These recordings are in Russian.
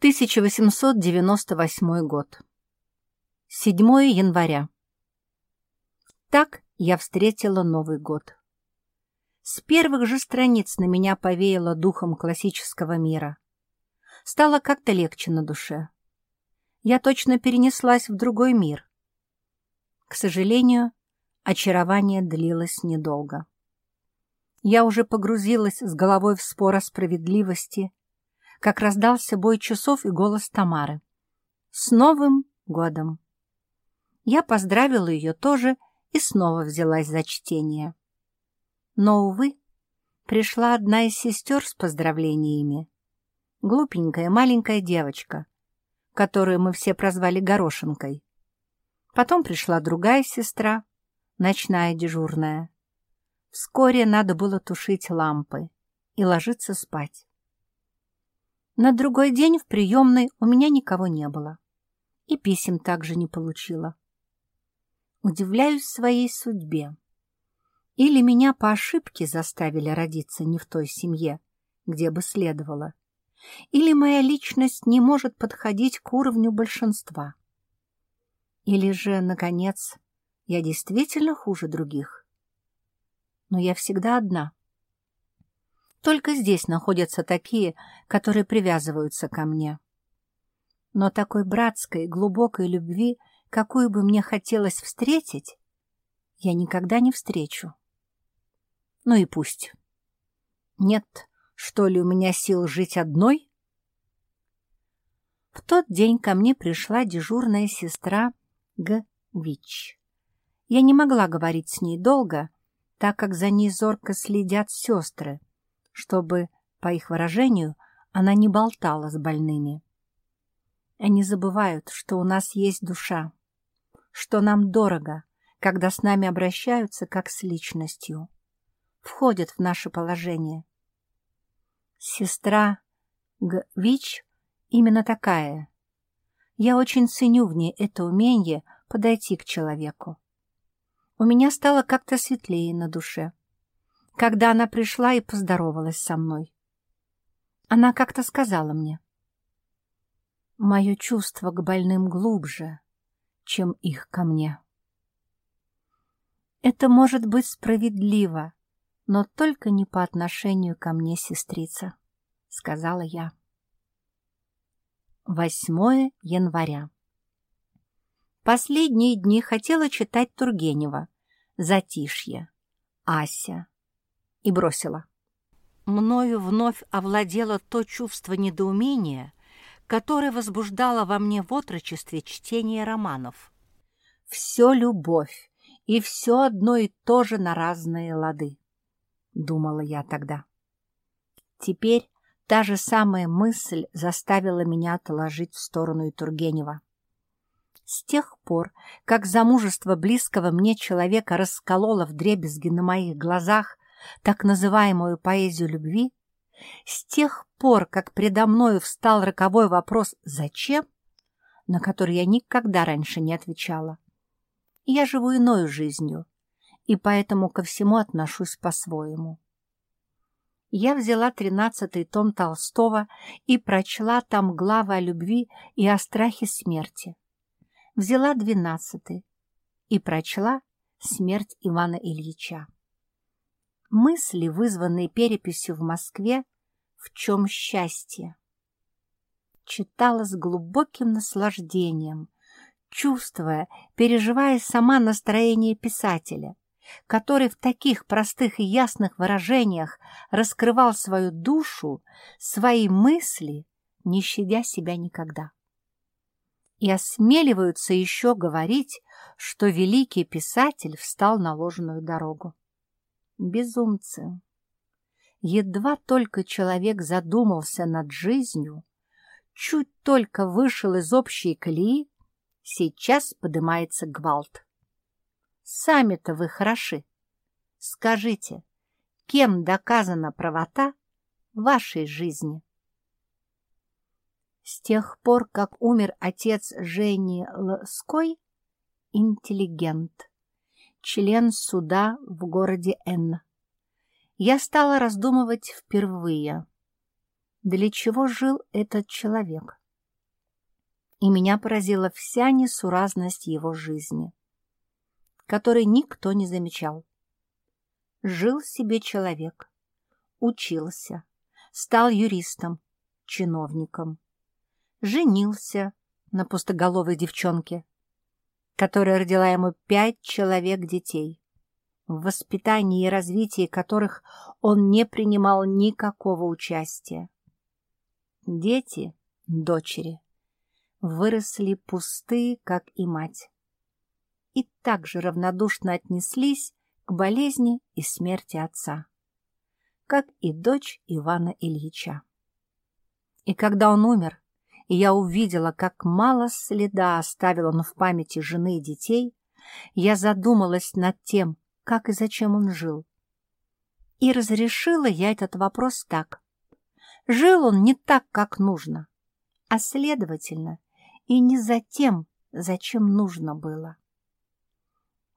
1898 год. 7 января. Так я встретила Новый год. С первых же страниц на меня повеяло духом классического мира. Стало как-то легче на душе. Я точно перенеслась в другой мир. К сожалению, очарование длилось недолго. Я уже погрузилась с головой в спор о справедливости, как раздался бой часов и голос Тамары. «С Новым годом!» Я поздравила ее тоже и снова взялась за чтение. Но, увы, пришла одна из сестер с поздравлениями. Глупенькая маленькая девочка, которую мы все прозвали Горошинкой. Потом пришла другая сестра, ночная дежурная. Вскоре надо было тушить лампы и ложиться спать. На другой день в приемной у меня никого не было. И писем также не получила. Удивляюсь своей судьбе. Или меня по ошибке заставили родиться не в той семье, где бы следовало. Или моя личность не может подходить к уровню большинства. Или же, наконец, я действительно хуже других. Но я всегда одна. Только здесь находятся такие, которые привязываются ко мне. Но такой братской, глубокой любви — какую бы мне хотелось встретить, я никогда не встречу. Ну и пусть. Нет, что ли, у меня сил жить одной? В тот день ко мне пришла дежурная сестра Г. Вич. Я не могла говорить с ней долго, так как за ней зорко следят сестры, чтобы, по их выражению, она не болтала с больными. Они забывают, что у нас есть душа, что нам дорого, когда с нами обращаются как с личностью, входят в наше положение. Сестра Гвич именно такая. Я очень ценю в ней это умение подойти к человеку. У меня стало как-то светлее на душе, когда она пришла и поздоровалась со мной. Она как-то сказала мне, «Мое чувство к больным глубже, чем их ко мне. Это может быть справедливо, но только не по отношению ко мне, сестрица, — сказала я. 8 января. Последние дни хотела читать Тургенева, «Затишье», «Ася» и бросила. Мною вновь овладело то чувство недоумения, которое возбуждало во мне в отрочестве чтение романов. «Все любовь, и все одно и то же на разные лады», — думала я тогда. Теперь та же самая мысль заставила меня отложить в сторону и Тургенева. С тех пор, как замужество близкого мне человека раскололо вдребезги на моих глазах так называемую поэзию любви, с тех пор, как предо мною встал роковой вопрос «Зачем?», на который я никогда раньше не отвечала, я живу иною жизнью, и поэтому ко всему отношусь по-своему. Я взяла тринадцатый том Толстого и прочла там главы о любви и о страхе смерти. Взяла двенадцатый и прочла «Смерть Ивана Ильича». Мысли, вызванные переписью в Москве, в чем счастье. Читала с глубоким наслаждением, чувствуя, переживая сама настроение писателя, который в таких простых и ясных выражениях раскрывал свою душу, свои мысли, не щадя себя никогда. И осмеливаются еще говорить, что великий писатель встал на ложную дорогу. Безумцы! Едва только человек задумался над жизнью, чуть только вышел из общей колеи, сейчас поднимается гвалт. Сами-то вы хороши. Скажите, кем доказана правота вашей жизни? С тех пор, как умер отец Жени Лской, интеллигент, член суда в городе Н я стала раздумывать впервые. Для чего жил этот человек? и меня поразила вся несуразность его жизни, которой никто не замечал. Жил себе человек, учился, стал юристом, чиновником, женился на пустоголовой девчонке, которая родила ему пять человек детей, в воспитании и развитии которых он не принимал никакого участия. Дети, дочери, выросли пустые, как и мать, и также равнодушно отнеслись к болезни и смерти отца, как и дочь Ивана Ильича. И когда он умер, и я увидела, как мало следа оставил он в памяти жены и детей, я задумалась над тем, как и зачем он жил. И разрешила я этот вопрос так. Жил он не так, как нужно, а, следовательно, и не за тем, зачем нужно было.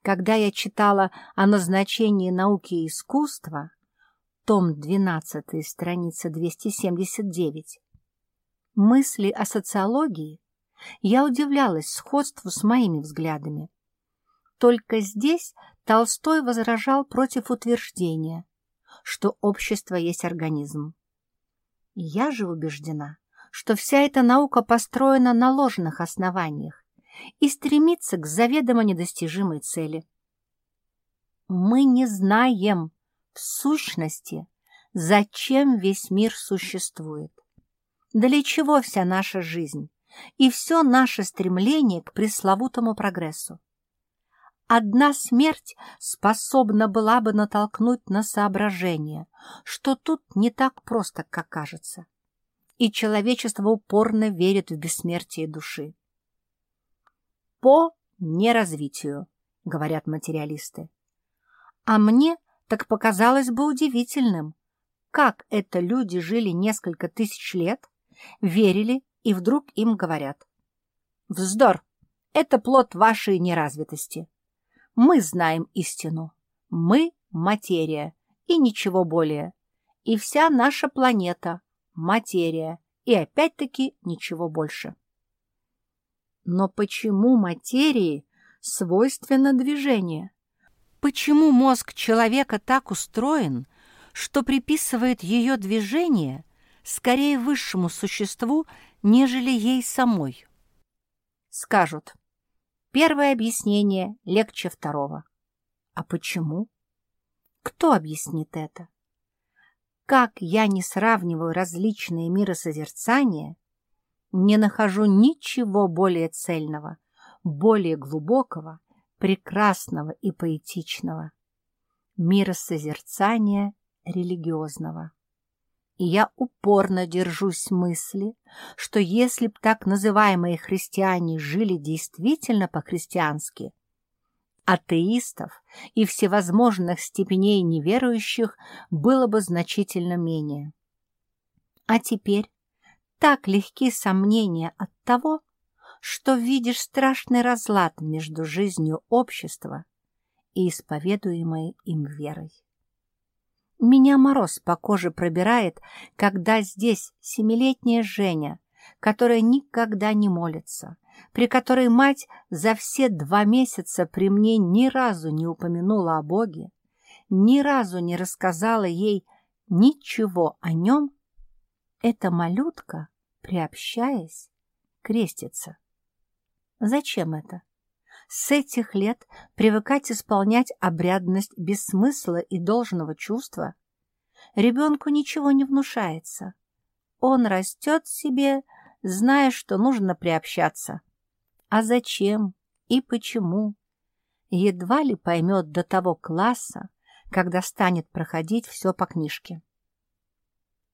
Когда я читала о назначении науки и искусства, том 12, страница 279, мысли о социологии, я удивлялась сходству с моими взглядами. Только здесь Толстой возражал против утверждения, что общество есть организм. Я же убеждена, что вся эта наука построена на ложных основаниях и стремится к заведомо недостижимой цели. Мы не знаем в сущности, зачем весь мир существует. Для чего вся наша жизнь и все наше стремление к пресловутому прогрессу? Одна смерть способна была бы натолкнуть на соображение, что тут не так просто, как кажется, и человечество упорно верит в бессмертие души. «По неразвитию», — говорят материалисты. А мне так показалось бы удивительным, как это люди жили несколько тысяч лет, верили, и вдруг им говорят. Вздор! Это плод вашей неразвитости. Мы знаем истину. Мы — материя, и ничего более. И вся наша планета — материя, и опять-таки ничего больше. Но почему материи свойственно движение? Почему мозг человека так устроен, что приписывает ее движение скорее высшему существу, нежели ей самой. Скажут, первое объяснение легче второго. А почему? Кто объяснит это? Как я не сравниваю различные миросозерцания, не нахожу ничего более цельного, более глубокого, прекрасного и поэтичного. Миросозерцания религиозного. И я упорно держусь мысли, что если б так называемые христиане жили действительно по-христиански, атеистов и всевозможных степеней неверующих было бы значительно менее. А теперь так легки сомнения от того, что видишь страшный разлад между жизнью общества и исповедуемой им верой. Меня мороз по коже пробирает, когда здесь семилетняя Женя, которая никогда не молится, при которой мать за все два месяца при мне ни разу не упомянула о Боге, ни разу не рассказала ей ничего о нем, эта малютка, приобщаясь, крестится. Зачем это? С этих лет привыкать исполнять обрядность без смысла и должного чувства, ребенку ничего не внушается. Он растет себе, зная, что нужно приобщаться. А зачем и почему? Едва ли поймет до того класса, когда станет проходить все по книжке.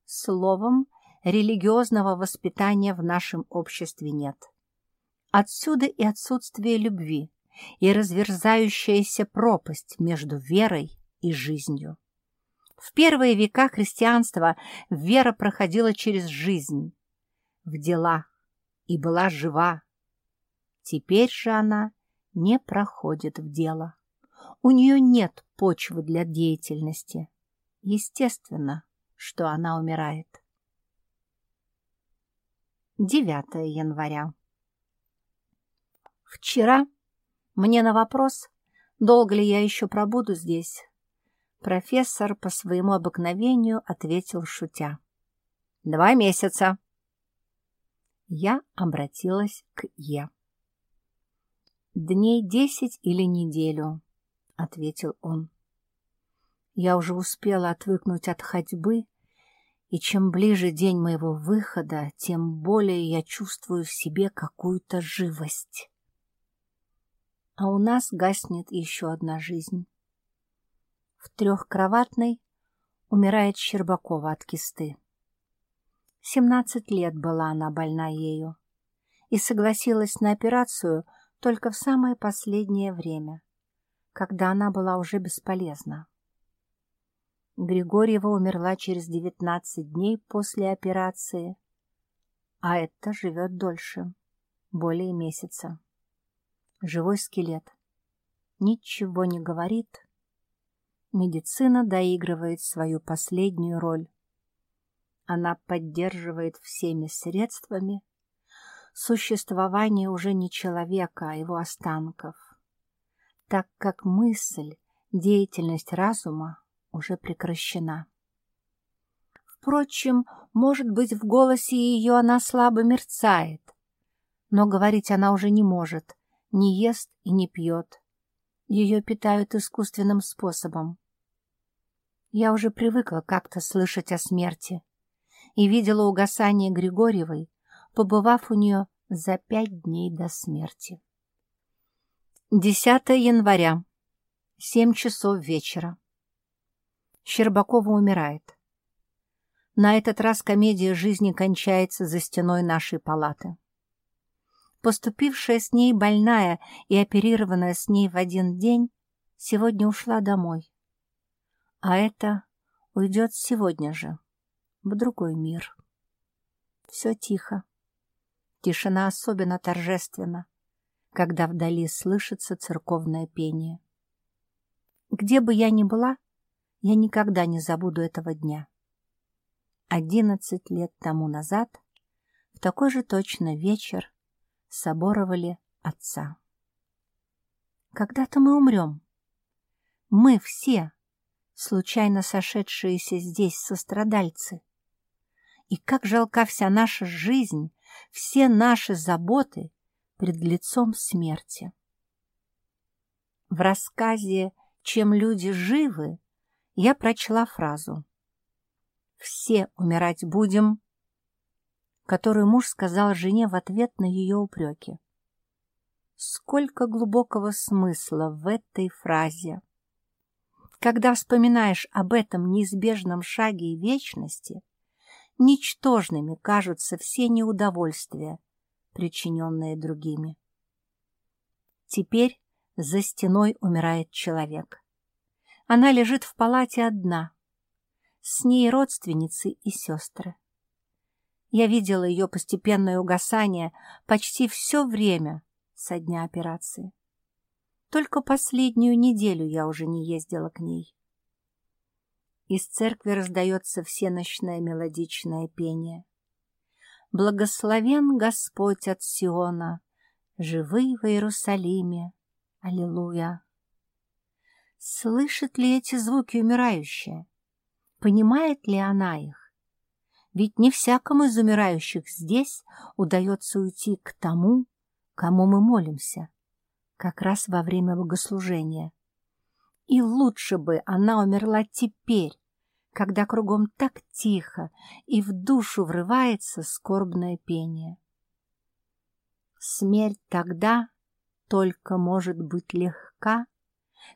Словом, религиозного воспитания в нашем обществе нет. Отсюда и отсутствие любви, и разверзающаяся пропасть между верой и жизнью. В первые века христианства вера проходила через жизнь, в дела, и была жива. Теперь же она не проходит в дело. У нее нет почвы для деятельности. Естественно, что она умирает. 9 января. Вчера мне на вопрос, долго ли я еще пробуду здесь, профессор по своему обыкновению ответил, шутя. «Два месяца». Я обратилась к Е. «Дней десять или неделю», — ответил он. Я уже успела отвыкнуть от ходьбы, и чем ближе день моего выхода, тем более я чувствую в себе какую-то живость. А у нас гаснет еще одна жизнь. В трехкроватной умирает Щербакова от кисты. Семнадцать лет была она больна ею и согласилась на операцию только в самое последнее время, когда она была уже бесполезна. Григорьева умерла через девятнадцать дней после операции, а это живет дольше, более месяца. Живой скелет. Ничего не говорит. Медицина доигрывает свою последнюю роль. Она поддерживает всеми средствами существование уже не человека, а его останков, так как мысль, деятельность разума уже прекращена. Впрочем, может быть, в голосе ее она слабо мерцает, но говорить она уже не может, не ест и не пьет. Ее питают искусственным способом. Я уже привыкла как-то слышать о смерти, и видела угасание Григорьевой, побывав у нее за пять дней до смерти. 10 января, 7 часов вечера. Щербакова умирает. На этот раз комедия жизни кончается за стеной нашей палаты. Поступившая с ней больная и оперированная с ней в один день сегодня ушла домой. А это уйдет сегодня же в другой мир. Все тихо. Тишина особенно торжественна, когда вдали слышится церковное пение. Где бы я ни была, я никогда не забуду этого дня. Одиннадцать лет тому назад, в такой же точно вечер, соборовали отца. Когда-то мы умрем. Мы все, случайно сошедшиеся здесь сострадальцы. И как жалка вся наша жизнь, все наши заботы пред лицом смерти. В рассказе «Чем люди живы» я прочла фразу «Все умирать будем», которую муж сказал жене в ответ на ее упреки. Сколько глубокого смысла в этой фразе! Когда вспоминаешь об этом неизбежном шаге и вечности, ничтожными кажутся все неудовольствия, причиненные другими. Теперь за стеной умирает человек. Она лежит в палате одна, с ней родственницы и сестры. Я видела ее постепенное угасание почти все время со дня операции. Только последнюю неделю я уже не ездила к ней. Из церкви раздается всеночное мелодичное пение. Благословен Господь от Сиона, живый в Иерусалиме. Аллилуйя! Слышит ли эти звуки умирающая? Понимает ли она их? Ведь не всякому из умирающих здесь удается уйти к тому, кому мы молимся, как раз во время богослужения. И лучше бы она умерла теперь, когда кругом так тихо и в душу врывается скорбное пение. Смерть тогда только может быть легка,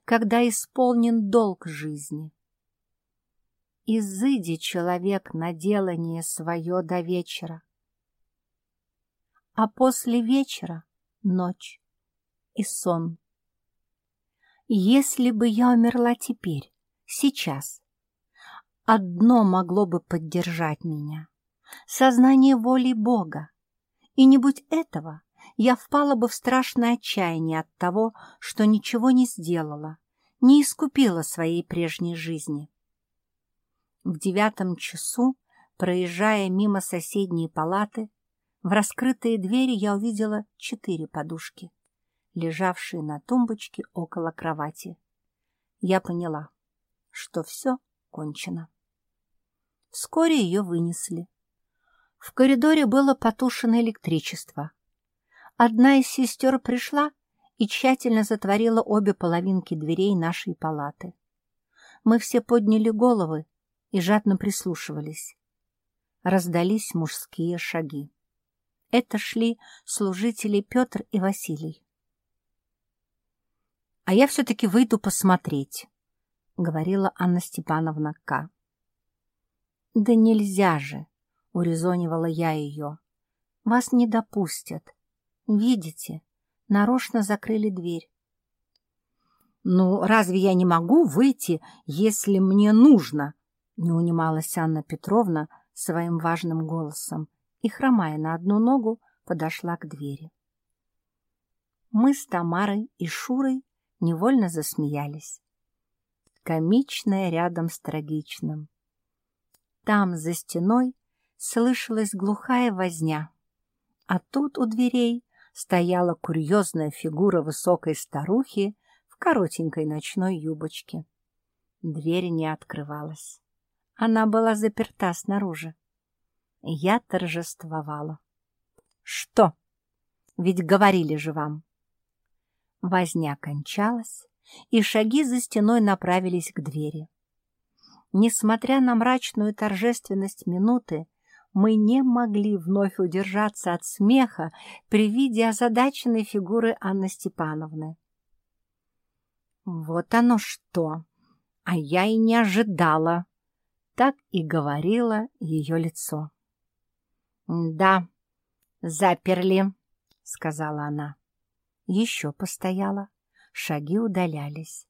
когда исполнен долг жизни. Изыди, человек, на делание свое до вечера, а после вечера — ночь и сон. Если бы я умерла теперь, сейчас, одно могло бы поддержать меня — сознание воли Бога. И не будь этого, я впала бы в страшное отчаяние от того, что ничего не сделала, не искупила своей прежней жизни. В девятом часу, проезжая мимо соседней палаты, в раскрытые двери я увидела четыре подушки — лежавшие на тумбочке около кровати. Я поняла, что все кончено. Вскоре ее вынесли. В коридоре было потушено электричество. Одна из сестер пришла и тщательно затворила обе половинки дверей нашей палаты. Мы все подняли головы и жадно прислушивались. Раздались мужские шаги. Это шли служители Петр и Василий. «А я все-таки выйду посмотреть», — говорила Анна Степановна К. «Да нельзя же!» — урезонивала я ее. «Вас не допустят. Видите, нарочно закрыли дверь». «Ну, разве я не могу выйти, если мне нужно?» — не унималась Анна Петровна своим важным голосом и, хромая на одну ногу, подошла к двери. Мы с Тамарой и Шурой невольно засмеялись. Комичное рядом с трагичным. Там, за стеной, слышалась глухая возня, а тут у дверей стояла курьезная фигура высокой старухи в коротенькой ночной юбочке. Дверь не открывалась. Она была заперта снаружи. Я торжествовала. «Что? Ведь говорили же вам!» Возня кончалась, и шаги за стеной направились к двери. Несмотря на мрачную торжественность минуты, мы не могли вновь удержаться от смеха при виде озадаченной фигуры Анны Степановны. «Вот оно что! А я и не ожидала!» Так и говорило ее лицо. «Да, заперли», — сказала она. Еще постояла, шаги удалялись.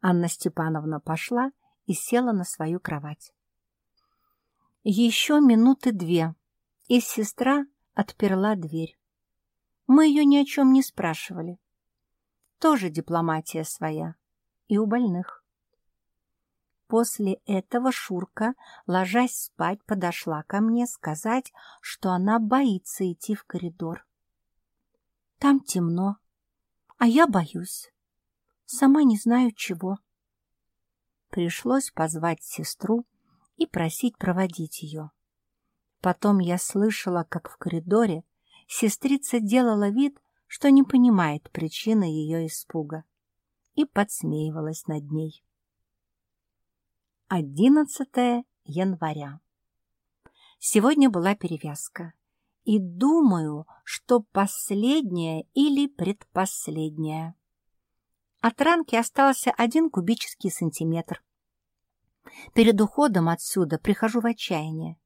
Анна Степановна пошла и села на свою кровать. Еще минуты две, и сестра отперла дверь. Мы ее ни о чем не спрашивали. Тоже дипломатия своя. И у больных. После этого Шурка, ложась спать, подошла ко мне сказать, что она боится идти в коридор. Там темно, а я боюсь. Сама не знаю чего. Пришлось позвать сестру и просить проводить ее. Потом я слышала, как в коридоре сестрица делала вид, что не понимает причины ее испуга, и подсмеивалась над ней. 11 января. Сегодня была перевязка, и думаю, что последняя или предпоследняя. От ранки остался один кубический сантиметр. Перед уходом отсюда прихожу в отчаяние.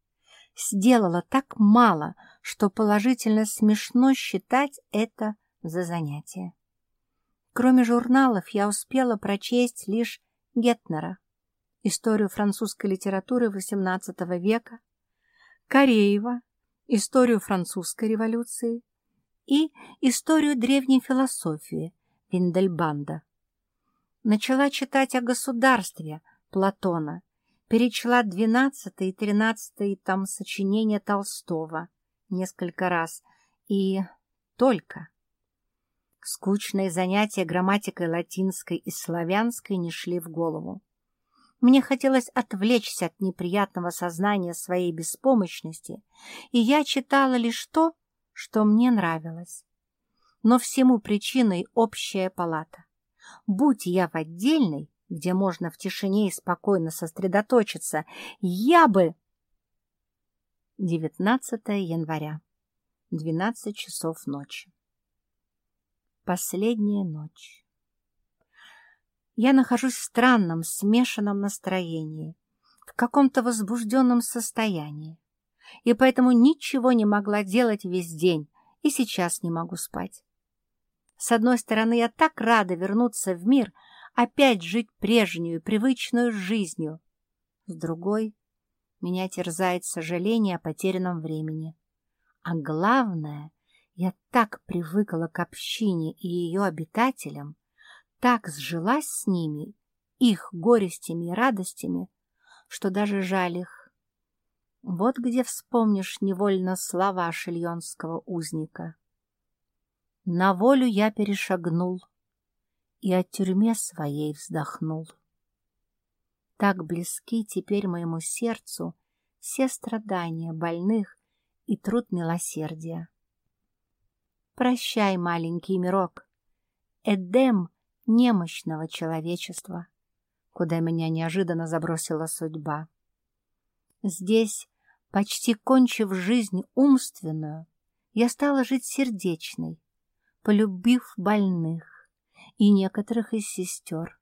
Сделала так мало, что положительно смешно считать это за занятие. Кроме журналов я успела прочесть лишь Гетнера, историю французской литературы XVIII века, Кореева, историю французской революции и историю древней философии Виндельбанда. Начала читать о государстве Платона, перечла двенадцатый и тринадцатый там сочинения Толстого несколько раз и только. Скучные занятия грамматикой латинской и славянской не шли в голову. Мне хотелось отвлечься от неприятного сознания своей беспомощности, и я читала лишь то, что мне нравилось но всему причиной общая палата. Будь я в отдельной, где можно в тишине и спокойно сосредоточиться, я бы... 19 января, 12 часов ночи. Последняя ночь. Я нахожусь в странном, смешанном настроении, в каком-то возбужденном состоянии, и поэтому ничего не могла делать весь день, и сейчас не могу спать. С одной стороны, я так рада вернуться в мир, опять жить прежнюю, привычную жизнью. С другой, меня терзает сожаление о потерянном времени. А главное, я так привыкла к общине и ее обитателям, так сжилась с ними, их горестями и радостями, что даже жаль их. Вот где вспомнишь невольно слова шильонского узника. На волю я перешагнул и о тюрьме своей вздохнул. Так близки теперь моему сердцу все страдания больных и труд милосердия. Прощай, маленький мирок, Эдем немощного человечества, куда меня неожиданно забросила судьба. Здесь, почти кончив жизнь умственную, я стала жить сердечной, полюбив больных и некоторых из сестер.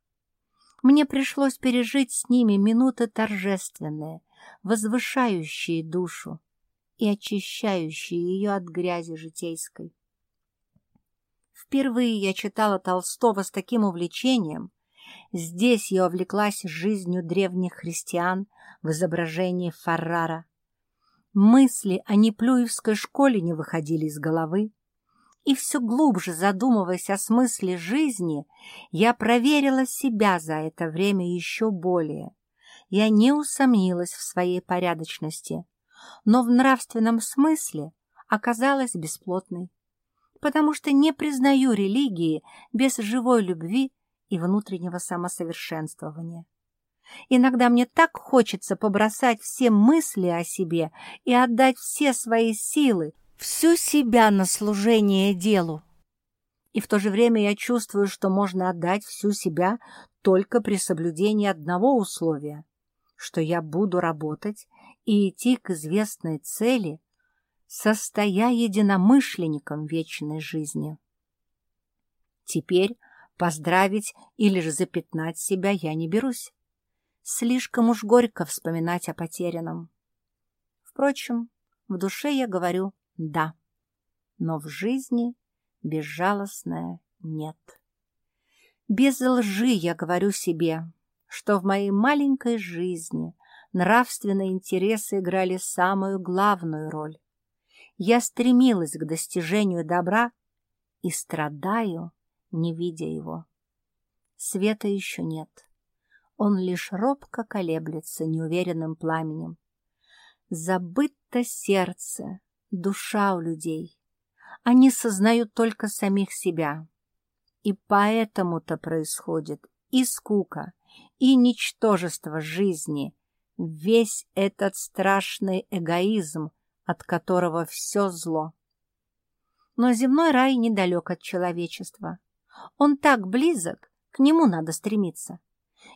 Мне пришлось пережить с ними минуты торжественные, возвышающие душу и очищающие ее от грязи житейской. Впервые я читала Толстого с таким увлечением. Здесь я увлеклась жизнью древних христиан в изображении Фаррара. Мысли о Неплюевской школе не выходили из головы. И все глубже задумываясь о смысле жизни, я проверила себя за это время еще более. Я не усомнилась в своей порядочности, но в нравственном смысле оказалась бесплотной, потому что не признаю религии без живой любви и внутреннего самосовершенствования. Иногда мне так хочется побросать все мысли о себе и отдать все свои силы, всю себя на служение делу. И в то же время я чувствую, что можно отдать всю себя только при соблюдении одного условия, что я буду работать и идти к известной цели, состоя единомышленником вечной жизни. Теперь поздравить или же запятнать себя я не берусь. Слишком уж горько вспоминать о потерянном. Впрочем, в душе я говорю «да», но в жизни безжалостное «нет». Без лжи я говорю себе, что в моей маленькой жизни нравственные интересы играли самую главную роль. Я стремилась к достижению добра и страдаю, не видя его. Света еще нет. Он лишь робко колеблется неуверенным пламенем. Забыто сердце, душа у людей. Они сознают только самих себя. И поэтому-то происходит и скука, и ничтожество жизни, весь этот страшный эгоизм, от которого все зло. Но земной рай недалек от человечества. Он так близок, к нему надо стремиться.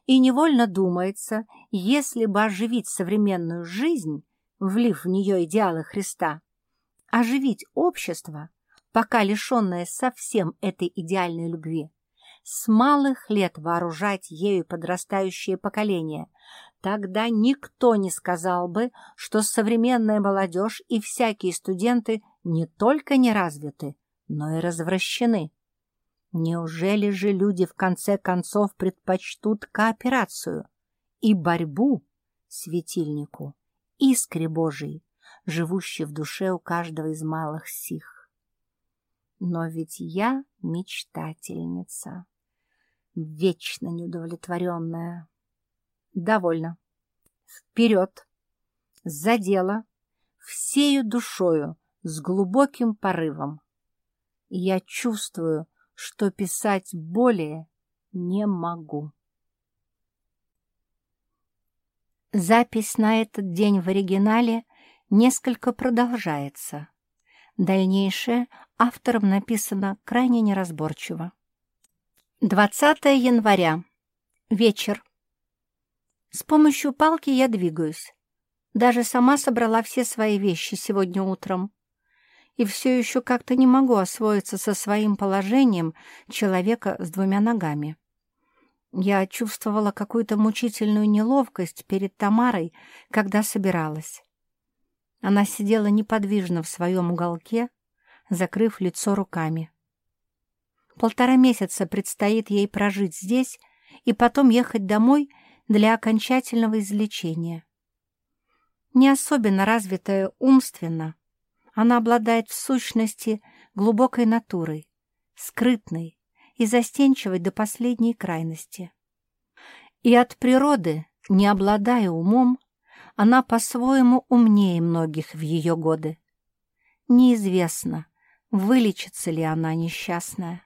И невольно думается, если бы оживить современную жизнь, влив в нее идеалы Христа, оживить общество, пока лишенное совсем этой идеальной любви, с малых лет вооружать ею подрастающее поколение, тогда никто не сказал бы, что современная молодежь и всякие студенты не только не развиты, но и развращены. Неужели же люди в конце концов предпочтут кооперацию и борьбу светильнику, искре Божией, живущей в душе у каждого из малых сих? Но ведь я мечтательница, вечно неудовлетворенная. Довольно. Вперед! За дело! Всею душою, с глубоким порывом. Я чувствую, что писать более не могу. Запись на этот день в оригинале несколько продолжается. Дальнейшее автором написано крайне неразборчиво. 20 января. Вечер. С помощью палки я двигаюсь. Даже сама собрала все свои вещи сегодня утром и все еще как-то не могу освоиться со своим положением человека с двумя ногами. Я чувствовала какую-то мучительную неловкость перед Тамарой, когда собиралась. Она сидела неподвижно в своем уголке, закрыв лицо руками. Полтора месяца предстоит ей прожить здесь и потом ехать домой для окончательного излечения. Не особенно развитая умственно, она обладает в сущности глубокой натурой, скрытной и застенчивой до последней крайности. И от природы, не обладая умом, она по-своему умнее многих в ее годы. Неизвестно, Вылечится ли она несчастная?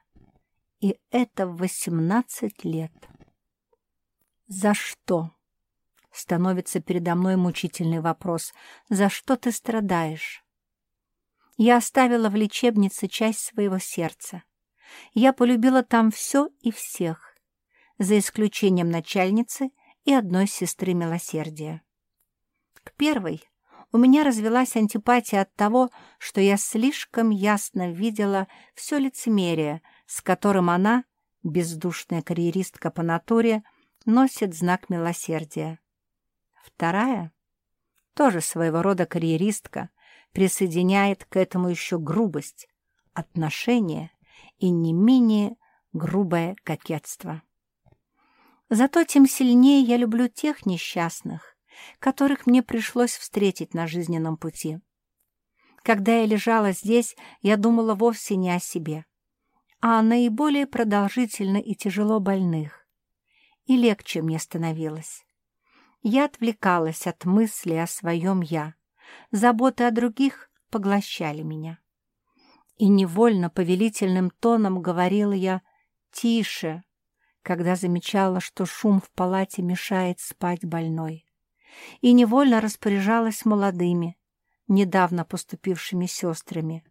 И это в восемнадцать лет. За что? Становится передо мной мучительный вопрос. За что ты страдаешь? Я оставила в лечебнице часть своего сердца. Я полюбила там все и всех, за исключением начальницы и одной сестры милосердия. К первой у меня развелась антипатия от того, что я слишком ясно видела все лицемерие, с которым она, бездушная карьеристка по натуре, носит знак милосердия. Вторая, тоже своего рода карьеристка, присоединяет к этому еще грубость, отношение и не менее грубое кокетство. Зато тем сильнее я люблю тех несчастных, которых мне пришлось встретить на жизненном пути. Когда я лежала здесь, я думала вовсе не о себе, а наиболее продолжительно и тяжело больных. И легче мне становилось. Я отвлекалась от мысли о своем «я». Заботы о других поглощали меня. И невольно повелительным тоном говорила я «тише», когда замечала, что шум в палате мешает спать больной и невольно распоряжалась молодыми, недавно поступившими сестрами,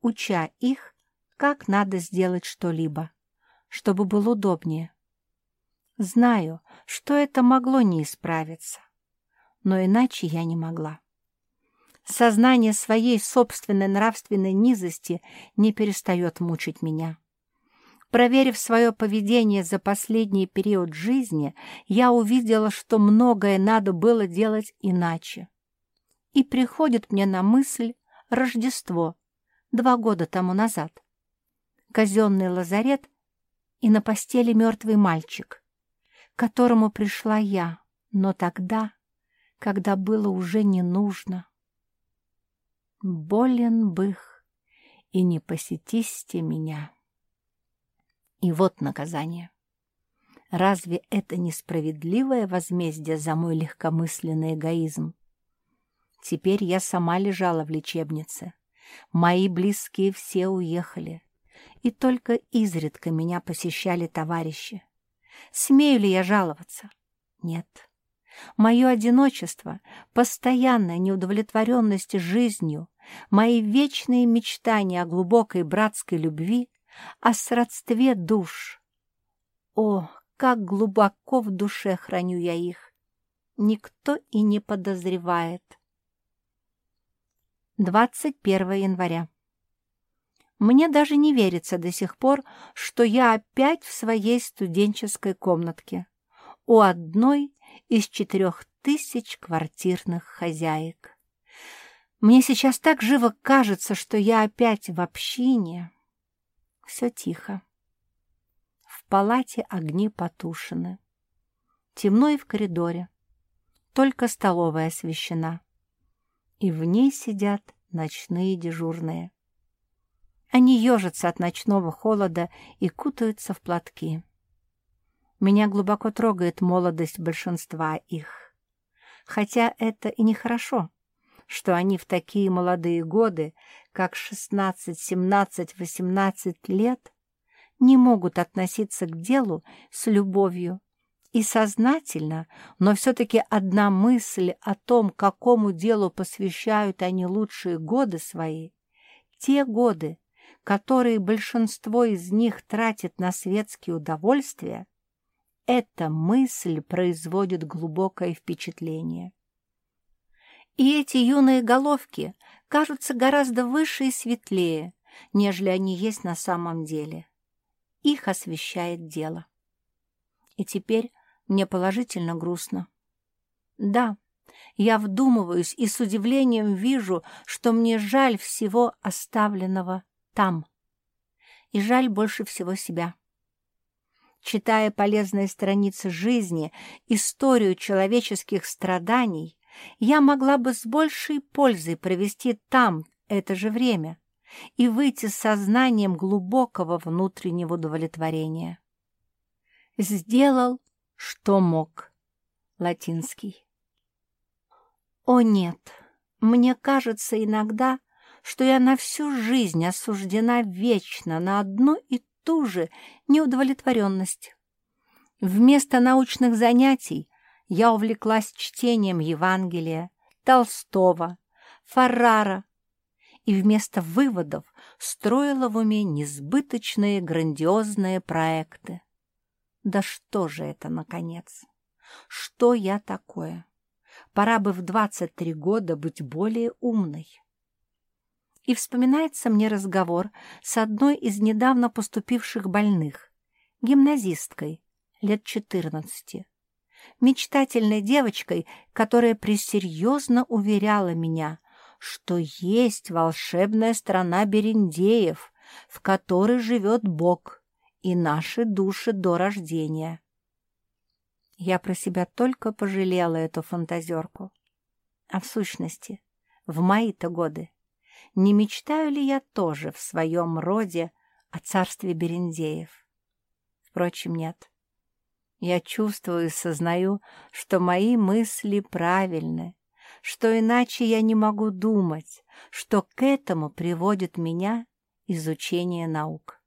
уча их, как надо сделать что-либо, чтобы было удобнее. Знаю, что это могло не исправиться, но иначе я не могла. Сознание своей собственной нравственной низости не перестает мучить меня. Проверив свое поведение за последний период жизни, я увидела, что многое надо было делать иначе. И приходит мне на мысль Рождество два года тому назад. Казенный лазарет и на постели мертвый мальчик, к которому пришла я, но тогда, когда было уже не нужно. Болен бых, и не посетисте меня. И вот наказание. Разве это несправедливое возмездие за мой легкомысленный эгоизм? Теперь я сама лежала в лечебнице. Мои близкие все уехали. И только изредка меня посещали товарищи. Смею ли я жаловаться? Нет. Мое одиночество, постоянная неудовлетворенность жизнью, мои вечные мечтания о глубокой братской любви о сродстве душ. О, как глубоко в душе храню я их! Никто и не подозревает. 21 января. Мне даже не верится до сих пор, что я опять в своей студенческой комнатке у одной из четырех тысяч квартирных хозяек. Мне сейчас так живо кажется, что я опять в общине. Все тихо. В палате огни потушены. Темно и в коридоре. Только столовая освещена. И в ней сидят ночные дежурные. Они ежатся от ночного холода и кутаются в платки. Меня глубоко трогает молодость большинства их. Хотя это и нехорошо что они в такие молодые годы, как 16, 17, 18 лет, не могут относиться к делу с любовью и сознательно, но все-таки одна мысль о том, какому делу посвящают они лучшие годы свои, те годы, которые большинство из них тратит на светские удовольствия, эта мысль производит глубокое впечатление. И эти юные головки кажутся гораздо выше и светлее, нежели они есть на самом деле. Их освещает дело. И теперь мне положительно грустно. Да, я вдумываюсь и с удивлением вижу, что мне жаль всего оставленного там. И жаль больше всего себя. Читая полезные страницы жизни, историю человеческих страданий, я могла бы с большей пользой провести там это же время и выйти с сознанием глубокого внутреннего удовлетворения. Сделал, что мог. Латинский. О нет, мне кажется иногда, что я на всю жизнь осуждена вечно на одну и ту же неудовлетворенность. Вместо научных занятий я увлеклась чтением Евангелия, Толстого, Фаррара и вместо выводов строила в уме несбыточные грандиозные проекты. Да что же это, наконец? Что я такое? Пора бы в 23 года быть более умной. И вспоминается мне разговор с одной из недавно поступивших больных, гимназисткой, лет 14, мечтательной девочкой, которая пресерьезно уверяла меня, что есть волшебная страна Берендеев, в которой живет Бог и наши души до рождения. Я про себя только пожалела эту фантазерку. А в сущности, в мои-то годы, не мечтаю ли я тоже в своем роде о царстве Берендеев? Впрочем, нет. Я чувствую и сознаю, что мои мысли правильны, что иначе я не могу думать, что к этому приводит меня изучение наук.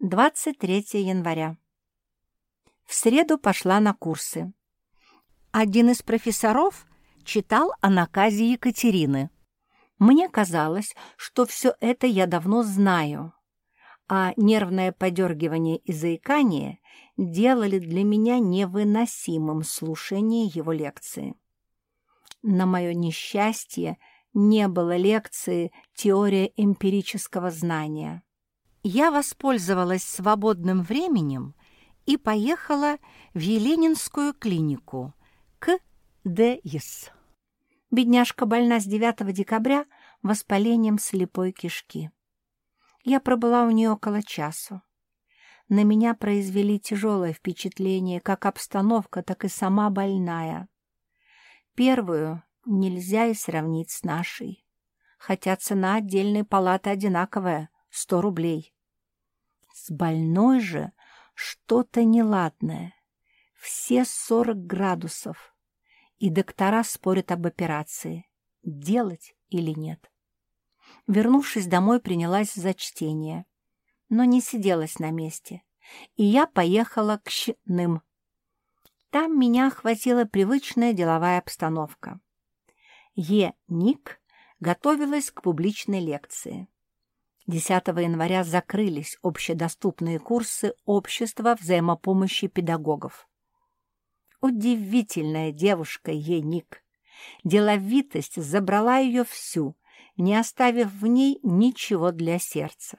23 января. В среду пошла на курсы. Один из профессоров читал о наказе Екатерины. Мне казалось, что все это я давно знаю, а нервное подергивание и заикание делали для меня невыносимым слушание его лекции. На мое несчастье не было лекции «Теория эмпирического знания». Я воспользовалась свободным временем и поехала в Еленинскую клинику к Д.Ис. Бедняжка больна с 9 декабря воспалением слепой кишки. Я пробыла у нее около часу. На меня произвели тяжелое впечатление как обстановка, так и сама больная. Первую нельзя и сравнить с нашей, хотя цена отдельной палаты одинаковая — 100 рублей. С больной же что-то неладное. Все 40 градусов. И доктора спорят об операции, делать или нет. Вернувшись домой, принялась за чтение, но не сиделась на месте, и я поехала к Щным. Там меня охватила привычная деловая обстановка. Е. Ник готовилась к публичной лекции. 10 января закрылись общедоступные курсы общества взаимопомощи педагогов. Удивительная девушка Е. Ник. Деловитость забрала ее всю, не оставив в ней ничего для сердца.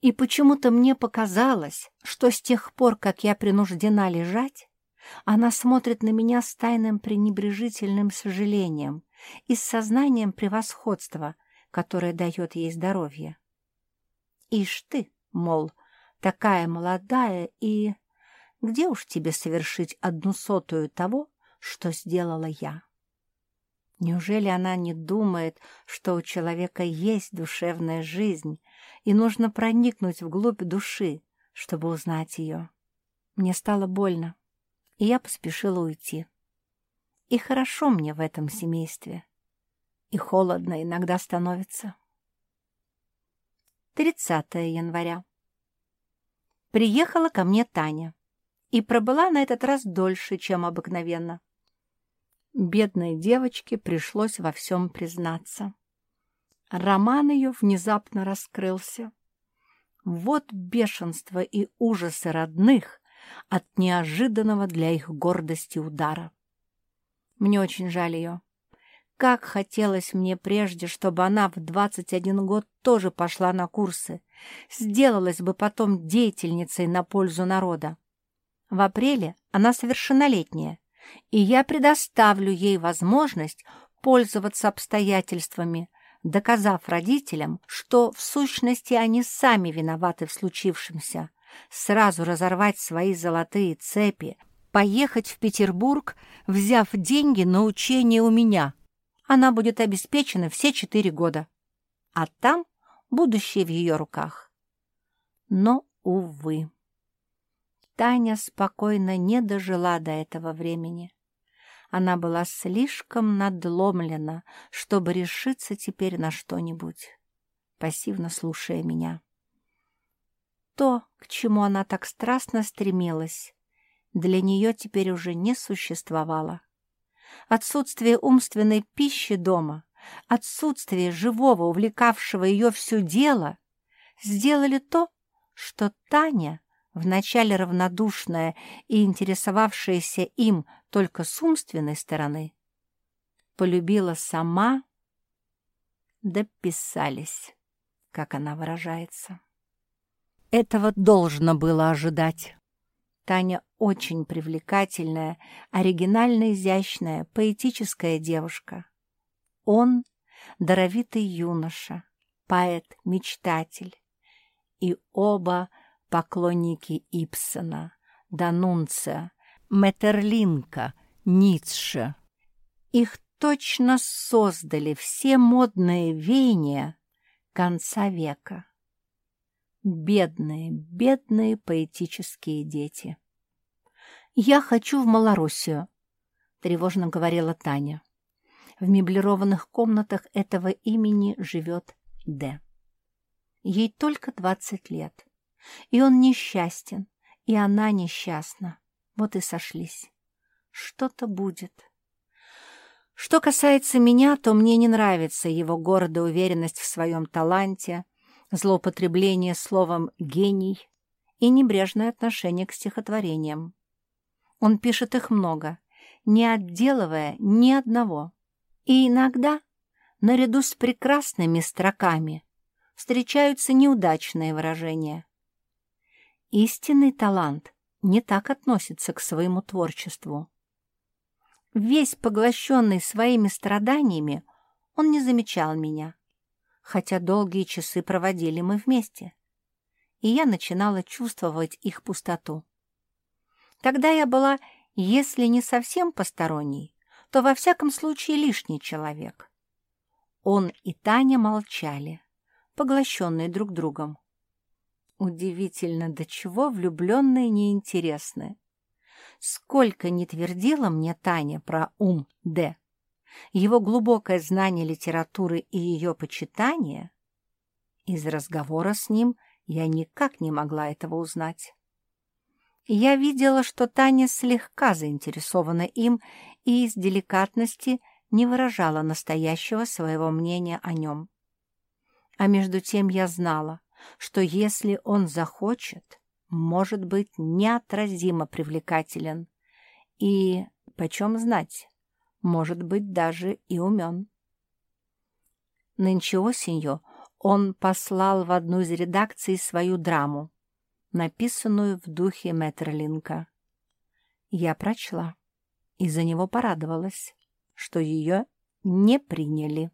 И почему-то мне показалось, что с тех пор, как я принуждена лежать, она смотрит на меня с тайным пренебрежительным сожалением и с сознанием превосходства, которое дает ей здоровье. Ишь ты, мол, такая молодая и... Где уж тебе совершить одну сотую того, что сделала я? Неужели она не думает, что у человека есть душевная жизнь, и нужно проникнуть вглубь души, чтобы узнать ее? Мне стало больно, и я поспешила уйти. И хорошо мне в этом семействе, и холодно иногда становится. 30 января. Приехала ко мне Таня и пробыла на этот раз дольше, чем обыкновенно. Бедной девочке пришлось во всем признаться. Роман ее внезапно раскрылся. Вот бешенство и ужасы родных от неожиданного для их гордости удара. Мне очень жаль ее. Как хотелось мне прежде, чтобы она в 21 год тоже пошла на курсы, сделалась бы потом деятельницей на пользу народа. В апреле она совершеннолетняя, и я предоставлю ей возможность пользоваться обстоятельствами, доказав родителям, что в сущности они сами виноваты в случившемся, сразу разорвать свои золотые цепи, поехать в Петербург, взяв деньги на учение у меня. Она будет обеспечена все четыре года, а там будущее в ее руках. Но, увы. Таня спокойно не дожила до этого времени. Она была слишком надломлена, чтобы решиться теперь на что-нибудь, пассивно слушая меня. То, к чему она так страстно стремилась, для нее теперь уже не существовало. Отсутствие умственной пищи дома, отсутствие живого, увлекавшего ее все дело, сделали то, что Таня, вначале равнодушная и интересовавшаяся им только с умственной стороны, полюбила сама, дописались, как она выражается. Этого должно было ожидать. Таня очень привлекательная, оригинально изящная, поэтическая девушка. Он — даровитый юноша, поэт, мечтатель. И оба поклонники Ипсона, Данунция, Метерлинка, Ницше. Их точно создали все модные веяния конца века. Бедные, бедные поэтические дети. «Я хочу в Малороссию», — тревожно говорила Таня. В меблированных комнатах этого имени живет Д. Ей только двадцать лет. И он несчастен, и она несчастна. Вот и сошлись. Что-то будет. Что касается меня, то мне не нравится его гордая уверенность в своем таланте, злоупотребление словом «гений» и небрежное отношение к стихотворениям. Он пишет их много, не отделывая ни одного. И иногда, наряду с прекрасными строками, встречаются неудачные выражения. Истинный талант не так относится к своему творчеству. Весь поглощенный своими страданиями, он не замечал меня, хотя долгие часы проводили мы вместе, и я начинала чувствовать их пустоту. Тогда я была, если не совсем посторонней, то во всяком случае лишний человек. Он и Таня молчали, поглощенные друг другом. Удивительно, до чего влюбленные неинтересны. Сколько не твердила мне Таня про ум Д, его глубокое знание литературы и ее почитание, из разговора с ним я никак не могла этого узнать. Я видела, что Таня слегка заинтересована им и из деликатности не выражала настоящего своего мнения о нем. А между тем я знала, что если он захочет, может быть неотразимо привлекателен и, почем знать, может быть даже и умен. Нынче осенью он послал в одну из редакций свою драму, написанную в духе Меттерлинка. Я прочла и за него порадовалась, что ее не приняли.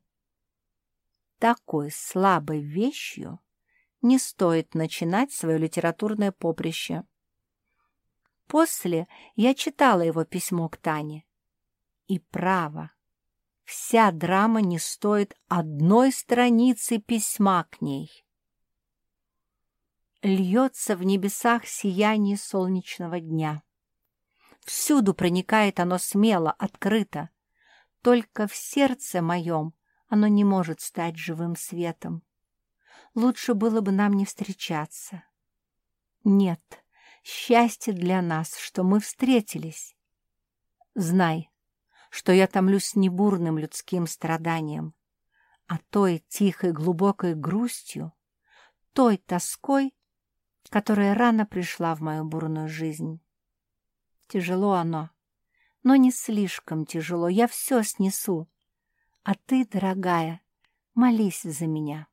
Такой слабой вещью не стоит начинать свое литературное поприще. После я читала его письмо к Тане. И право, вся драма не стоит одной страницы письма к ней. Льется в небесах сияние солнечного дня. Всюду проникает оно смело, открыто. Только в сердце моем оно не может стать живым светом. Лучше было бы нам не встречаться. Нет, счастье для нас, что мы встретились. Знай, что я томлюсь не бурным людским страданием, а той тихой глубокой грустью, той тоской, которая рано пришла в мою бурную жизнь. Тяжело оно, но не слишком тяжело, я все снесу. А ты, дорогая, молись за меня.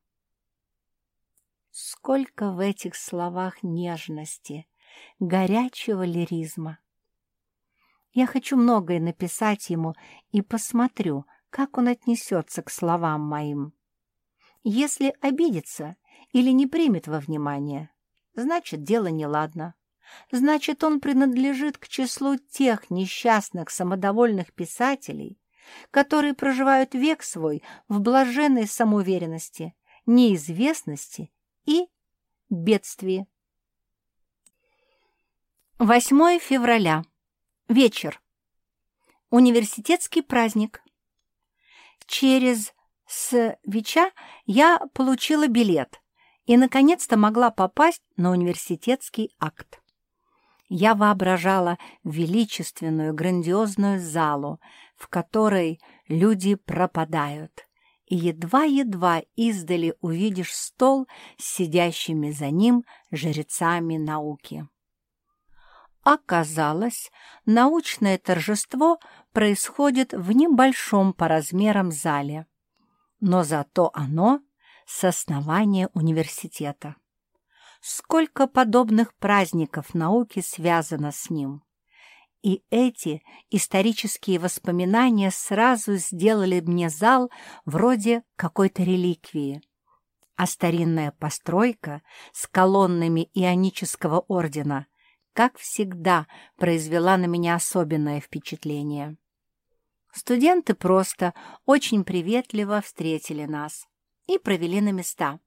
Сколько в этих словах нежности, горячего лиризма. Я хочу многое написать ему и посмотрю, как он отнесется к словам моим. Если обидится или не примет во внимание, значит, дело неладно. Значит, он принадлежит к числу тех несчастных самодовольных писателей, которые проживают век свой в блаженной самоуверенности, неизвестности и бедствии. 8 февраля. Вечер. Университетский праздник. Через Свеча я получила билет и, наконец-то, могла попасть на университетский акт. Я воображала величественную, грандиозную залу, в которой люди пропадают, и едва-едва издали увидишь стол с сидящими за ним жрецами науки. Оказалось, научное торжество происходит в небольшом по размерам зале, но зато оно с основания университета. Сколько подобных праздников науки связано с ним. И эти исторические воспоминания сразу сделали мне зал вроде какой-то реликвии. А старинная постройка с колоннами ионического ордена, как всегда, произвела на меня особенное впечатление. Студенты просто очень приветливо встретили нас и провели на места.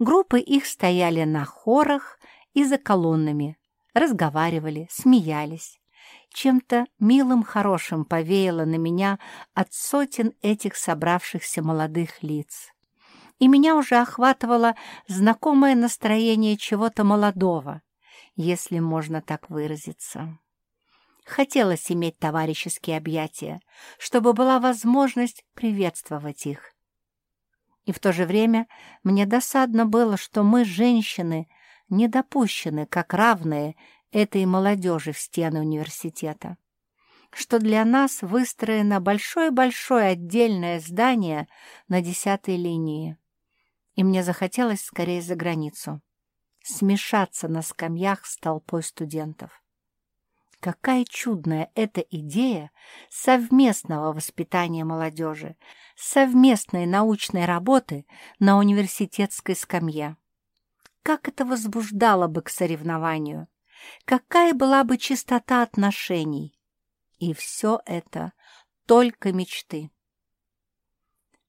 Группы их стояли на хорах и за колоннами, разговаривали, смеялись. Чем-то милым хорошим повеяло на меня от сотен этих собравшихся молодых лиц. И меня уже охватывало знакомое настроение чего-то молодого, если можно так выразиться. Хотелось иметь товарищеские объятия, чтобы была возможность приветствовать их. И в то же время мне досадно было, что мы, женщины, не допущены как равные этой молодежи в стены университета, что для нас выстроено большое-большое отдельное здание на десятой линии. И мне захотелось скорее за границу, смешаться на скамьях с толпой студентов. Какая чудная эта идея совместного воспитания молодежи, совместной научной работы на университетской скамье. Как это возбуждало бы к соревнованию, какая была бы чистота отношений. И все это только мечты.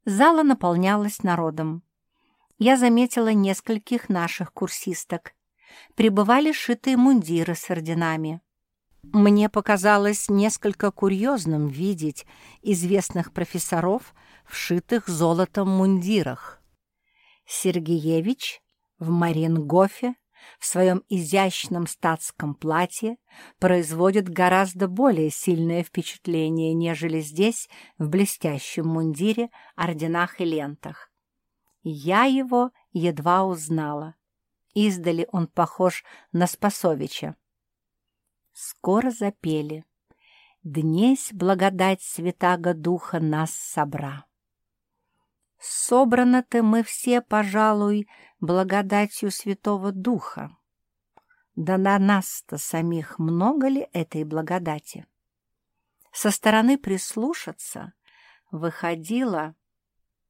Зала наполнялась народом. Я заметила нескольких наших курсисток. Прибывали шитые мундиры с орденами. Мне показалось несколько курьезным видеть известных профессоров, вшитых золотом мундирах. Сергеевич в Марингофе в своем изящном статском платье производит гораздо более сильное впечатление, нежели здесь в блестящем мундире, орденах и лентах. Я его едва узнала. Издали он похож на Спасовича. Скоро запели. Днесь благодать Святаго Духа нас собра. Собраны-то мы все, пожалуй, благодатью Святого Духа. Да на нас-то самих много ли этой благодати? Со стороны прислушаться выходило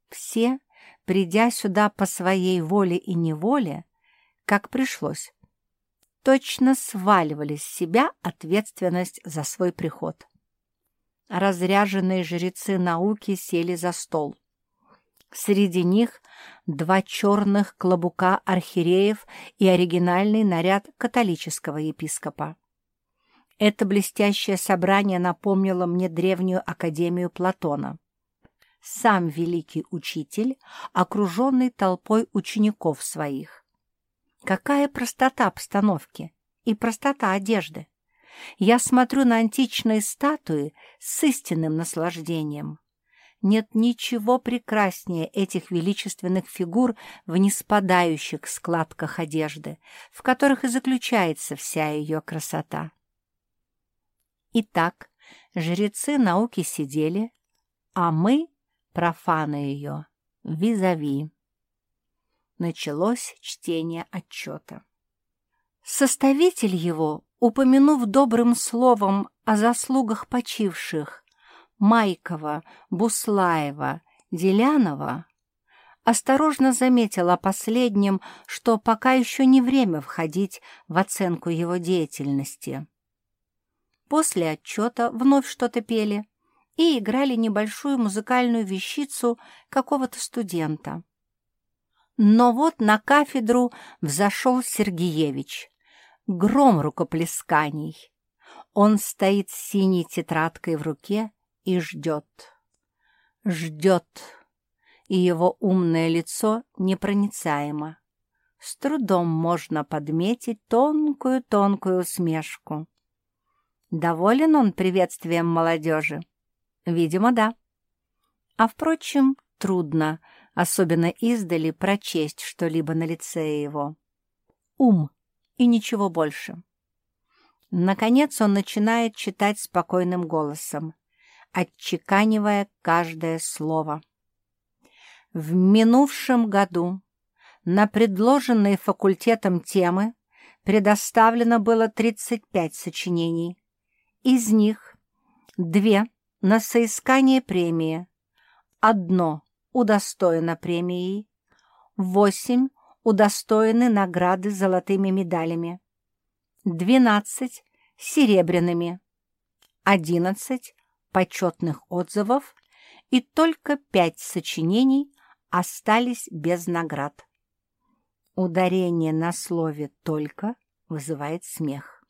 все, придя сюда по своей воле и неволе, как пришлось, точно сваливали с себя ответственность за свой приход. Разряженные жрецы науки сели за стол. Среди них два черных клобука архиереев и оригинальный наряд католического епископа. Это блестящее собрание напомнило мне древнюю академию Платона. Сам великий учитель, окруженный толпой учеников своих. Какая простота обстановки и простота одежды! Я смотрю на античные статуи с истинным наслаждением. Нет ничего прекраснее этих величественных фигур в неспадающих складках одежды, в которых и заключается вся ее красота. Итак, жрецы науки сидели, а мы, профаны ее, визави началось чтение отчета. Составитель его, упомянув добрым словом о заслугах почивших Майкова, Буслаева, Делянова, осторожно заметил о последнем, что пока еще не время входить в оценку его деятельности. После отчета вновь что-то пели и играли небольшую музыкальную вещицу какого-то студента. Но вот на кафедру взошел Сергеевич. Гром рукоплесканий. Он стоит с синей тетрадкой в руке и ждет. Ждет, и его умное лицо непроницаемо. С трудом можно подметить тонкую-тонкую усмешку. Доволен он приветствием молодежи? Видимо, да. А, впрочем, трудно, особенно издали, прочесть что-либо на лице его. Ум и ничего больше. Наконец он начинает читать спокойным голосом, отчеканивая каждое слово. В минувшем году на предложенные факультетом темы предоставлено было 35 сочинений. Из них две на соискание премии, одно удостоено премией, восемь удостоены награды золотыми медалями, двенадцать серебряными, одиннадцать почетных отзывов и только пять сочинений остались без наград. Ударение на слове «только» вызывает смех.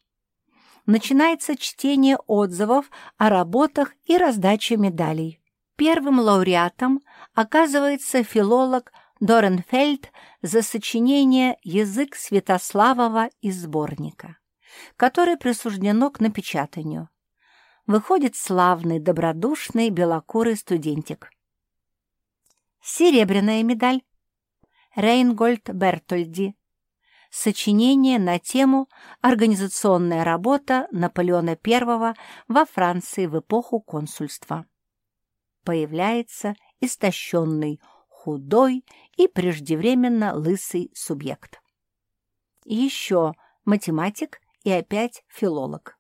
Начинается чтение отзывов о работах и раздача медалей. Первым лауреатом оказывается филолог Доренфельд за сочинение «Язык Святославова» из сборника, которое присуждено к напечатанию. Выходит славный, добродушный, белокурый студентик. Серебряная медаль. Рейнгольд Бертольди. Сочинение на тему «Организационная работа Наполеона I во Франции в эпоху консульства» появляется истощенный, худой и преждевременно лысый субъект. Еще математик и опять филолог.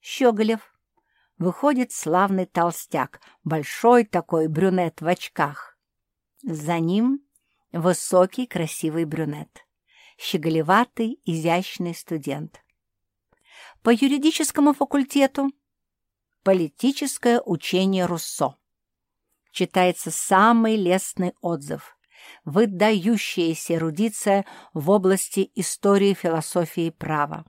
Щеголев. Выходит славный толстяк, большой такой брюнет в очках. За ним высокий красивый брюнет, щеголеватый изящный студент. По юридическому факультету «Политическое учение Руссо». Читается самый лестный отзыв, выдающаяся эрудиция в области истории, философии и права.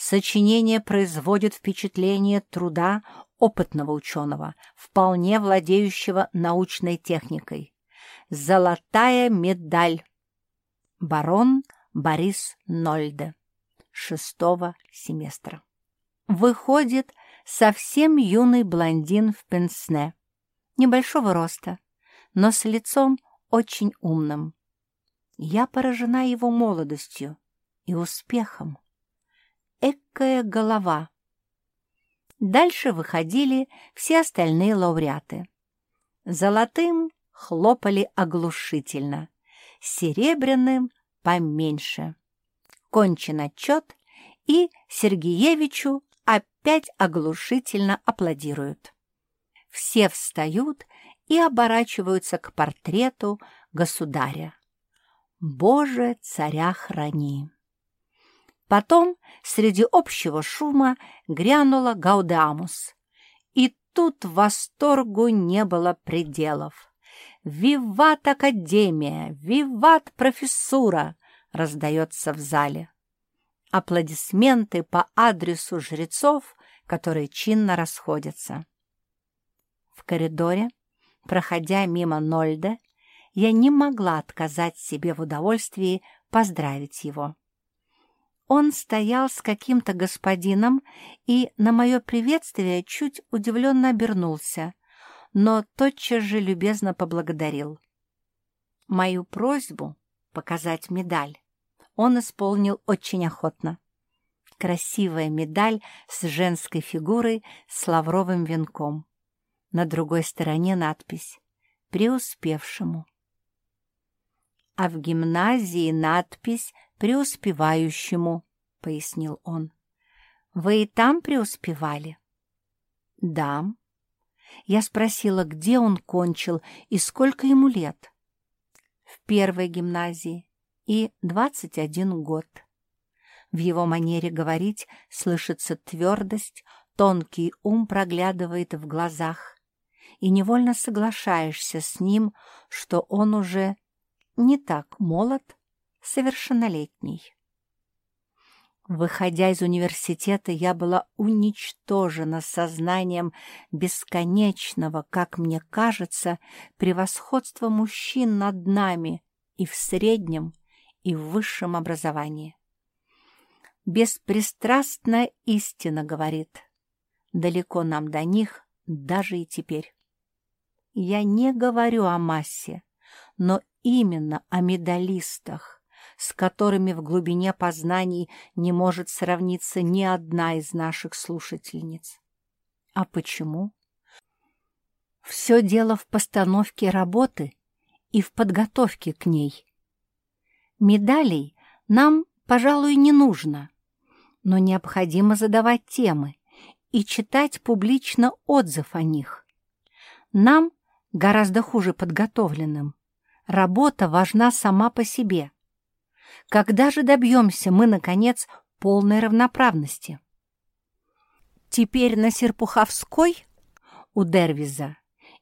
Сочинение производит впечатление труда опытного ученого, вполне владеющего научной техникой. Золотая медаль. Барон Борис Нольде. Шестого семестра. Выходит совсем юный блондин в пенсне, небольшого роста, но с лицом очень умным. Я поражена его молодостью и успехом. Эккая голова. Дальше выходили все остальные лауреаты. Золотым хлопали оглушительно, серебряным поменьше. Кончен отчет, и Сергеевичу опять оглушительно аплодируют. Все встают и оборачиваются к портрету государя. Боже, царя храни! Потом среди общего шума грянула Гаудамус, и тут восторгу не было пределов. «Виват Академия! Виват Профессура!» раздается в зале аплодисменты по адресу жрецов, которые чинно расходятся. В коридоре, проходя мимо Нольда, я не могла отказать себе в удовольствии поздравить его. Он стоял с каким-то господином и на мое приветствие чуть удивленно обернулся, но тотчас же любезно поблагодарил. Мою просьбу показать медаль он исполнил очень охотно. Красивая медаль с женской фигурой с лавровым венком. На другой стороне надпись «Преуспевшему». А в гимназии надпись «Преуспевающему», — пояснил он. «Вы и там преуспевали?» «Да». Я спросила, где он кончил и сколько ему лет. «В первой гимназии и 21 год. В его манере говорить слышится твердость, тонкий ум проглядывает в глазах, и невольно соглашаешься с ним, что он уже не так молод, совершеннолетний. Выходя из университета, я была уничтожена сознанием бесконечного, как мне кажется, превосходства мужчин над нами и в среднем, и в высшем образовании. Беспристрастная истина говорит, далеко нам до них даже и теперь. Я не говорю о массе, но именно о медалистах, с которыми в глубине познаний не может сравниться ни одна из наших слушательниц. А почему? Все дело в постановке работы и в подготовке к ней. Медалей нам, пожалуй, не нужно, но необходимо задавать темы и читать публично отзыв о них. Нам, гораздо хуже подготовленным, работа важна сама по себе – когда же добьемся мы, наконец, полной равноправности? Теперь на Серпуховской у Дервиза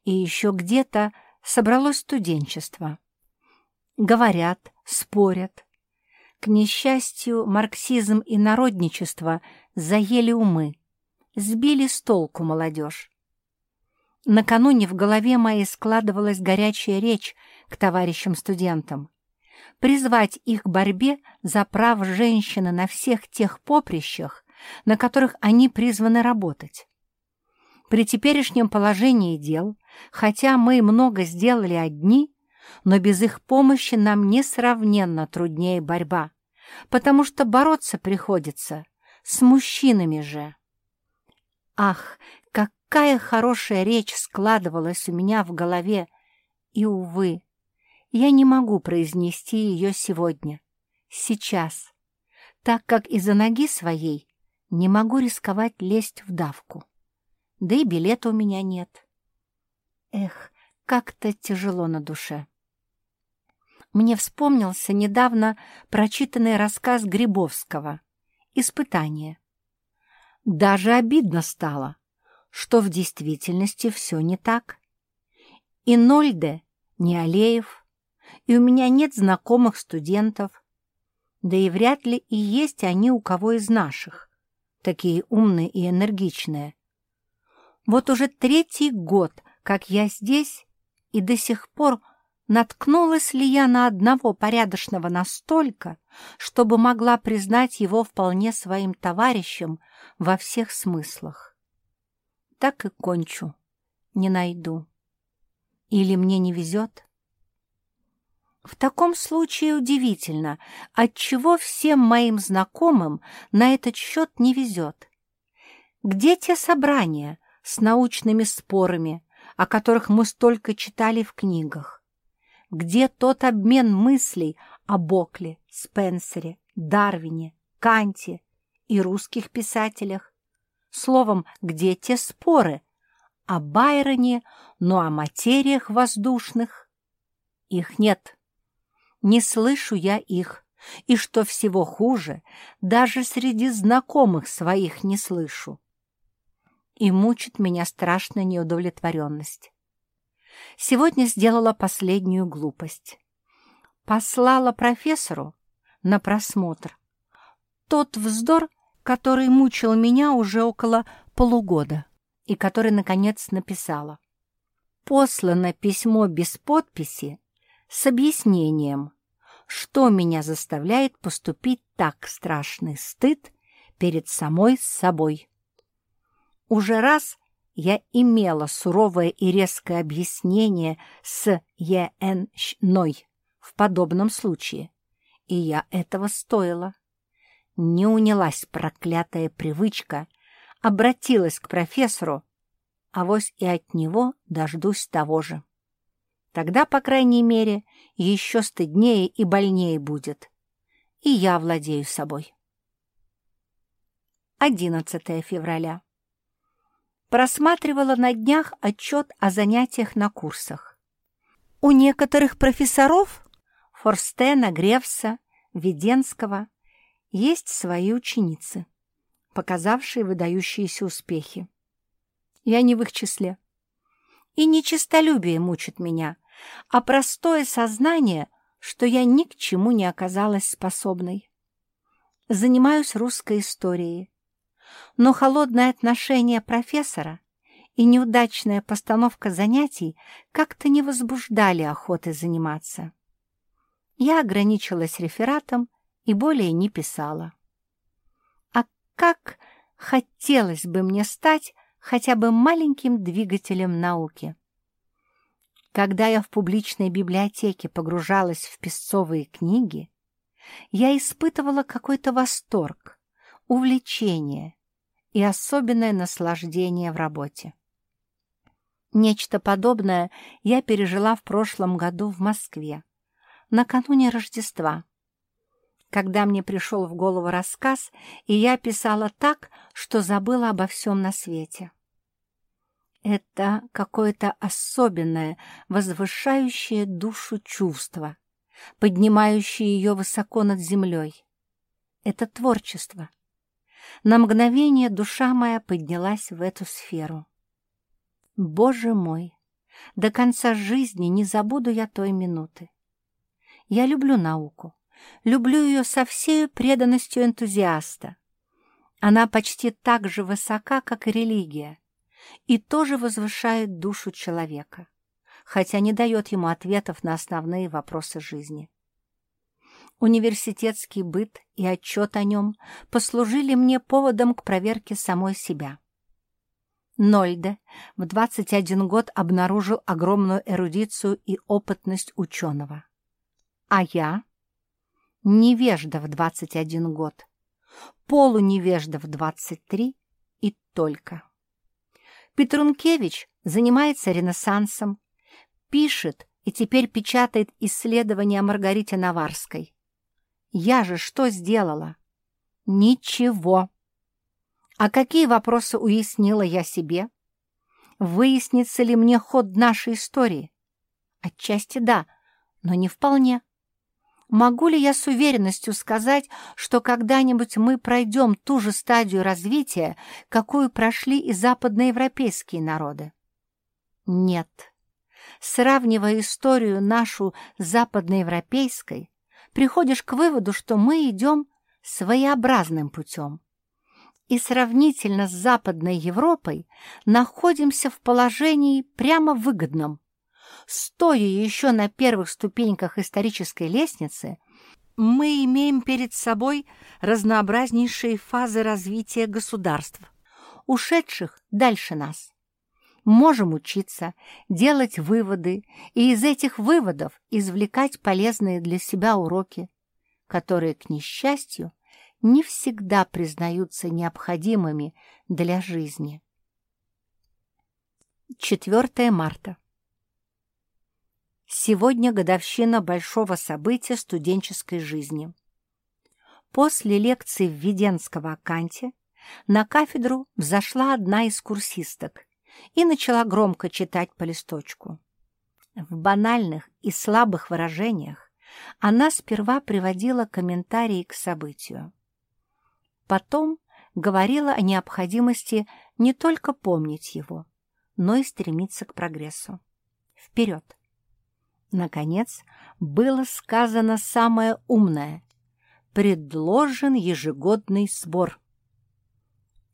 и еще где-то собралось студенчество. Говорят, спорят. К несчастью, марксизм и народничество заели умы, сбили с толку молодежь. Накануне в голове моей складывалась горячая речь к товарищам-студентам призвать их к борьбе за право женщины на всех тех поприщах, на которых они призваны работать. При теперешнем положении дел, хотя мы много сделали одни, но без их помощи нам несравненно труднее борьба, потому что бороться приходится с мужчинами же. Ах, какая хорошая речь складывалась у меня в голове, и, увы, я не могу произнести ее сегодня, сейчас, так как из-за ноги своей не могу рисковать лезть в давку. Да и билета у меня нет. Эх, как-то тяжело на душе. Мне вспомнился недавно прочитанный рассказ Грибовского «Испытание». Даже обидно стало, что в действительности все не так. И Нольде, не Алеев, и у меня нет знакомых студентов. Да и вряд ли и есть они у кого из наших, такие умные и энергичные. Вот уже третий год, как я здесь, и до сих пор наткнулась ли я на одного порядочного настолько, чтобы могла признать его вполне своим товарищем во всех смыслах. Так и кончу, не найду. Или мне не везет? В таком случае удивительно, отчего всем моим знакомым на этот счет не везет. Где те собрания с научными спорами, о которых мы столько читали в книгах? Где тот обмен мыслей о Бокле, Спенсере, Дарвине, Канте и русских писателях? Словом, где те споры о Байроне, но о материях воздушных? Их нет не слышу я их, и, что всего хуже, даже среди знакомых своих не слышу. И мучит меня страшная неудовлетворенность. Сегодня сделала последнюю глупость. Послала профессору на просмотр тот вздор, который мучил меня уже около полугода и который, наконец, написала. Послано письмо без подписи с объяснением, что меня заставляет поступить так страшный стыд перед самой собой. Уже раз я имела суровое и резкое объяснение с Е.Н.Ной в подобном случае, и я этого стоила. Не унялась проклятая привычка, обратилась к профессору, а вось и от него дождусь того же. Тогда, по крайней мере, еще стыднее и больнее будет. И я владею собой. 11 февраля. Просматривала на днях отчет о занятиях на курсах. У некоторых профессоров Форстена, Гревса, Веденского есть свои ученицы, показавшие выдающиеся успехи. Я не в их числе. И нечистолюбие мучит меня, а простое сознание, что я ни к чему не оказалась способной. Занимаюсь русской историей. Но холодное отношение профессора и неудачная постановка занятий как-то не возбуждали охоты заниматься. Я ограничилась рефератом и более не писала. А как хотелось бы мне стать хотя бы маленьким двигателем науки. Когда я в публичной библиотеке погружалась в песцовые книги, я испытывала какой-то восторг, увлечение и особенное наслаждение в работе. Нечто подобное я пережила в прошлом году в Москве, накануне Рождества, когда мне пришел в голову рассказ, и я писала так, что забыла обо всем на свете. Это какое-то особенное, возвышающее душу чувство, поднимающее ее высоко над землей. Это творчество. На мгновение душа моя поднялась в эту сферу. Боже мой, до конца жизни не забуду я той минуты. Я люблю науку, люблю ее со всей преданностью энтузиаста. Она почти так же высока, как и религия, и тоже возвышает душу человека, хотя не дает ему ответов на основные вопросы жизни. Университетский быт и отчет о нем послужили мне поводом к проверке самой себя. Нольде в 21 год обнаружил огромную эрудицию и опытность ученого. А я — невежда в 21 год, полуневежда в 23 и только. Петрункевич занимается ренессансом, пишет и теперь печатает исследования о Маргарите Наварской. Я же что сделала? Ничего. А какие вопросы уяснила я себе? Выяснится ли мне ход нашей истории? Отчасти да, но не вполне. Могу ли я с уверенностью сказать, что когда-нибудь мы пройдем ту же стадию развития, какую прошли и западноевропейские народы? Нет. Сравнивая историю нашу с западноевропейской, приходишь к выводу, что мы идем своеобразным путем. И сравнительно с Западной Европой находимся в положении прямо выгодном – стоя еще на первых ступеньках исторической лестницы, мы имеем перед собой разнообразнейшие фазы развития государств, ушедших дальше нас. Можем учиться, делать выводы и из этих выводов извлекать полезные для себя уроки, которые, к несчастью, не всегда признаются необходимыми для жизни. 4 марта. Сегодня годовщина большого события студенческой жизни. После лекции Введенского о Канте на кафедру взошла одна из курсисток и начала громко читать по листочку. В банальных и слабых выражениях она сперва приводила комментарии к событию. Потом говорила о необходимости не только помнить его, но и стремиться к прогрессу. Вперед! Наконец, было сказано самое умное. Предложен ежегодный сбор.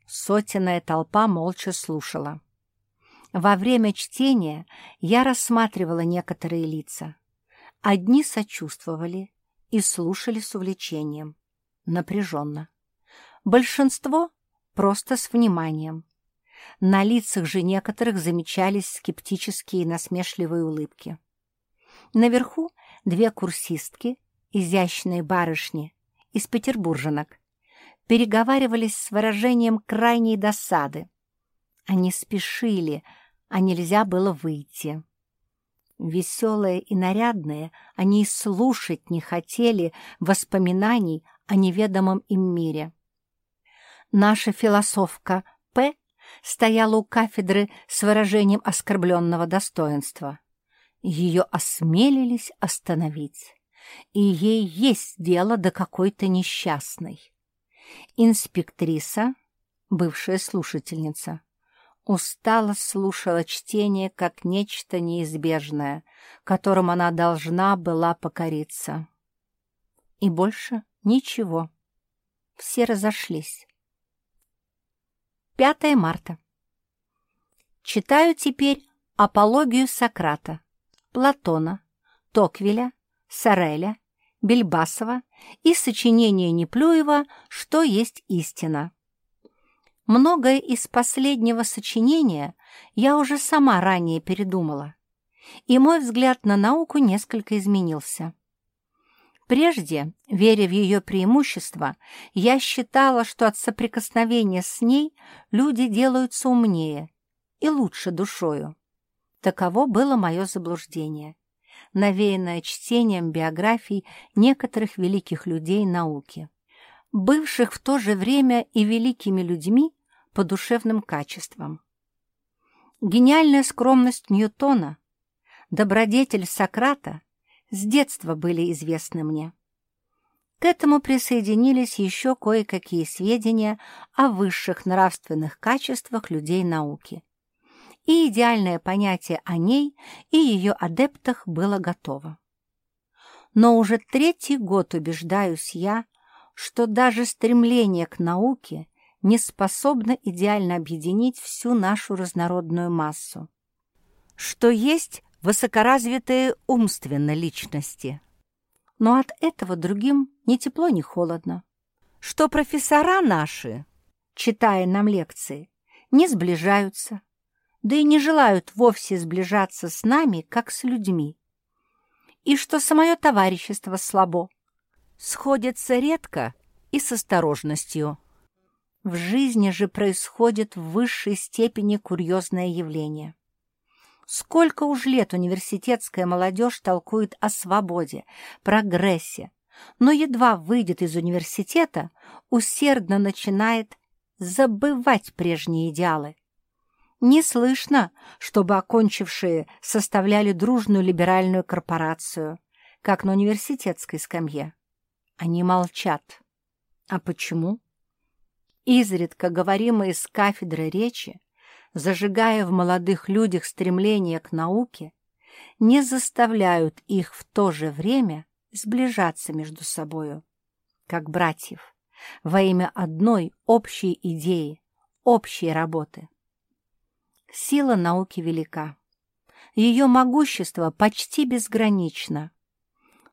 Сотенная толпа молча слушала. Во время чтения я рассматривала некоторые лица. Одни сочувствовали и слушали с увлечением, напряженно. Большинство просто с вниманием. На лицах же некоторых замечались скептические и насмешливые улыбки. Наверху две курсистки, изящные барышни, из петербурженок, переговаривались с выражением крайней досады. Они спешили, а нельзя было выйти. Веселые и нарядные, они и слушать не хотели воспоминаний о неведомом им мире. Наша философка П. стояла у кафедры с выражением оскорбленного достоинства. Ее осмелились остановить, и ей есть дело до какой-то несчастной. Инспектриса, бывшая слушательница, устало слушала чтение как нечто неизбежное, которому она должна была покориться. И больше ничего. все разошлись. 5 марта. Читаю теперь апологию Сократа, Платона, Токвеля, Сареля, Бельбасова и сочинение Неплюева «Что есть истина». Многое из последнего сочинения я уже сама ранее передумала, и мой взгляд на науку несколько изменился. Прежде, веря в ее преимущества, я считала, что от соприкосновения с ней люди делаются умнее и лучше душою. Таково было мое заблуждение, навеянное чтением биографий некоторых великих людей науки, бывших в то же время и великими людьми по душевным качествам. Гениальная скромность Ньютона, добродетель Сократа с детства были известны мне. К этому присоединились еще кое-какие сведения о высших нравственных качествах людей науки. И идеальное понятие о ней и ее адептах было готово. Но уже третий год убеждаюсь я, что даже стремление к науке не способно идеально объединить всю нашу разнородную массу. Что есть высокоразвитые умственно личности. Но от этого другим ни тепло, ни холодно. Что профессора наши, читая нам лекции, не сближаются, да и не желают вовсе сближаться с нами, как с людьми. И что самое товарищество слабо, сходится редко и с осторожностью. В жизни же происходит в высшей степени курьезное явление. Сколько уж лет университетская молодежь толкует о свободе, прогрессе, но едва выйдет из университета, усердно начинает забывать прежние идеалы. Не слышно, чтобы окончившие составляли дружную либеральную корпорацию, как на университетской скамье. Они молчат. А почему? изредка говоримые с кафедры речи, зажигая в молодых людях стремление к науке, не заставляют их в то же время сближаться между собою, как братьев, во имя одной общей идеи, общей работы. Сила науки велика. Ее могущество почти безгранично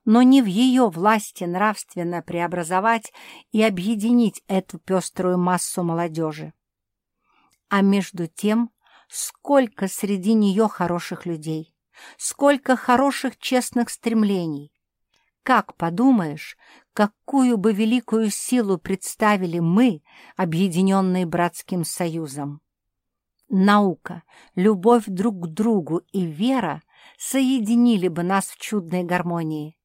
но не в ее власти нравственно преобразовать и объединить эту пеструю массу молодежи. А между тем, сколько среди нее хороших людей, сколько хороших честных стремлений. Как подумаешь, какую бы великую силу представили мы, объединенные братским союзом? Наука, любовь друг к другу и вера соединили бы нас в чудной гармонии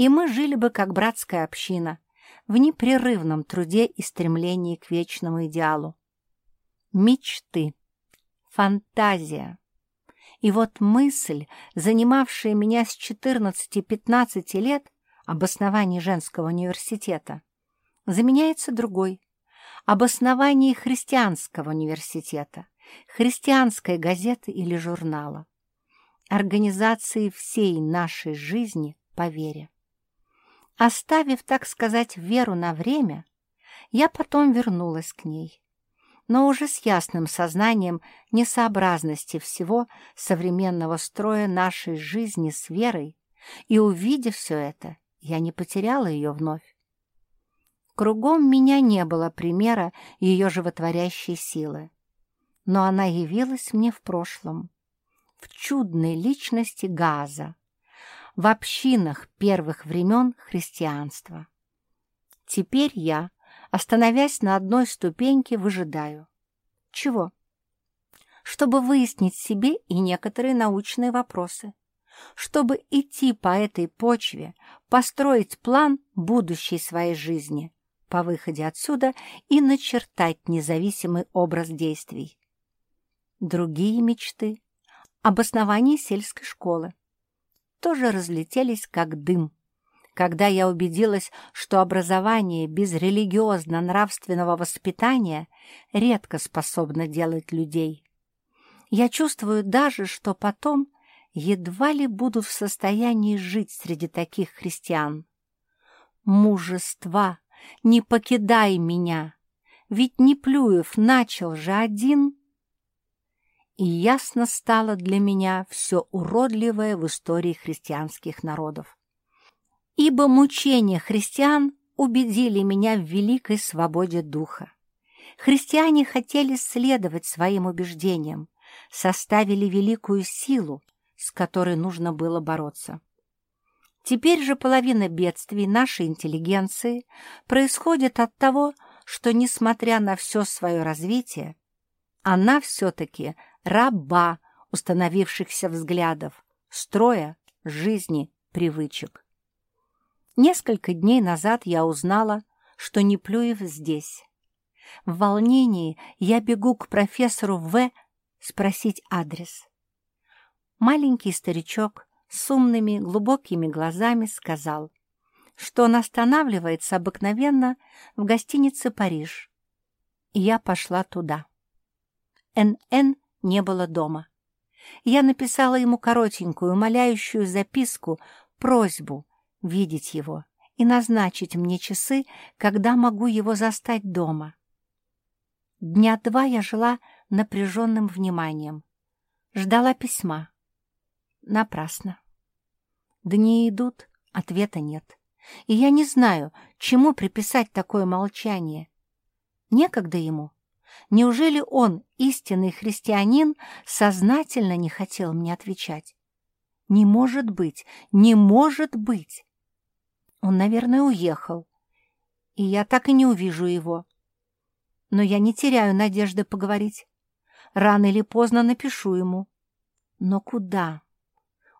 и мы жили бы как братская община, в непрерывном труде и стремлении к вечному идеалу. Мечты, фантазия. И вот мысль, занимавшая меня с 14-15 лет об основании женского университета, заменяется другой, об основании христианского университета, христианской газеты или журнала, организации всей нашей жизни по вере. Оставив, так сказать, веру на время, я потом вернулась к ней, но уже с ясным сознанием несообразности всего современного строя нашей жизни с верой, и, увидев все это, я не потеряла ее вновь. Кругом меня не было примера ее животворящей силы, но она явилась мне в прошлом, в чудной личности Газа, в общинах первых времен христианства. Теперь я, остановясь на одной ступеньке, выжидаю. Чего? Чтобы выяснить себе и некоторые научные вопросы. Чтобы идти по этой почве, построить план будущей своей жизни, по выходе отсюда и начертать независимый образ действий. Другие мечты — об основании сельской школы, тоже разлетелись как дым, когда я убедилась, что образование без религиозно-нравственного воспитания редко способно делать людей. Я чувствую даже, что потом едва ли буду в состоянии жить среди таких христиан. Мужества, не покидай меня, ведь Неплюев начал же один. И ясно стало для меня все уродливое в истории христианских народов. Ибо мучения христиан убедили меня в великой свободе духа. Христиане хотели следовать своим убеждениям, составили великую силу, с которой нужно было бороться. Теперь же половина бедствий нашей интеллигенции происходит от того, что, несмотря на все свое развитие, она все-таки раба установившихся взглядов, строя, жизни, привычек. Несколько дней назад я узнала, что Неплюев здесь. В волнении я бегу к профессору В. спросить адрес. Маленький старичок с умными глубокими глазами сказал, что он останавливается обыкновенно в гостинице «Париж». И я пошла туда. Н.Н. не было дома. Я написала ему коротенькую, умоляющую записку, просьбу видеть его и назначить мне часы, когда могу его застать дома. Дня два я жила напряженным вниманием. Ждала письма. Напрасно. Дни идут, ответа нет. И я не знаю, чему приписать такое молчание. Некогда ему. Неужели он, истинный христианин, сознательно не хотел мне отвечать? Не может быть, не может быть! Он, наверное, уехал, и я так и не увижу его. Но я не теряю надежды поговорить. Рано или поздно напишу ему. Но куда?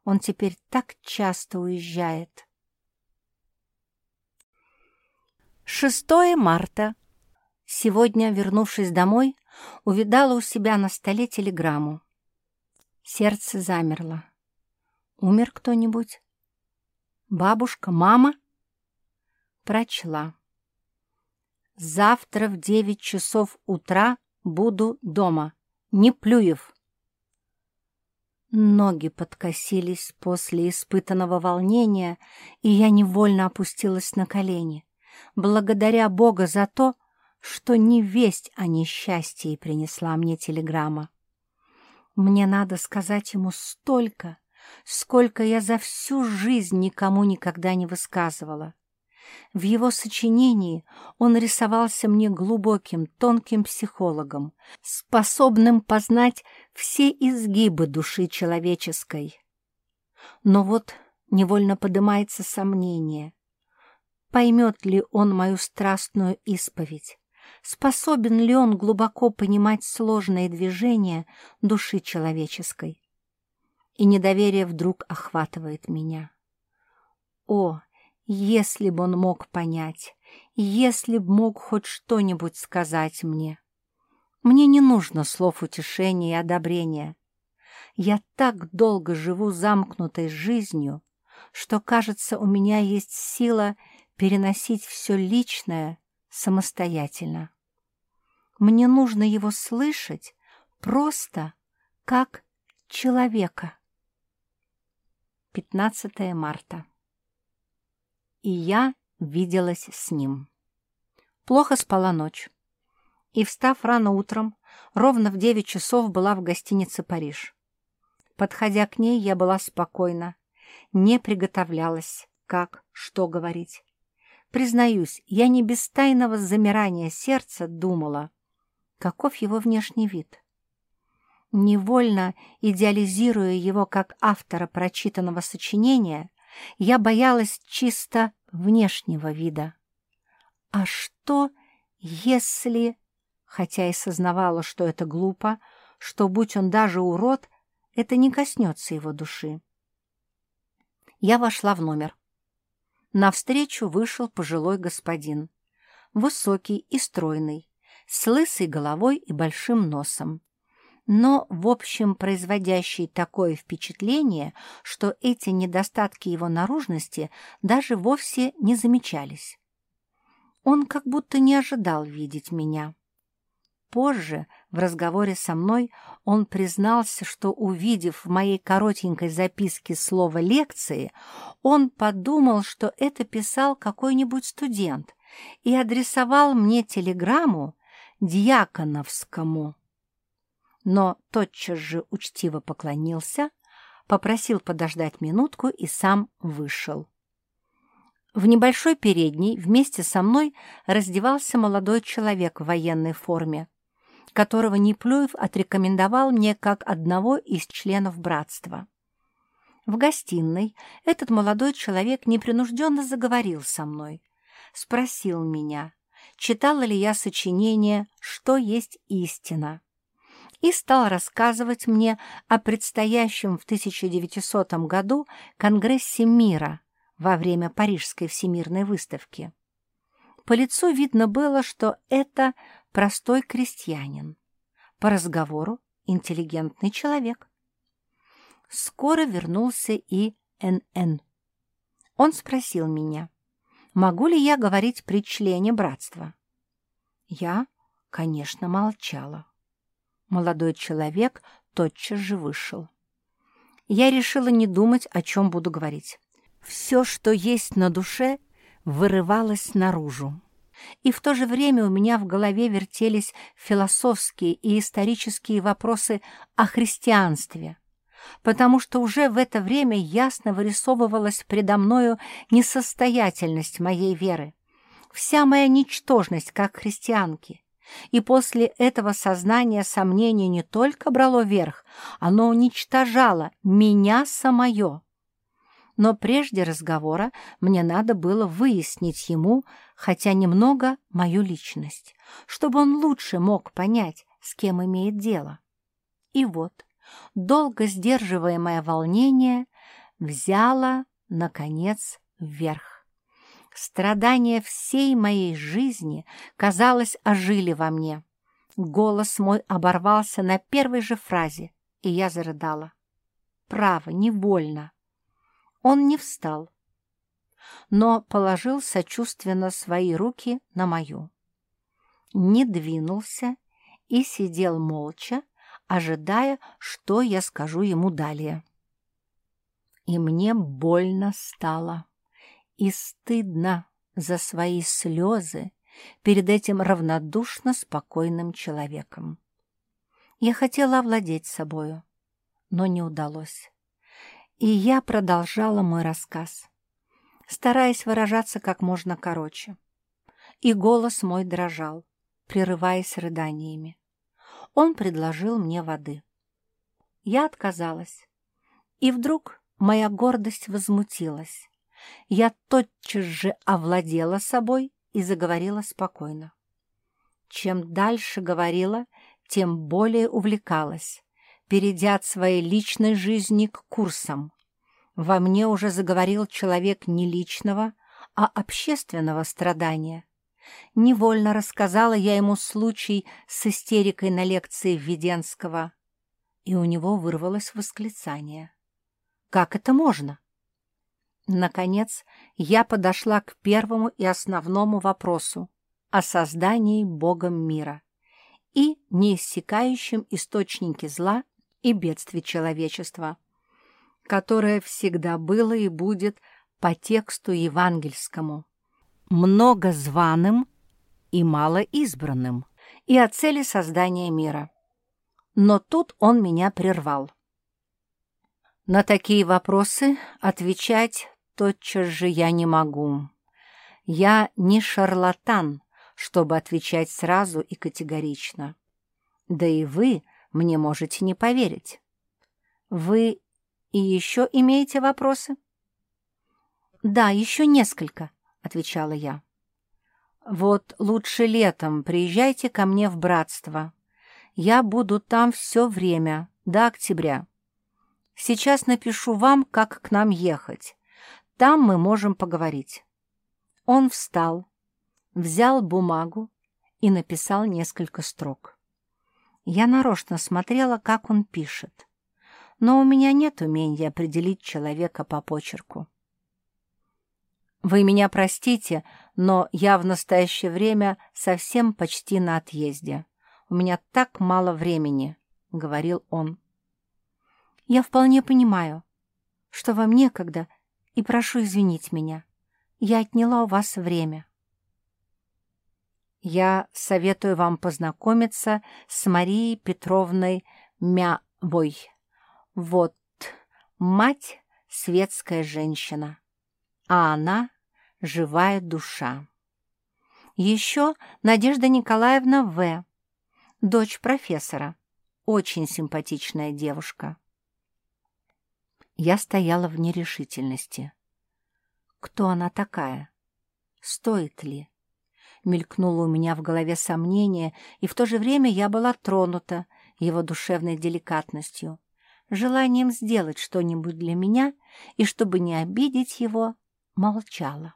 Он теперь так часто уезжает. 6 марта. Сегодня, вернувшись домой, увидала у себя на столе телеграмму. Сердце замерло. Умер кто-нибудь? Бабушка, мама? Прочла. Завтра в девять часов утра буду дома. Не Плюев. Ноги подкосились после испытанного волнения, и я невольно опустилась на колени, благодаря Бога за то, что не весть о несчастье принесла мне телеграмма. Мне надо сказать ему столько, сколько я за всю жизнь никому никогда не высказывала. В его сочинении он рисовался мне глубоким, тонким психологом, способным познать все изгибы души человеческой. Но вот невольно поднимается сомнение. Поймет ли он мою страстную исповедь? Способен ли он глубоко понимать сложные движения души человеческой? И недоверие вдруг охватывает меня. О, если бы он мог понять, если б мог хоть что-нибудь сказать мне. Мне не нужно слов утешения и одобрения. Я так долго живу замкнутой жизнью, что, кажется, у меня есть сила переносить все личное самостоятельно. Мне нужно его слышать просто как человека. 15 марта и я виделась с ним. Плохо спала ночь. И, встав рано утром, ровно в девять часов была в гостинице «Париж». Подходя к ней, я была спокойна, не приготовлялась, как, что говорить. Признаюсь, я не без тайного замирания сердца думала, каков его внешний вид. Невольно идеализируя его как автора прочитанного сочинения, я боялась чисто внешнего вида. А что, если... Хотя и сознавала, что это глупо, что, будь он даже урод, это не коснется его души. Я вошла в номер. Навстречу вышел пожилой господин, высокий и стройный, с лысой головой и большим носом но, в общем, производящий такое впечатление, что эти недостатки его наружности даже вовсе не замечались. Он как будто не ожидал видеть меня. Позже, в разговоре со мной, он признался, что, увидев в моей коротенькой записке слово «лекции», он подумал, что это писал какой-нибудь студент и адресовал мне телеграмму Дьяконовскому. Но тотчас же учтиво поклонился, попросил подождать минутку и сам вышел. В небольшой передней вместе со мной раздевался молодой человек в военной форме, которого Неплюев отрекомендовал мне как одного из членов братства. В гостиной этот молодой человек непринужденно заговорил со мной, спросил меня, читала ли я сочинение «Что есть истина?» и стал рассказывать мне о предстоящем в 1900 году Конгрессе мира во время Парижской всемирной выставки. По лицу видно было, что это простой крестьянин, по разговору интеллигентный человек. Скоро вернулся и Н.Н. Он спросил меня, могу ли я говорить при члене братства. Я, конечно, молчала. Молодой человек тотчас же вышел. Я решила не думать, о чем буду говорить. Все, что есть на душе, вырывалось наружу. И в то же время у меня в голове вертелись философские и исторические вопросы о христианстве, потому что уже в это время ясно вырисовывалась предо мною несостоятельность моей веры, вся моя ничтожность как христианки. И после этого сознание сомнения не только брало верх, оно уничтожало меня самое. Но прежде разговора мне надо было выяснить ему, хотя немного, мою личность, чтобы он лучше мог понять, с кем имеет дело. И вот, долго сдерживаемое волнение взяло, наконец, вверх. Страдания всей моей жизни, казалось, ожили во мне. Голос мой оборвался на первой же фразе, и я зарыдала. Право, невольно. Он не встал, но положил сочувственно свои руки на мою. Не двинулся и сидел молча, ожидая, что я скажу ему далее. И мне больно стало, и стыдно за свои слезы перед этим равнодушно спокойным человеком. Я хотела овладеть собою, но не удалось. И я продолжала мой рассказ, стараясь выражаться как можно короче. И голос мой дрожал, прерываясь рыданиями он предложил мне воды. Я отказалась. И вдруг моя гордость возмутилась. Я тотчас же овладела собой и заговорила спокойно. Чем дальше говорила, тем более увлекалась, перейдя от своей личной жизни к курсам. Во мне уже заговорил человек не личного, а общественного страдания. Невольно рассказала я ему случай с истерикой на лекции Введенского, и у него вырвалось восклицание. «Как это можно?» Наконец, я подошла к первому и основному вопросу о создании Богом мира и неиссякающем источнике зла и бедствий человечества, которое всегда было и будет по тексту евангельскому многозваным и малоизбранным, и о цели создания мира. Но тут он меня прервал. На такие вопросы отвечать тотчас же я не могу. Я не шарлатан, чтобы отвечать сразу и категорично. Да и вы мне можете не поверить. Вы и еще имеете вопросы? Да, еще несколько, — отвечала я. «Вот лучше летом приезжайте ко мне в братство. Я буду там все время, до октября. Сейчас напишу вам, как к нам ехать. Там мы можем поговорить». Он встал, взял бумагу и написал несколько строк. Я нарочно смотрела, как он пишет, но у меня нет умения определить человека по почерку. Вы меня простите, но я в настоящее время совсем почти на отъезде. У меня так мало времени, — говорил он. Я вполне понимаю, что вам некогда, и прошу извинить меня. Я отняла у вас время. Я советую вам познакомиться с Марией Петровной Мявой. Вот, мать — светская женщина, а она — живая душа. Еще Надежда Николаевна В., дочь профессора, очень симпатичная девушка. Я стояла в нерешительности. Кто она такая? Стоит ли? Мелькнуло у меня в голове сомнение, и в то же время я была тронута его душевной деликатностью, желанием сделать что-нибудь для меня, и, чтобы не обидеть его, молчала.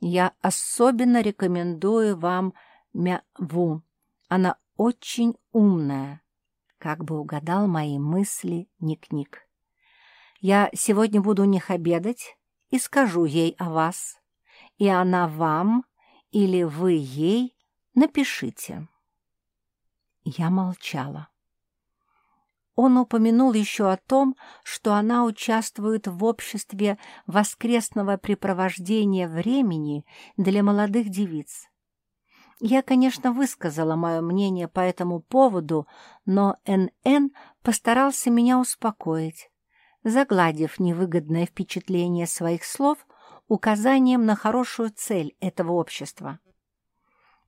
Я особенно рекомендую вам Мяву. Она очень умная, как бы угадал мои мысли Ник-Ник. Я сегодня буду у них обедать и скажу ей о вас, и она вам или вы ей напишите. Я молчала. Он упомянул еще о том, что она участвует в обществе воскресного препровождения времени для молодых девиц. Я, конечно, высказала мое мнение по этому поводу, но Н.Н. постарался меня успокоить, загладив невыгодное впечатление своих слов указанием на хорошую цель этого общества.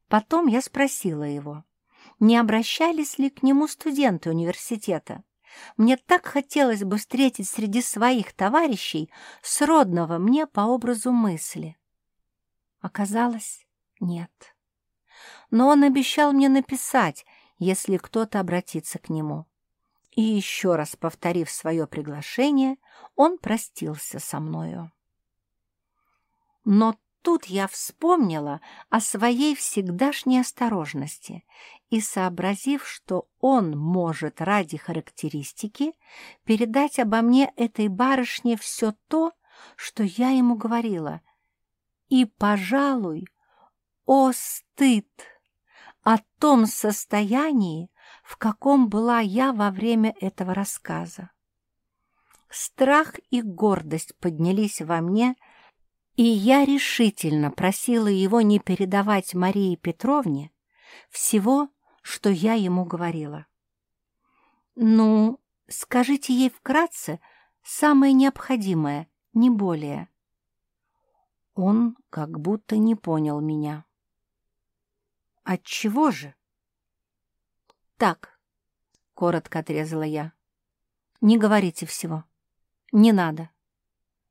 Потом я спросила его, не обращались ли к нему студенты университета. Мне так хотелось бы встретить среди своих товарищей сродного мне по образу мысли. Оказалось, нет. Но он обещал мне написать, если кто-то обратится к нему. И еще раз повторив свое приглашение, он простился со мною. Но тут я вспомнила о своей всегдашней осторожности и, сообразив, что он может ради характеристики передать обо мне этой барышне все то, что я ему говорила, и, пожалуй, о стыд о том состоянии, в каком была я во время этого рассказа. Страх и гордость поднялись во мне, и я решительно просила его не передавать Марии Петровне всего, что я ему говорила. «Ну, скажите ей вкратце самое необходимое, не более». Он как будто не понял меня. «Отчего же?» «Так», — коротко отрезала я. «Не говорите всего. Не надо.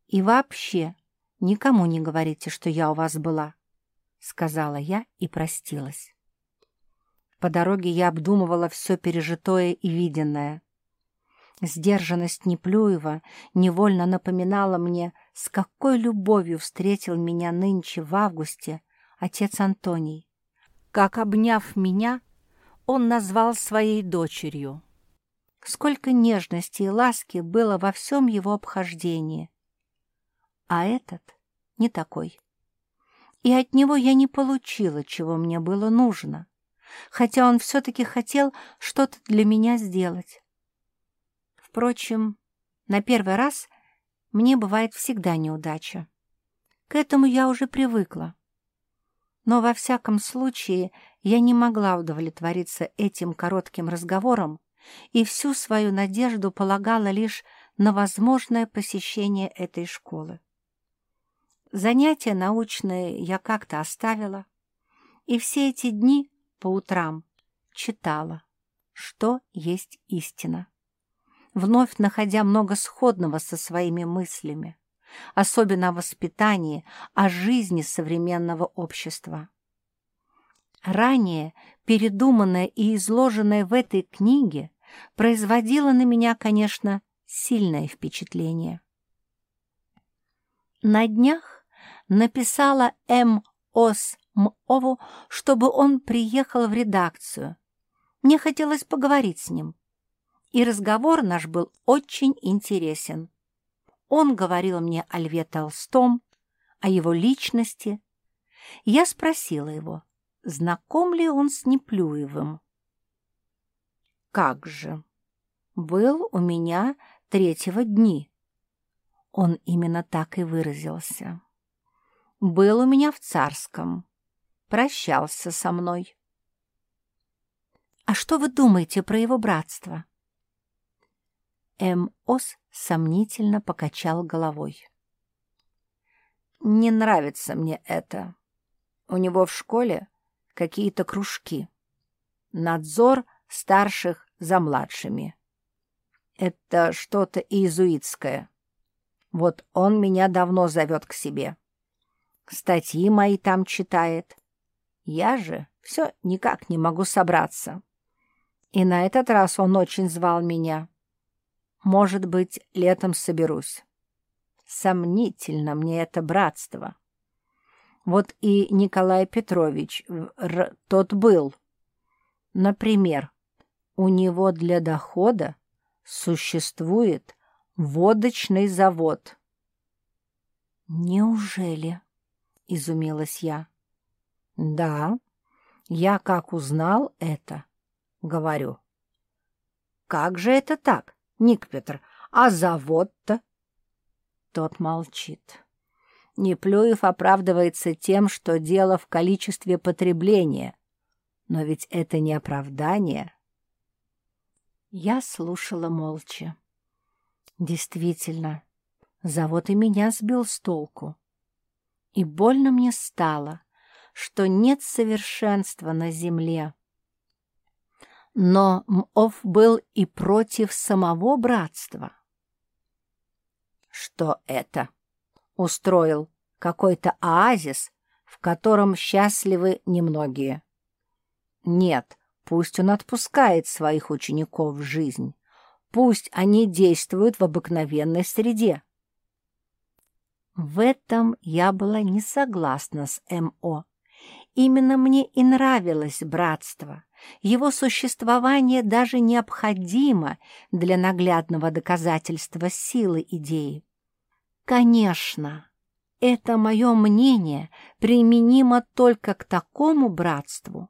И вообще никому не говорите, что я у вас была», — сказала я и простилась. По дороге я обдумывала все пережитое и виденное. Сдержанность Неплюева невольно напоминала мне, с какой любовью встретил меня нынче в августе отец Антоний. Как, обняв меня, он назвал своей дочерью. Сколько нежности и ласки было во всем его обхождении. А этот не такой. И от него я не получила, чего мне было нужно, хотя он все-таки хотел что-то для меня сделать. Впрочем, на первый раз мне бывает всегда неудача. К этому я уже привыкла. Но во всяком случае я не могла удовлетвориться этим коротким разговором и всю свою надежду полагала лишь на возможное посещение этой школы. Занятия научные я как-то оставила, и все эти дни по утрам читала, что есть истина, вновь находя много сходного со своими мыслями особенно о воспитании, о жизни современного общества. Ранее передуманное и изложенное в этой книге производило на меня, конечно, сильное впечатление. На днях написала М. Ос Мову, чтобы он приехал в редакцию. Мне хотелось поговорить с ним. И разговор наш был очень интересен. Он говорил мне о Льве Толстом, о его личности. Я спросила его, знаком ли он с Неплюевым. «Как же! Был у меня третьего дни». Он именно так и выразился. «Был у меня в Царском. прощался со мной. «А что вы думаете про его братство?» М. Ос сомнительно покачал головой. «Не нравится мне это. У него в школе какие-то кружки. Надзор старших за младшими. Это что-то иезуитское. Вот он меня давно зовет к себе. Статьи мои там читает. Я же все никак не могу собраться. И на этот раз он очень звал меня. Может быть, летом соберусь. Сомнительно мне это братство. Вот и Николай Петрович, тот был. Например, у него для дохода существует водочный завод. «Неужели?» — изумилась я. «Да, я как узнал это, говорю. Как же это так, Ник Петр, а завод-то?» Тот молчит. Неплюев оправдывается тем, что дело в количестве потребления. Но ведь это не оправдание. Я слушала молча. Действительно, завод и меня сбил с толку. И больно мне стало, что нет совершенства на земле. Но Мов был и против самого братства. Что это? Устроил какой-то оазис, в котором счастливы немногие. Нет, пусть он отпускает своих учеников в жизнь, пусть они действуют в обыкновенной среде. В этом я была не согласна с М.О. Именно мне и нравилось братство. Его существование даже необходимо для наглядного доказательства силы идеи. Конечно, это мое мнение применимо только к такому братству,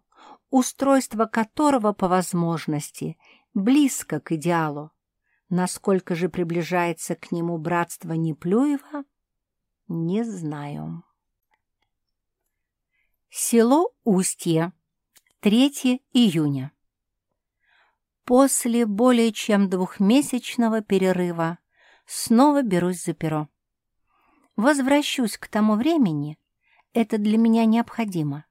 устройство которого по возможности близко к идеалу. Насколько же приближается к нему братство Неплюева, не знаю. Село Устье, 3 июня. После более чем двухмесячного перерыва снова берусь за перо. Возвращусь к тому времени, это для меня необходимо,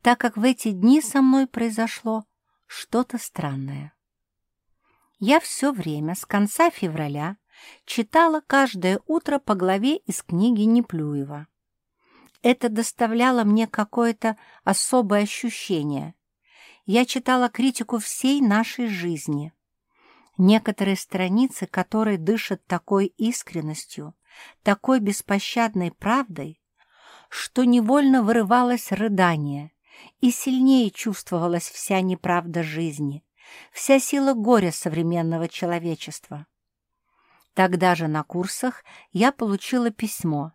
так как в эти дни со мной произошло что-то странное. Я все время с конца февраля читала каждое утро по главе из книги Неплюева. Это доставляло мне какое-то особое ощущение. Я читала критику всей нашей жизни. Некоторые страницы, которые дышат такой искренностью, такой беспощадной правдой, что невольно вырывалось рыдание, и сильнее чувствовалась вся неправда жизни, вся сила горя современного человечества. Тогда же на курсах я получила письмо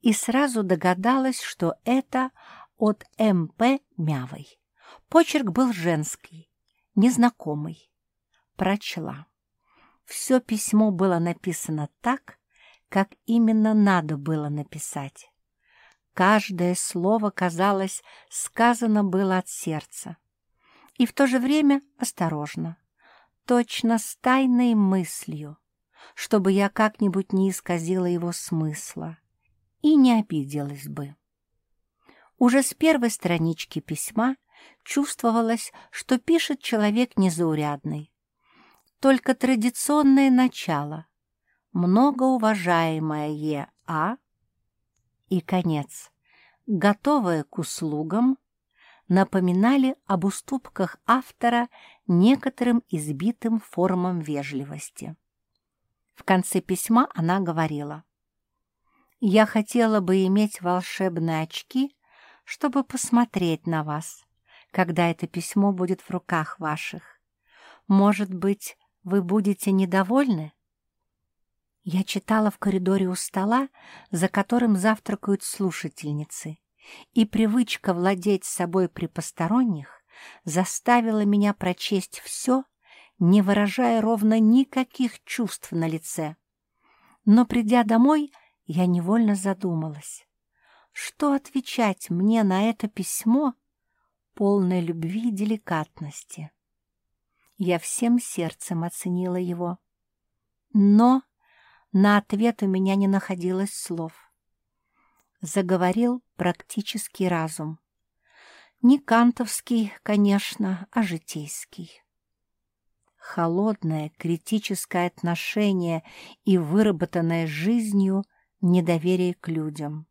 и сразу догадалась, что это от М.П. Мявой. Почерк был женский, незнакомый. Прочла. Все письмо было написано так, как именно надо было написать. Каждое слово, казалось, сказано было от сердца. И в то же время осторожно, точно с тайной мыслью, чтобы я как-нибудь не исказила его смысла и не обиделась бы. Уже с первой странички письма чувствовалось, что пишет человек незаурядный. Только традиционное начало, многоуважаемая Е.А. и конец, готовая к услугам, напоминали об уступках автора некоторым избитым формам вежливости. В конце письма она говорила, «Я хотела бы иметь волшебные очки, чтобы посмотреть на вас, когда это письмо будет в руках ваших. Может быть, вы будете недовольны?» Я читала в коридоре у стола, за которым завтракают слушательницы, и привычка владеть собой при посторонних заставила меня прочесть все, не выражая ровно никаких чувств на лице. Но, придя домой, я невольно задумалась. что отвечать мне на это письмо, полное любви и деликатности. Я всем сердцем оценила его. Но на ответ у меня не находилось слов. Заговорил практический разум. Не кантовский, конечно, а житейский. Холодное, критическое отношение и выработанное жизнью недоверие к людям.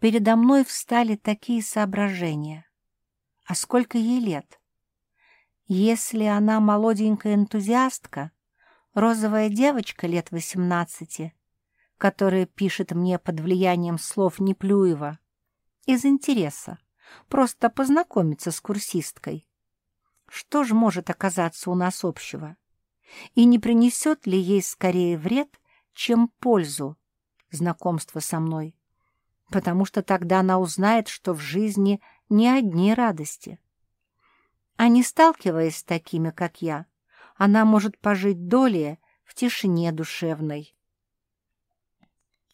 Передо мной встали такие соображения. А сколько ей лет? Если она молоденькая энтузиастка, розовая девочка лет восемнадцати, которая пишет мне под влиянием слов Неплюева, из интереса, просто познакомиться с курсисткой. Что же может оказаться у нас общего? И не принесет ли ей скорее вред, чем пользу знакомство со мной? Потому что тогда она узнает, что в жизни не одни радости. А не сталкиваясь с такими, как я, она может пожить долее в тишине душевной.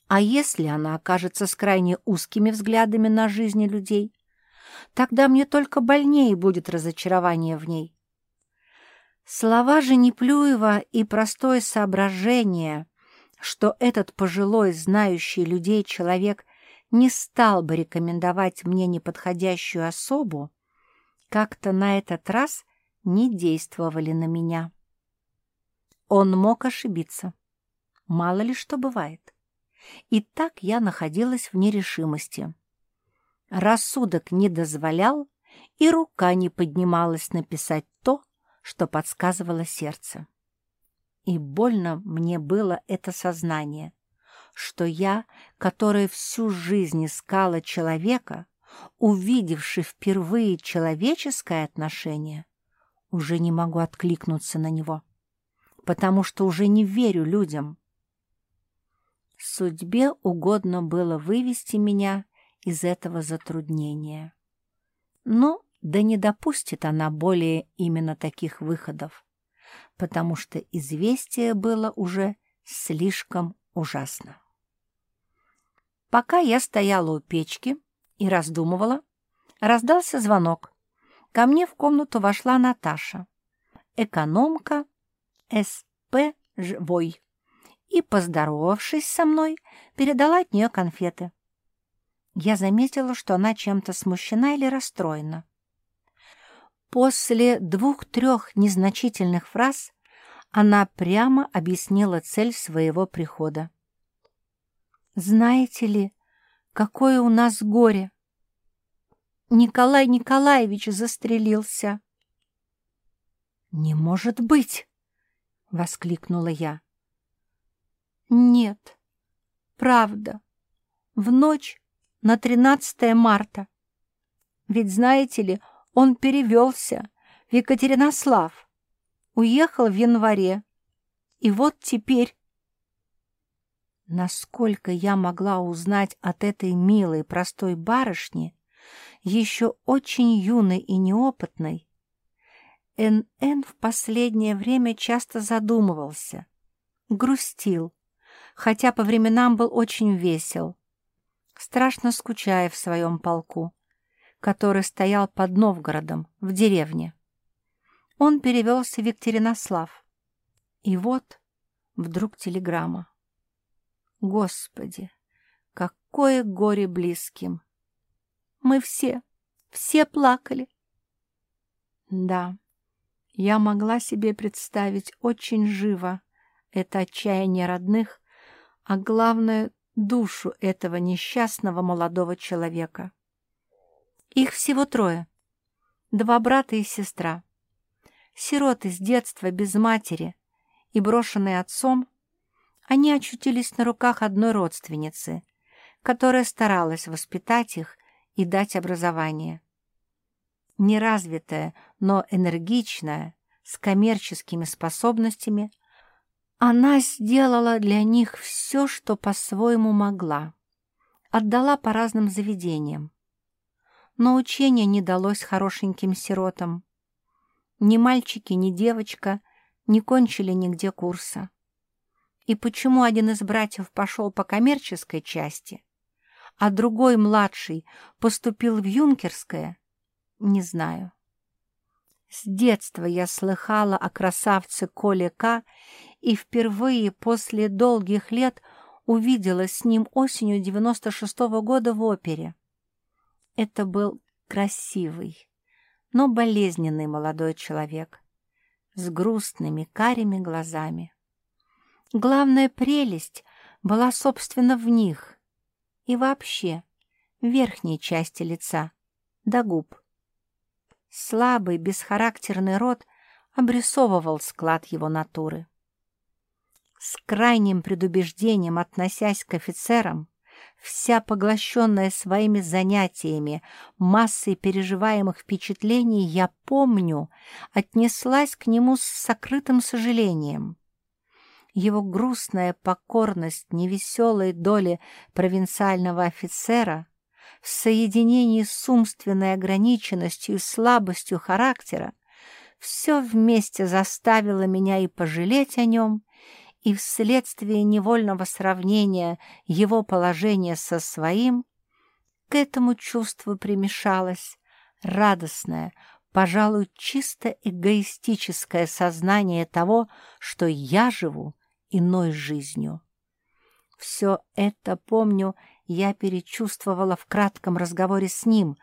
А если она окажется с крайне узкими взглядами на жизни людей, тогда мне только больнее будет разочарование в ней. Слова же Неплюева и простое соображение, что этот пожилой, знающий людей человек не стал бы рекомендовать мне неподходящую особу, как-то на этот раз не действовали на меня. Он мог ошибиться. Мало ли что бывает. И так я находилась в нерешимости. Рассудок не дозволял, и рука не поднималась написать то, что подсказывало сердце. И больно мне было это сознание, что я, которая всю жизнь искала человека, увидевший впервые человеческое отношение, уже не могу откликнуться на него, потому что уже не верю людям. Судьбе угодно было вывести меня из этого затруднения. Но да не допустит она более именно таких выходов, потому что известие было уже слишком ужасно. Пока я стояла у печки и раздумывала, раздался звонок. Ко мне в комнату вошла Наташа, экономка СП Жвой, и, поздоровавшись со мной, передала от нее конфеты. Я заметила, что она чем-то смущена или расстроена. После двух-трех незначительных фраз она прямо объяснила цель своего прихода. «Знаете ли, какое у нас горе! Николай Николаевич застрелился!» «Не может быть!» — воскликнула я. «Нет, правда. В ночь на 13 марта. Ведь, знаете ли, он перевелся в Екатеринослав, уехал в январе, и вот теперь... Насколько я могла узнать от этой милой простой барышни, еще очень юной и неопытной, Н.Н. в последнее время часто задумывался, грустил, хотя по временам был очень весел, страшно скучая в своем полку, который стоял под Новгородом, в деревне. Он перевелся в Екатеринослав. И вот вдруг телеграмма. Господи, какое горе близким! Мы все, все плакали. Да, я могла себе представить очень живо это отчаяние родных, а главное душу этого несчастного молодого человека. Их всего трое. Два брата и сестра. Сироты с детства без матери и брошенные отцом, они очутились на руках одной родственницы, которая старалась воспитать их и дать образование. Неразвитая, но энергичная, с коммерческими способностями – она сделала для них все, что по-своему могла. Отдала по разным заведениям. Но учение не далось хорошеньким сиротам. Ни мальчики, ни девочка не кончили нигде курса. И почему один из братьев пошел по коммерческой части, а другой, младший, поступил в юнкерское, не знаю. С детства я слыхала о красавце Коле К. и впервые после долгих лет увидела с ним осенью 96-го года в опере. Это был красивый, но болезненный молодой человек с грустными карими глазами. Главная прелесть была, собственно, в них и вообще в верхней части лица, до губ. Слабый, бесхарактерный рот обрисовывал склад его натуры. С крайним предубеждением относясь к офицерам, вся поглощенная своими занятиями, массой переживаемых впечатлений, я помню, отнеслась к нему с сокрытым сожалением. Его грустная покорность невеселой доли провинциального офицера в соединении с умственной ограниченностью и слабостью характера все вместе заставило меня и пожалеть о нем, и вследствие невольного сравнения его положения со своим, к этому чувству примешалось радостное, пожалуй, чисто эгоистическое сознание того, что я живу иной жизнью. Все это, помню, я перечувствовала в кратком разговоре с ним,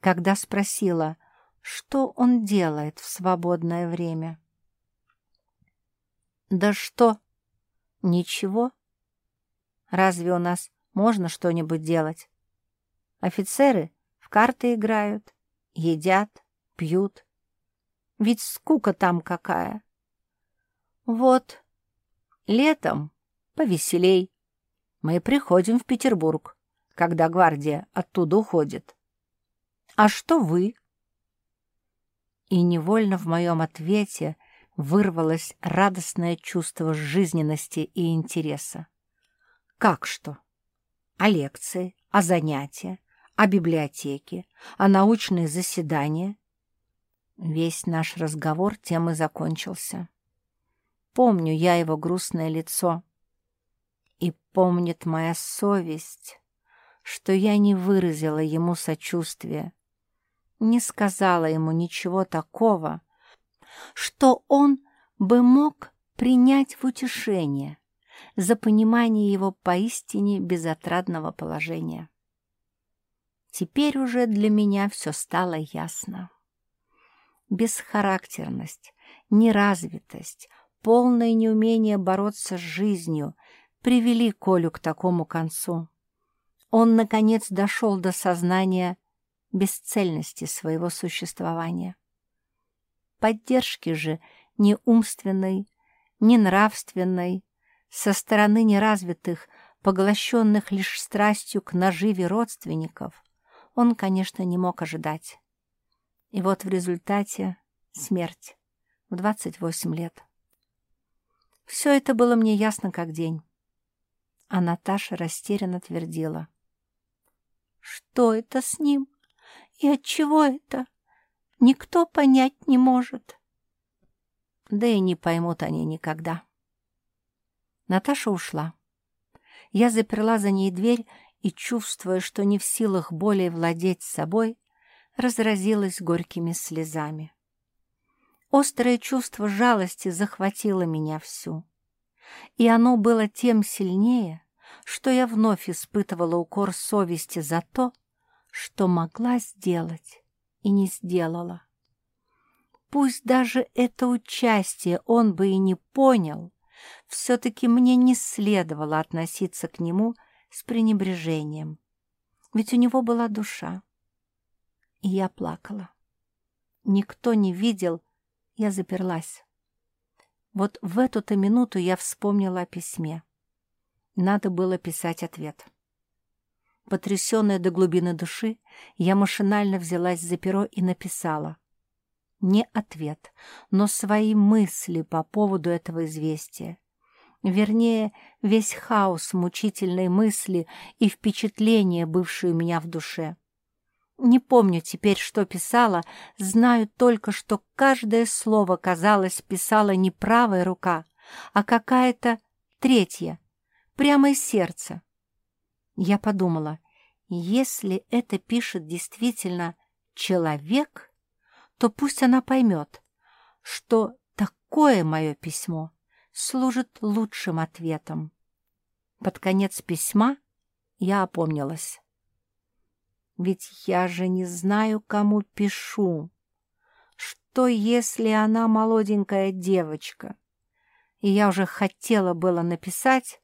когда спросила, что он делает в свободное время. «Да что?» Ничего. Разве у нас можно что-нибудь делать? Офицеры в карты играют, едят, пьют. Ведь скука там какая. Вот, летом повеселей. Мы приходим в Петербург, когда гвардия оттуда уходит. А что вы? И невольно в моем ответе вырвалось радостное чувство жизненности и интереса. Как что? А лекции, а занятия, а библиотеки, а научные заседания? Весь наш разговор тем и закончился. Помню я его грустное лицо. И помнит моя совесть, что я не выразила ему сочувствия, не сказала ему ничего такого, что он бы мог принять в утешение за понимание его поистине безотрадного положения. Теперь уже для меня все стало ясно. Бесхарактерность, неразвитость, полное неумение бороться с жизнью привели Колю к такому концу. Он, наконец, дошел до сознания бесцельности своего существования. Поддержки же ни умственной, ни нравственной, со стороны неразвитых, поглощенных лишь страстью к наживе родственников, он, конечно, не мог ожидать. И вот в результате смерть в 28 лет. Все это было мне ясно как день. А Наташа растерянно твердила. «Что это с ним? И от чего это? Никто понять не может. Да и не поймут они никогда. Наташа ушла. Я заперла за ней дверь и, чувствуя, что не в силах более владеть собой, разразилась горькими слезами. Острое чувство жалости захватило меня всю. И оно было тем сильнее, что я вновь испытывала укор совести за то, что могла сделать и не сделала. Пусть даже это участие он бы и не понял, все-таки мне не следовало относиться к нему с пренебрежением, ведь у него была душа. И я плакала. Никто не видел, я заперлась. Вот в эту-то минуту я вспомнила о письме. Надо было писать ответ. Потрясенная до глубины души, я машинально взялась за перо и написала. Не ответ, но свои мысли по поводу этого известия. Вернее, весь хаос мучительной мысли и впечатления, бывшие у меня в душе. Не помню теперь, что писала, знаю только, что каждое слово, казалось, писала не правая рука, а какая-то третья, прямо из сердца. Я подумала, Если это пишет действительно человек, то пусть она поймет, что такое мое письмо служит лучшим ответом. Под конец письма я опомнилась. Ведь я же не знаю, кому пишу. Что, если она молоденькая девочка? И я уже хотела было написать,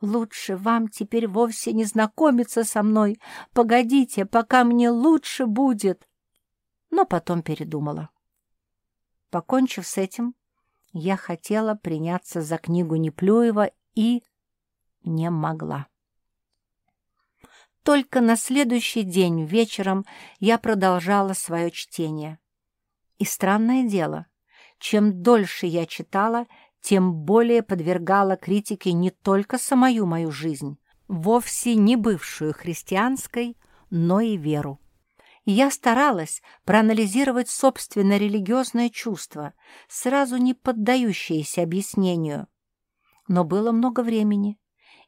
Лучше вам теперь вовсе не знакомиться со мной. Погодите, пока мне лучше будет. Но потом передумала. Покончив с этим, я хотела приняться за книгу Неплюева и не могла. Только на следующий день вечером я продолжала свое чтение. И странное дело, чем дольше я читала, тем более подвергала критике не только самую мою жизнь, вовсе не бывшую христианской, но и веру. Я старалась проанализировать собственное религиозное чувство, сразу не поддающееся объяснению. Но было много времени,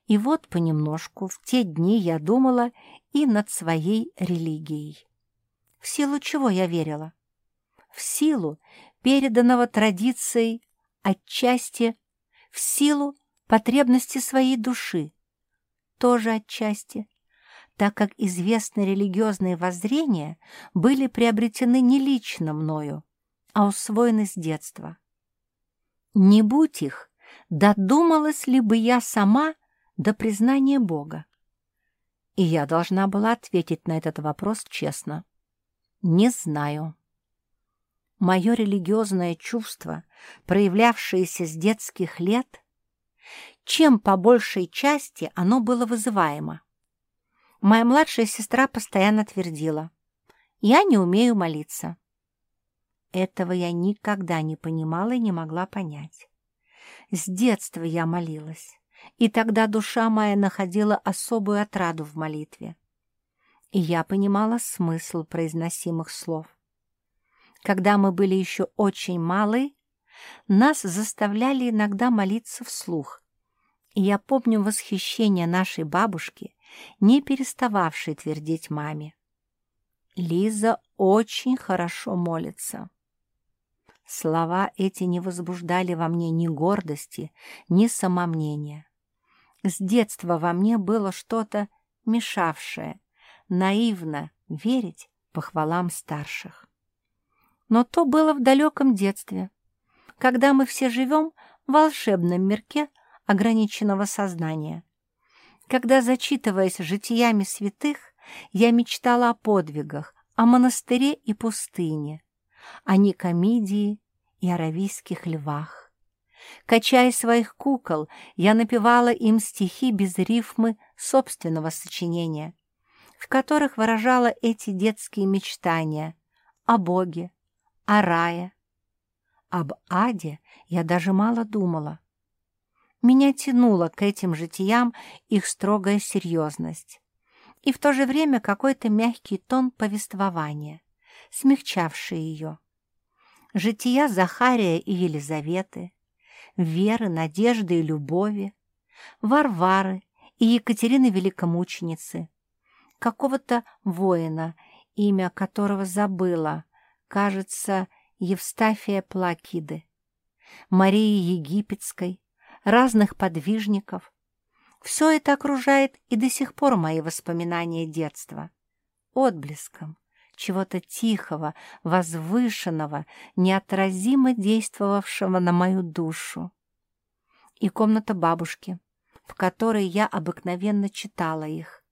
и вот понемножку в те дни я думала и над своей религией. В силу чего я верила? В силу переданного традицией отчасти в силу потребности своей души, тоже отчасти, так как известные религиозные воззрения были приобретены не лично мною, а усвоены с детства. Не будь их, додумалась ли бы я сама до признания Бога? И я должна была ответить на этот вопрос честно. Не знаю. Мое религиозное чувство, проявлявшееся с детских лет, чем по большей части оно было вызываемо. Моя младшая сестра постоянно твердила, «Я не умею молиться». Этого я никогда не понимала и не могла понять. С детства я молилась, и тогда душа моя находила особую отраду в молитве. И я понимала смысл произносимых слов. Когда мы были еще очень малы, нас заставляли иногда молиться вслух. И я помню восхищение нашей бабушки, не перестававшей твердить маме. Лиза очень хорошо молится. Слова эти не возбуждали во мне ни гордости, ни самомнения. С детства во мне было что-то мешавшее, наивно верить похвалам старших. Но то было в далеком детстве, когда мы все живем в волшебном мирке ограниченного сознания. Когда, зачитываясь житиями святых, я мечтала о подвигах, о монастыре и пустыне, о Никомидии и аравийских львах. Качая своих кукол, я напевала им стихи без рифмы собственного сочинения, в которых выражала эти детские мечтания о Боге, о рае. Об аде я даже мало думала. Меня тянуло к этим житиям их строгая серьезность и в то же время какой-то мягкий тон повествования, смягчавший ее. Жития Захария и Елизаветы, Веры, Надежды и Любови, Варвары и Екатерины Великомученицы, какого-то воина, имя которого забыла, кажется, Евстафия Плакиды, Марии Египетской, разных подвижников. Все это окружает и до сих пор мои воспоминания детства. Отблеском чего-то тихого, возвышенного, неотразимо действовавшего на мою душу. И комната бабушки, в которой я обыкновенно читала их,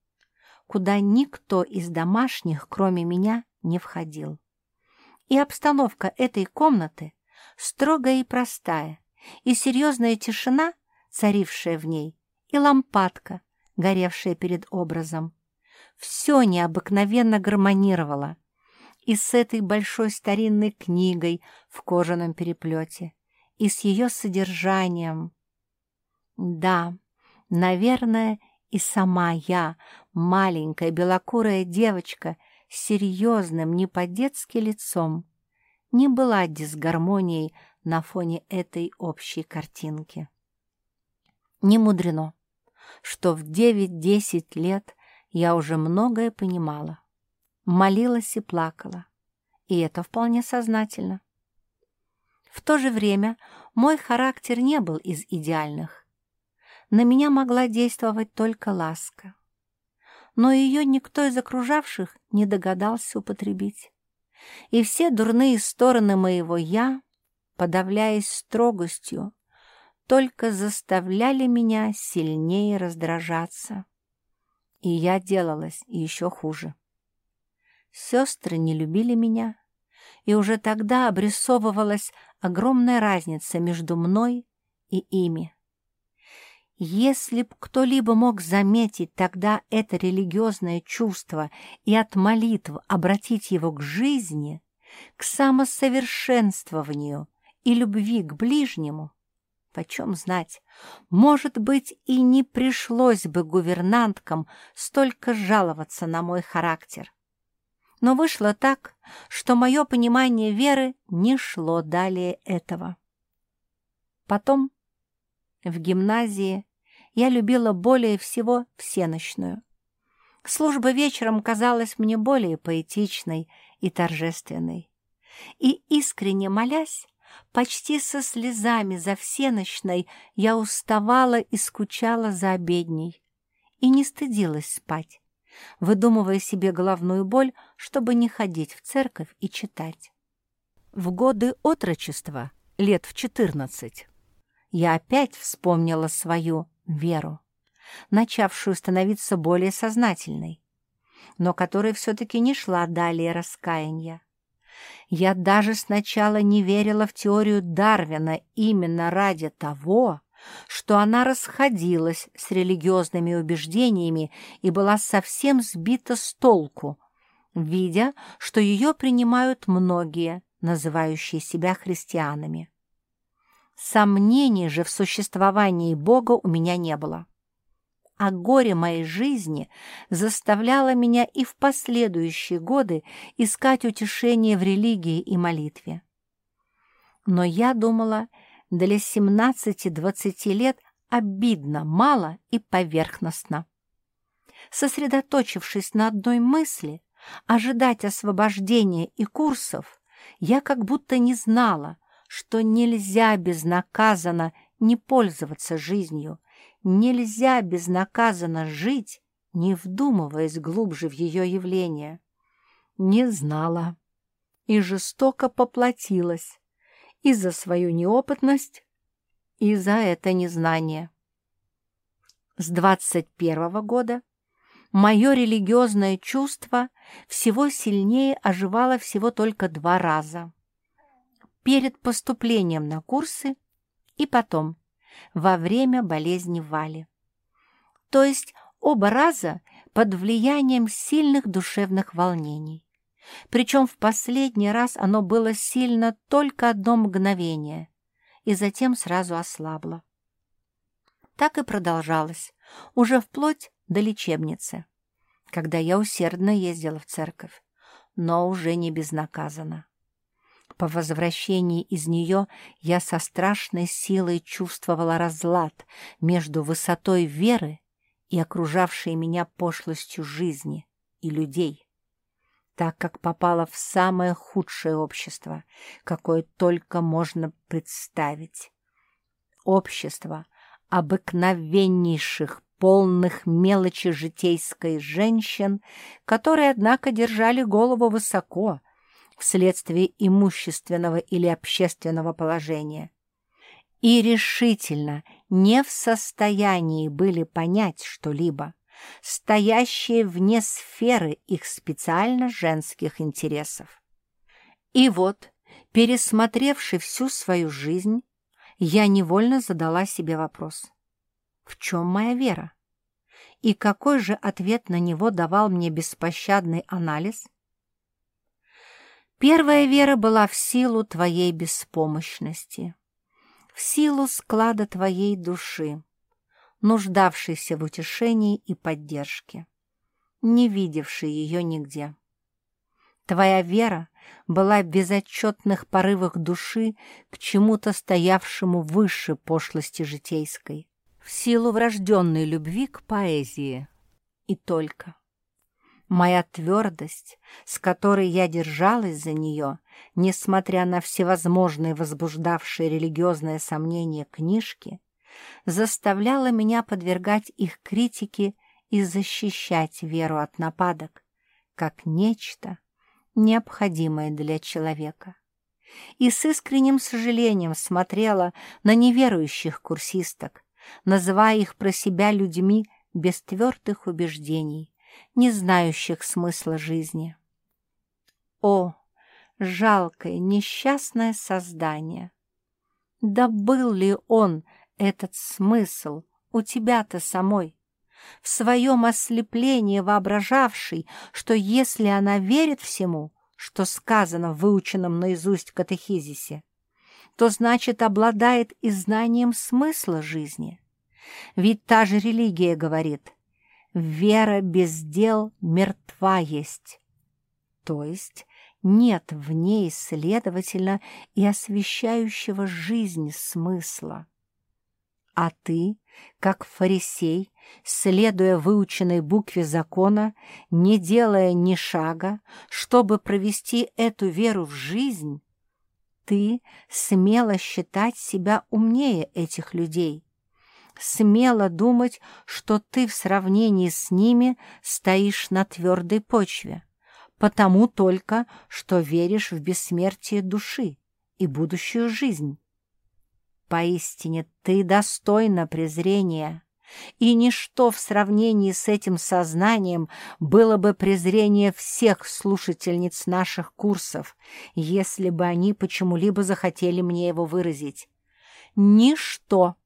куда никто из домашних, кроме меня, не входил. И обстановка этой комнаты строгая и простая, и серьезная тишина, царившая в ней, и лампадка, горевшая перед образом. Все необыкновенно гармонировало. И с этой большой старинной книгой в кожаном переплете, и с ее содержанием. Да, наверное, и сама я, маленькая белокурая девочка, серьезным, не по-детски лицом, не была дисгармонией на фоне этой общей картинки. Не мудрено, что в 9-10 лет я уже многое понимала. Молилась и плакала, и это вполне сознательно. В то же время мой характер не был из идеальных. На меня могла действовать только ласка. Но ее никто из окружавших не догадался употребить. И все дурные стороны моего «я», подавляясь строгостью, только заставляли меня сильнее раздражаться. И я делалась еще хуже. Сестры не любили меня, и уже тогда обрисовывалась огромная разница между мной и ими. Если б кто-либо мог заметить тогда это религиозное чувство и от молитв обратить его к жизни, к самосовершенствованию и любви к ближнему, почем знать, может быть, и не пришлось бы гувернанткам столько жаловаться на мой характер. Но вышло так, что мое понимание веры не шло далее этого. Потом в гимназии я любила более всего всеночную. Служба вечером казалась мне более поэтичной и торжественной. И искренне молясь, почти со слезами за всеночной, я уставала и скучала за обедней и не стыдилась спать выдумывая себе головную боль, чтобы не ходить в церковь и читать. В годы отрочества, лет в четырнадцать, я опять вспомнила свою веру, начавшую становиться более сознательной, но которая все-таки не шла далее раскаяния. Я даже сначала не верила в теорию Дарвина именно ради того, что она расходилась с религиозными убеждениями и была совсем сбита с толку, видя, что ее принимают многие, называющие себя христианами. Сомнений же в существовании Бога у меня не было. А горе моей жизни заставляло меня и в последующие годы искать утешение в религии и молитве. Но я думала, для 17-20 лет обидно, мало и поверхностно. Сосредоточившись на одной мысли, ожидать освобождения и курсов, я как будто не знала, что нельзя безнаказанно не пользоваться жизнью, нельзя безнаказанно жить, не вдумываясь глубже в ее явление. Не знала и жестоко поплатилась, и за свою неопытность, и за это незнание. С 21 года мое религиозное чувство всего сильнее оживало всего только два раза. Перед поступлением на курсы и потом, во время болезни Вали. То есть оба раза под влиянием сильных душевных волнений. Причем в последний раз оно было сильно только одно мгновение, и затем сразу ослабло. Так и продолжалось, уже вплоть до лечебницы, когда я усердно ездила в церковь, но уже не безнаказанно. По возвращении из нее я со страшной силой чувствовала разлад между высотой веры и окружавшей меня пошлостью жизни и людей так как попала в самое худшее общество, какое только можно представить. Общество обыкновеннейших, полных мелочи житейской женщин, которые, однако, держали голову высоко вследствие имущественного или общественного положения и решительно не в состоянии были понять что-либо, стоящие вне сферы их специально женских интересов. И вот, пересмотревши всю свою жизнь, я невольно задала себе вопрос. В чем моя вера? И какой же ответ на него давал мне беспощадный анализ? Первая вера была в силу твоей беспомощности, в силу склада твоей души, нуждавшийся в утешении и поддержке, не видевший ее нигде. Твоя вера была в безотчетных порывах души к чему-то стоявшему выше пошлости житейской, в силу врожденной любви к поэзии. И только. Моя твердость, с которой я держалась за нее, несмотря на всевозможные возбуждавшие религиозные сомнения книжки, заставляла меня подвергать их критике и защищать веру от нападок, как нечто, необходимое для человека. И с искренним сожалением смотрела на неверующих курсисток, называя их про себя людьми без твердых убеждений, не знающих смысла жизни. О, жалкое, несчастное создание! Да был ли он, этот смысл, у тебя-то самой? В своем ослеплении воображавший, что если она верит всему, что сказано в выученном наизусть катехизисе, то значит обладает и знанием смысла жизни. Ведь та же религия говорит «вера без дел мертва есть», то есть нет в ней, следовательно, и освещающего жизнь смысла. А ты, как фарисей, следуя выученной букве закона, не делая ни шага, чтобы провести эту веру в жизнь, ты смело считать себя умнее этих людей, смело думать, что ты в сравнении с ними стоишь на твердой почве, потому только, что веришь в бессмертие души и будущую жизнь. Поистине ты достойна презрения, и ничто в сравнении с этим сознанием было бы презрение всех слушательниц наших курсов, если бы они почему-либо захотели мне его выразить. Ничто,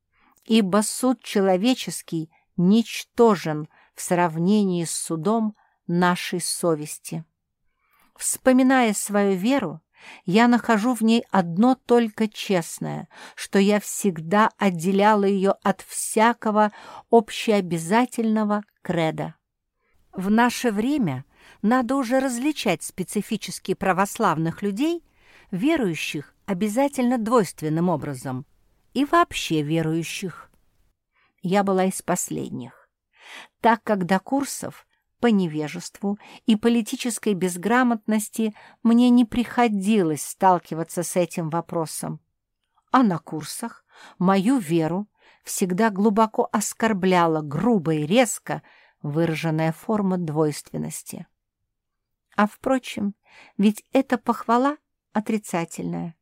ибо суд человеческий ничтожен в сравнении с судом нашей совести. Вспоминая свою веру, я нахожу в ней одно только честное, что я всегда отделяла ее от всякого общеобязательного креда. В наше время надо уже различать специфически православных людей, верующих обязательно двойственным образом, и вообще верующих. Я была из последних, так как до курсов по невежеству и политической безграмотности мне не приходилось сталкиваться с этим вопросом. А на курсах мою веру всегда глубоко оскорбляла грубо и резко выраженная форма двойственности. А, впрочем, ведь эта похвала отрицательная.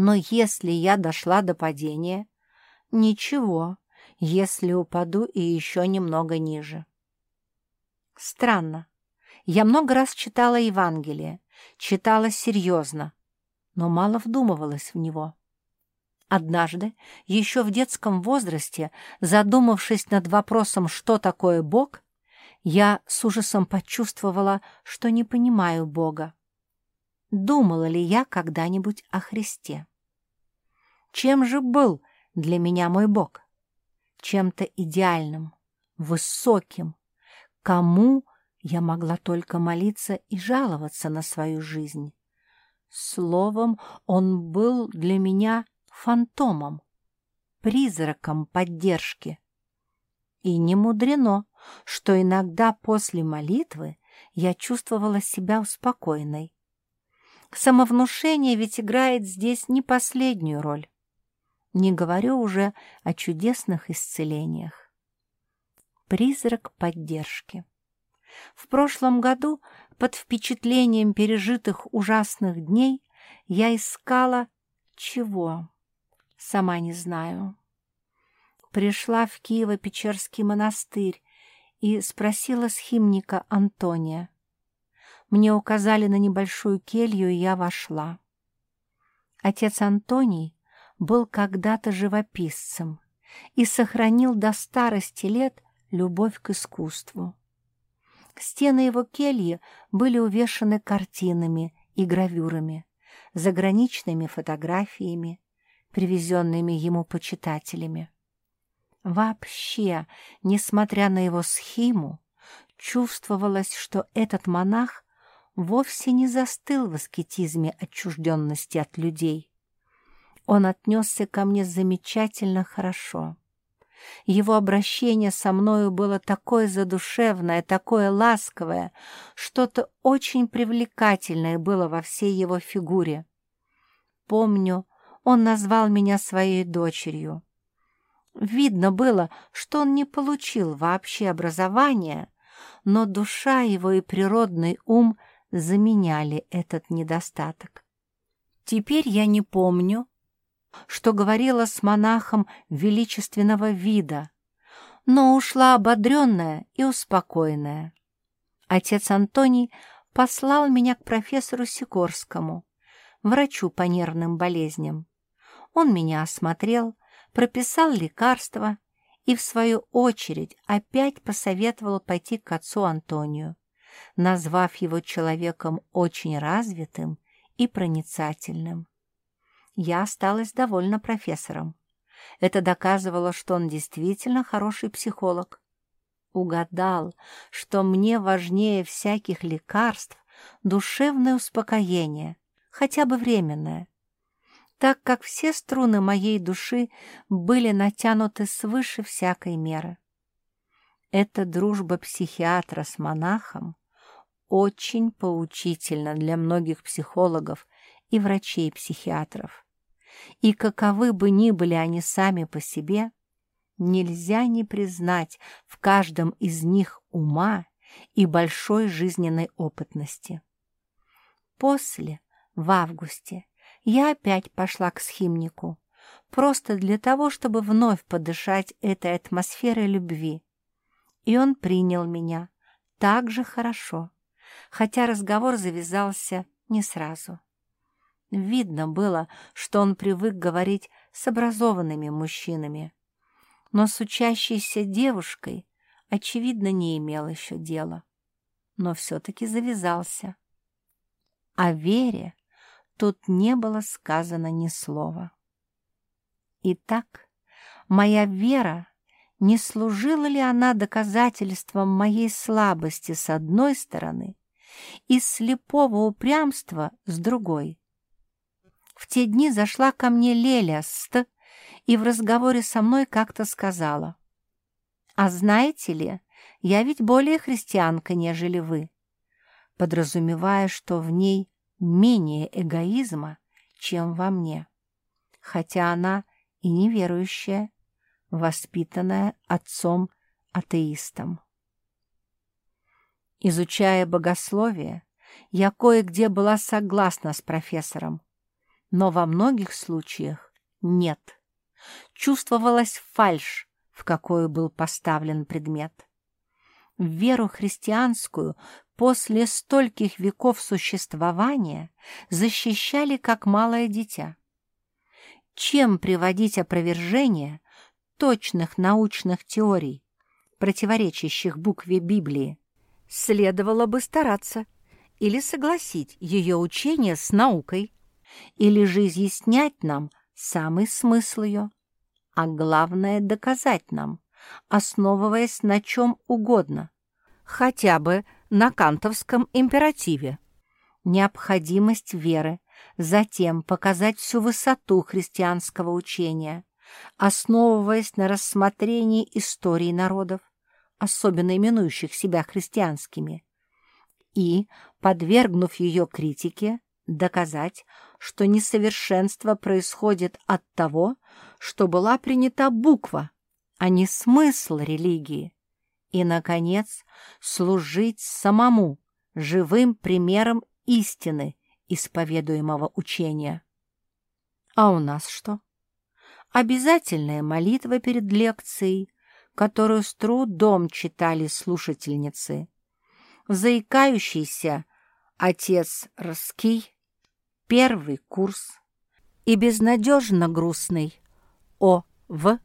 Но если я дошла до падения, ничего, если упаду и еще немного ниже. Странно. Я много раз читала Евангелие, читала серьезно, но мало вдумывалась в него. Однажды, еще в детском возрасте, задумавшись над вопросом, что такое Бог, я с ужасом почувствовала, что не понимаю Бога. Думала ли я когда-нибудь о Христе? Чем же был для меня мой Бог? Чем-то идеальным, высоким, Кому я могла только молиться и жаловаться на свою жизнь? Словом, он был для меня фантомом, призраком поддержки. И не мудрено, что иногда после молитвы я чувствовала себя успокоенной. Самовнушение ведь играет здесь не последнюю роль. Не говорю уже о чудесных исцелениях призрак поддержки. В прошлом году под впечатлением пережитых ужасных дней я искала чего? Сама не знаю. Пришла в Киево-Печерский монастырь и спросила схимника Антония. Мне указали на небольшую келью, и я вошла. Отец Антоний был когда-то живописцем и сохранил до старости лет любовь к искусству. Стены его кельи были увешаны картинами и гравюрами, заграничными фотографиями, привезенными ему почитателями. Вообще, несмотря на его схиму, чувствовалось, что этот монах вовсе не застыл в аскетизме отчужденности от людей. Он отнесся ко мне замечательно хорошо Его обращение со мною было такое задушевное, такое ласковое, что-то очень привлекательное было во всей его фигуре. Помню, он назвал меня своей дочерью. Видно было, что он не получил вообще образования, но душа его и природный ум заменяли этот недостаток. Теперь я не помню, что говорила с монахом величественного вида, но ушла ободренная и успокоенная. Отец Антоний послал меня к профессору Сикорскому, врачу по нервным болезням. Он меня осмотрел, прописал лекарства и, в свою очередь, опять посоветовал пойти к отцу Антонию, назвав его человеком очень развитым и проницательным. Я осталась довольна профессором. Это доказывало, что он действительно хороший психолог. Угадал, что мне важнее всяких лекарств душевное успокоение, хотя бы временное, так как все струны моей души были натянуты свыше всякой меры. Эта дружба психиатра с монахом очень поучительна для многих психологов и врачей-психиатров и каковы бы ни были они сами по себе, нельзя не признать в каждом из них ума и большой жизненной опытности. После, в августе, я опять пошла к схимнику, просто для того, чтобы вновь подышать этой атмосферой любви. И он принял меня так же хорошо, хотя разговор завязался не сразу. Видно было, что он привык говорить с образованными мужчинами, но с учащейся девушкой, очевидно, не имел еще дела, но все-таки завязался. О Вере тут не было сказано ни слова. Итак, моя вера, не служила ли она доказательством моей слабости с одной стороны и слепого упрямства с другой? В те дни зашла ко мне Леля Ст и в разговоре со мной как-то сказала. «А знаете ли, я ведь более христианка, нежели вы», подразумевая, что в ней менее эгоизма, чем во мне, хотя она и неверующая, воспитанная отцом-атеистом. Изучая богословие, я кое-где была согласна с профессором, но во многих случаях нет. Чувствовалась фальшь, в какую был поставлен предмет. Веру христианскую после стольких веков существования защищали как малое дитя. Чем приводить опровержение точных научных теорий, противоречащих букве Библии? Следовало бы стараться или согласить ее учение с наукой, или же изъяснять нам самый смысл ее, а главное доказать нам, основываясь на чем угодно, хотя бы на кантовском императиве. Необходимость веры, затем показать всю высоту христианского учения, основываясь на рассмотрении истории народов, особенно именующих себя христианскими, и, подвергнув ее критике, доказать, что несовершенство происходит от того, что была принята буква, а не смысл религии. И, наконец, служить самому живым примером истины исповедуемого учения. А у нас что? Обязательная молитва перед лекцией, которую с трудом читали слушательницы. Заикающийся отец Рский Первый курс и безнадежно грустный О.В.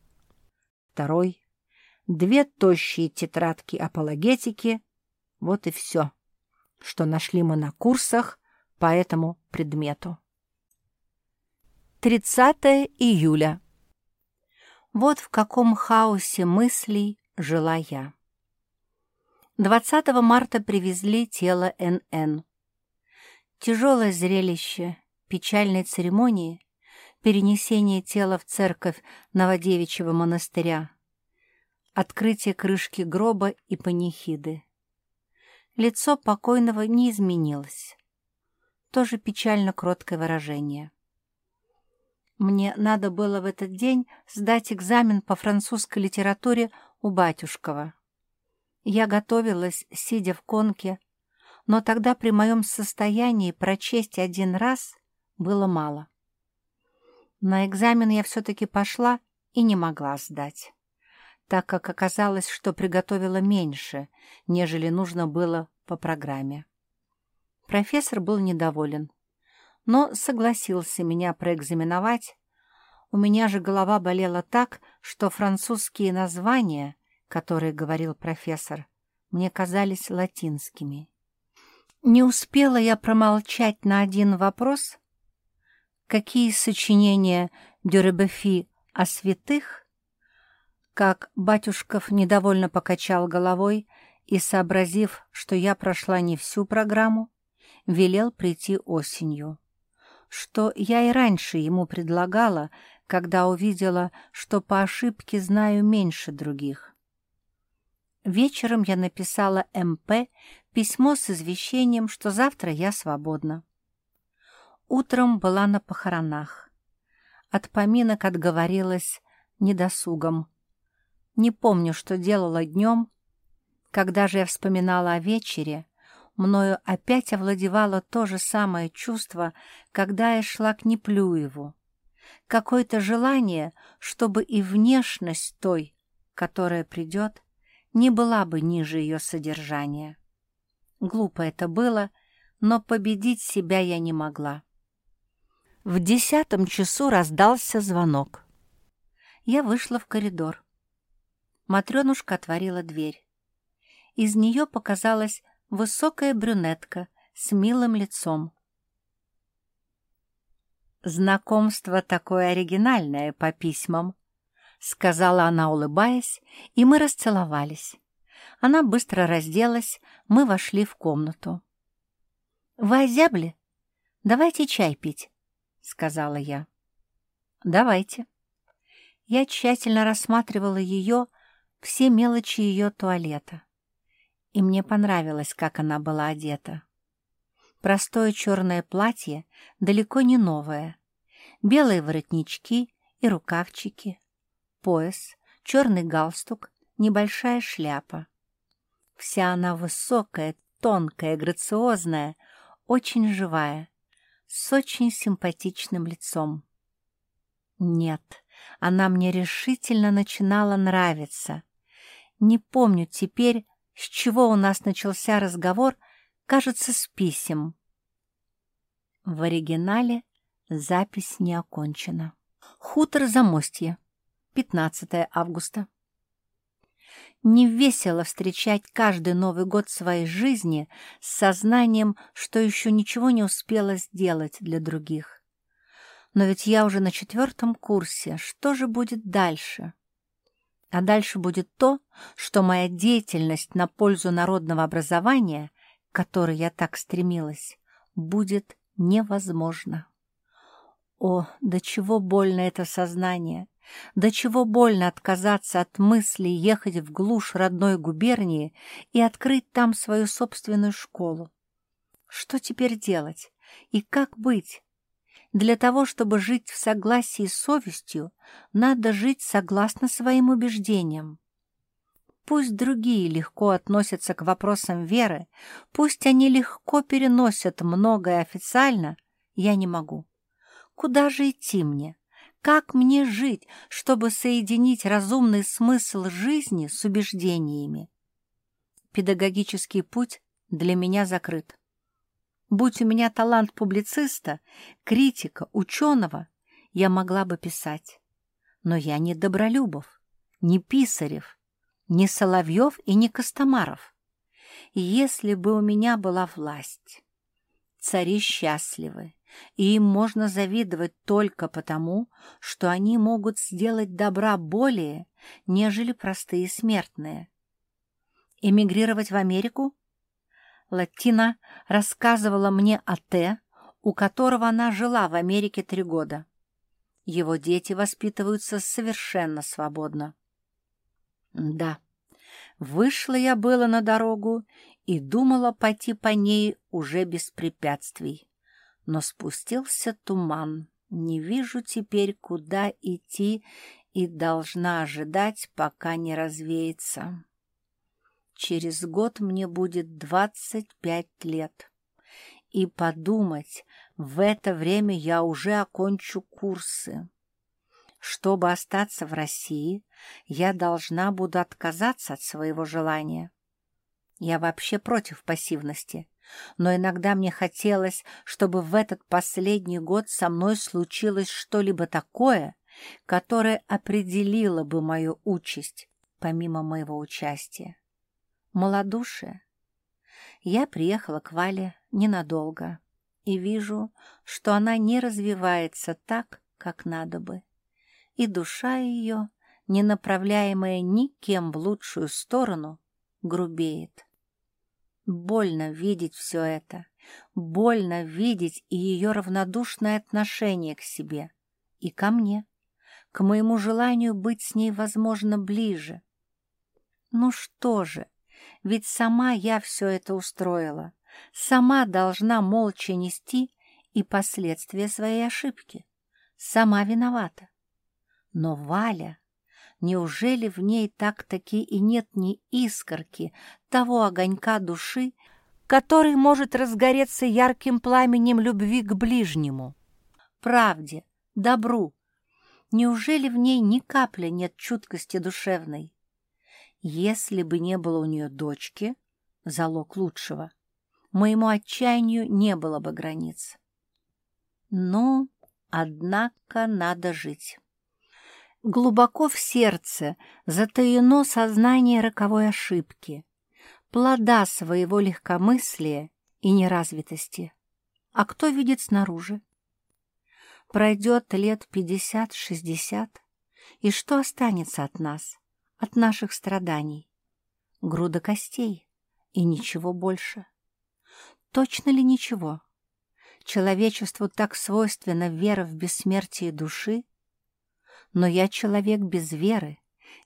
Второй. Две тощие тетрадки апологетики. Вот и все, что нашли мы на курсах по этому предмету. 30 июля. Вот в каком хаосе мыслей жила я. 20 марта привезли тело Н.Н. Тяжелое зрелище печальной церемонии перенесения тела в церковь Новодевичьего монастыря открытие крышки гроба и панихиды. Лицо покойного не изменилось. Тоже печально кроткое выражение. Мне надо было в этот день сдать экзамен по французской литературе у батюшкова. Я готовилась, сидя в конке, но тогда при моем состоянии прочесть один раз было мало. На экзамен я все-таки пошла и не могла сдать, так как оказалось, что приготовила меньше, нежели нужно было по программе. Профессор был недоволен, но согласился меня проэкзаменовать. У меня же голова болела так, что французские названия, которые говорил профессор, мне казались латинскими. Не успела я промолчать на один вопрос, какие сочинения Дюребефи о святых, как Батюшков недовольно покачал головой и, сообразив, что я прошла не всю программу, велел прийти осенью, что я и раньше ему предлагала, когда увидела, что по ошибке знаю меньше других. Вечером я написала МП письмо с извещением, что завтра я свободна. Утром была на похоронах. От поминок отговорилась недосугом. Не помню, что делала днем. Когда же я вспоминала о вечере, мною опять овладевало то же самое чувство, когда я шла к Неплюеву. Какое-то желание, чтобы и внешность той, которая придет, не была бы ниже ее содержания. Глупо это было, но победить себя я не могла. В десятом часу раздался звонок. Я вышла в коридор. Матрёнушка отворила дверь. Из нее показалась высокая брюнетка с милым лицом. «Знакомство такое оригинальное по письмам», — сказала она, улыбаясь, и мы расцеловались. Она быстро разделась, мы вошли в комнату. «Вы озябли? Давайте чай пить», — сказала я. «Давайте». Я тщательно рассматривала ее, все мелочи ее туалета. И мне понравилось, как она была одета. Простое черное платье, далеко не новое, белые воротнички и рукавчики, пояс, черный галстук, небольшая шляпа. Вся она высокая, тонкая, грациозная, очень живая, с очень симпатичным лицом. Нет, она мне решительно начинала нравиться. Не помню теперь, с чего у нас начался разговор, кажется, с писем. В оригинале запись не окончена. Хутор Замостье. 15 августа. Не весело встречать каждый Новый год своей жизни с сознанием, что еще ничего не успела сделать для других. Но ведь я уже на четвертом курсе, что же будет дальше? А дальше будет то, что моя деятельность на пользу народного образования, к которой я так стремилась, будет невозможна. О, до чего больно это сознание! До чего больно отказаться от мысли ехать в глушь родной губернии и открыть там свою собственную школу. Что теперь делать? И как быть? Для того, чтобы жить в согласии с совестью, надо жить согласно своим убеждениям. Пусть другие легко относятся к вопросам веры, пусть они легко переносят многое официально, я не могу. Куда же идти мне? Как мне жить, чтобы соединить разумный смысл жизни с убеждениями? Педагогический путь для меня закрыт. Будь у меня талант публициста, критика, ученого, я могла бы писать. Но я не Добролюбов, не Писарев, не Соловьев и не Костомаров. Если бы у меня была власть, цари счастливы, и им можно завидовать только потому, что они могут сделать добра более, нежели простые смертные. Эмигрировать в Америку? Латина рассказывала мне о Т, у которого она жила в Америке три года. Его дети воспитываются совершенно свободно. Да, вышла я было на дорогу и думала пойти по ней уже без препятствий. Но спустился туман. Не вижу теперь, куда идти, и должна ожидать, пока не развеется. Через год мне будет двадцать пять лет. И подумать, в это время я уже окончу курсы. Чтобы остаться в России, я должна буду отказаться от своего желания. Я вообще против пассивности, но иногда мне хотелось, чтобы в этот последний год со мной случилось что-либо такое, которое определило бы мою участь, помимо моего участия. Молодушие. Я приехала к Вале ненадолго и вижу, что она не развивается так, как надо бы. И душа ее, не направляемая никем в лучшую сторону, грубеет. Больно видеть все это, больно видеть и ее равнодушное отношение к себе и ко мне, к моему желанию быть с ней, возможно, ближе. Ну что же, ведь сама я все это устроила, сама должна молча нести и последствия своей ошибки. Сама виновата. Но Валя, неужели в ней так-таки и нет ни искорки того огонька души, который может разгореться ярким пламенем любви к ближнему? Правде, добру. Неужели в ней ни капли нет чуткости душевной? Если бы не было у нее дочки, залог лучшего, моему отчаянию не было бы границ. Ну, однако, надо жить. Глубоко в сердце затаено сознание роковой ошибки, плода своего легкомыслия и неразвитости. А кто видит снаружи? Пройдет лет пятьдесят-шестьдесят, и что останется от нас? От наших страданий. Груда костей и ничего больше. Точно ли ничего? Человечеству так свойственна вера в бессмертие души, но я человек без веры,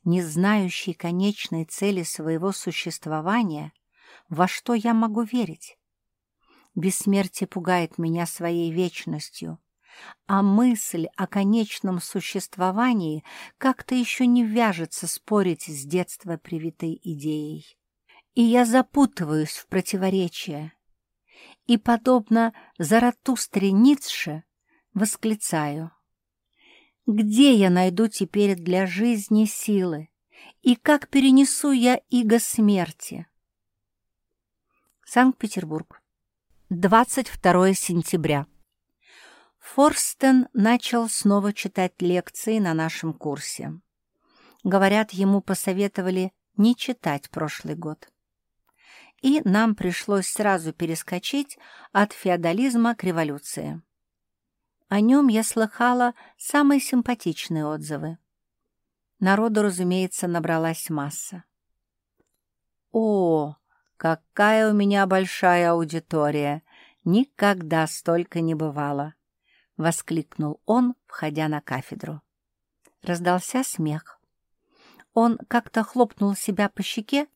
не знающий конечной цели своего существования, во что я могу верить? Бессмертие пугает меня своей вечностью, а мысль о конечном существовании как-то еще не вяжется спорить с детства привитой идеей. И я запутываюсь в противоречия. И, подобно Заратустре Ницше, восклицаю. Где я найду теперь для жизни силы? И как перенесу я иго смерти? Санкт-Петербург. 22 сентября. Форстен начал снова читать лекции на нашем курсе. Говорят, ему посоветовали не читать прошлый год. И нам пришлось сразу перескочить от феодализма к революции. О нем я слыхала самые симпатичные отзывы. Народу, разумеется, набралась масса. «О, какая у меня большая аудитория! Никогда столько не бывало!» — воскликнул он, входя на кафедру. Раздался смех. Он как-то хлопнул себя по щеке,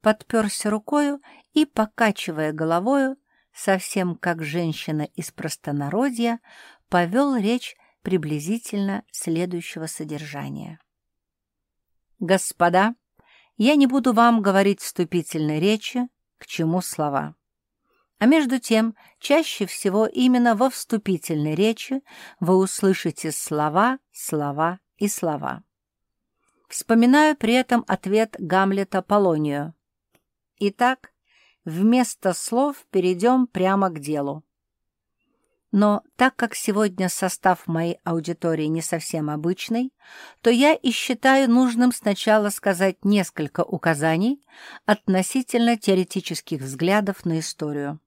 подперся рукою и, покачивая головою, совсем как женщина из простонародья, повел речь приблизительно следующего содержания. «Господа, я не буду вам говорить вступительной речи, к чему слова. А между тем, чаще всего именно во вступительной речи вы услышите слова, слова и слова. Вспоминаю при этом ответ Гамлета Полонию. Итак, вместо слов перейдем прямо к делу. Но так как сегодня состав моей аудитории не совсем обычный, то я и считаю нужным сначала сказать несколько указаний относительно теоретических взглядов на историю.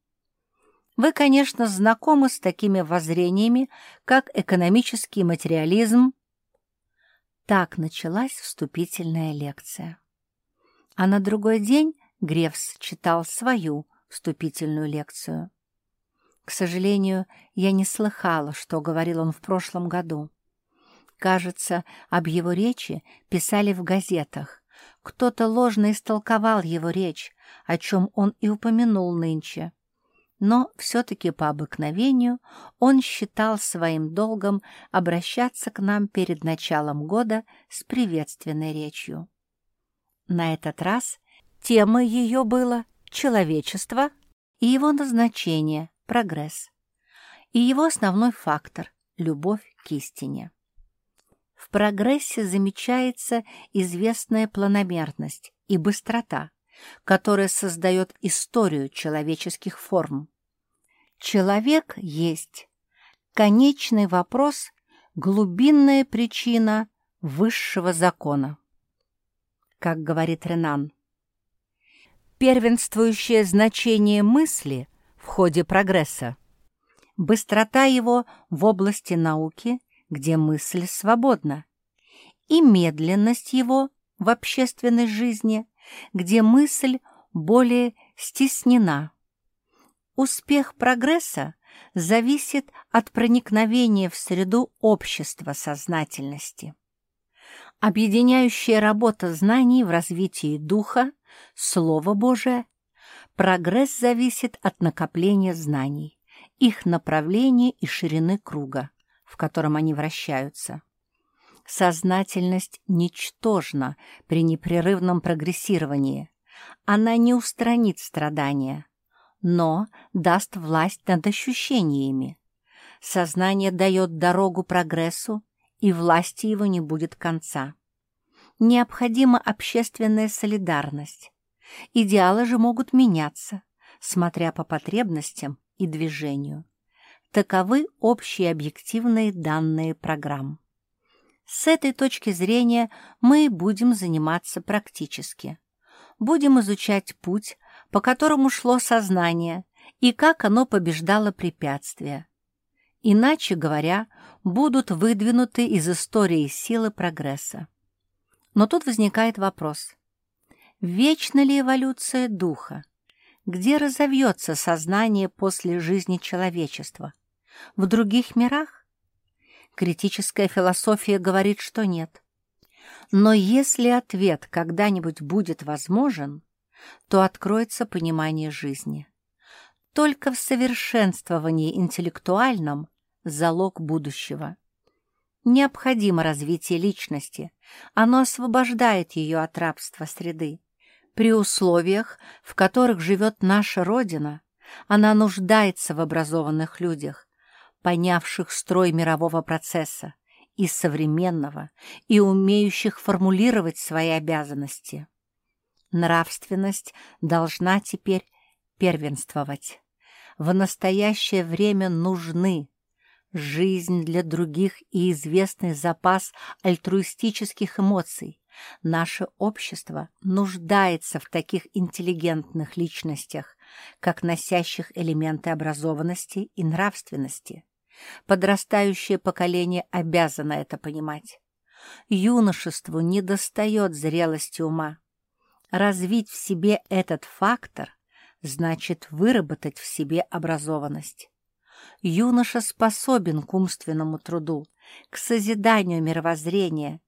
Вы, конечно, знакомы с такими воззрениями, как экономический материализм. Так началась вступительная лекция. А на другой день Гревс читал свою вступительную лекцию. К сожалению, я не слыхала, что говорил он в прошлом году. Кажется, об его речи писали в газетах, Кто-то ложно истолковал его речь, о чем он и упомянул нынче. Но все-таки по обыкновению он считал своим долгом обращаться к нам перед началом года с приветственной речью. На этот раз темой ее было «Человечество» и его назначение – прогресс, и его основной фактор – любовь к истине. В прогрессе замечается известная планомерность и быстрота, которая создает историю человеческих форм. Человек есть конечный вопрос, глубинная причина высшего закона. Как говорит Ренан, первенствующее значение мысли в ходе прогресса, быстрота его в области науки где мысль свободна, и медленность его в общественной жизни, где мысль более стеснена. Успех прогресса зависит от проникновения в среду общества сознательности. Объединяющая работа знаний в развитии духа, Слово Божие, прогресс зависит от накопления знаний, их направления и ширины круга в котором они вращаются. Сознательность ничтожна при непрерывном прогрессировании. Она не устранит страдания, но даст власть над ощущениями. Сознание дает дорогу прогрессу, и власти его не будет конца. Необходима общественная солидарность. Идеалы же могут меняться, смотря по потребностям и движению. Таковы общие объективные данные программ. С этой точки зрения мы будем заниматься практически. Будем изучать путь, по которому шло сознание, и как оно побеждало препятствия. Иначе говоря, будут выдвинуты из истории силы прогресса. Но тут возникает вопрос. Вечна ли эволюция духа? Где разовьется сознание после жизни человечества? В других мирах? Критическая философия говорит, что нет. Но если ответ когда-нибудь будет возможен, то откроется понимание жизни. Только в совершенствовании интеллектуальном залог будущего. Необходимо развитие личности, оно освобождает ее от рабства среды. При условиях, в которых живет наша Родина, она нуждается в образованных людях, понявших строй мирового процесса, и современного, и умеющих формулировать свои обязанности. Нравственность должна теперь первенствовать. В настоящее время нужны жизнь для других и известный запас альтруистических эмоций. Наше общество нуждается в таких интеллигентных личностях, как носящих элементы образованности и нравственности. Подрастающее поколение обязано это понимать. Юношеству недостает зрелости ума. Развить в себе этот фактор значит выработать в себе образованность. Юноша способен к умственному труду, к созиданию мировоззрения,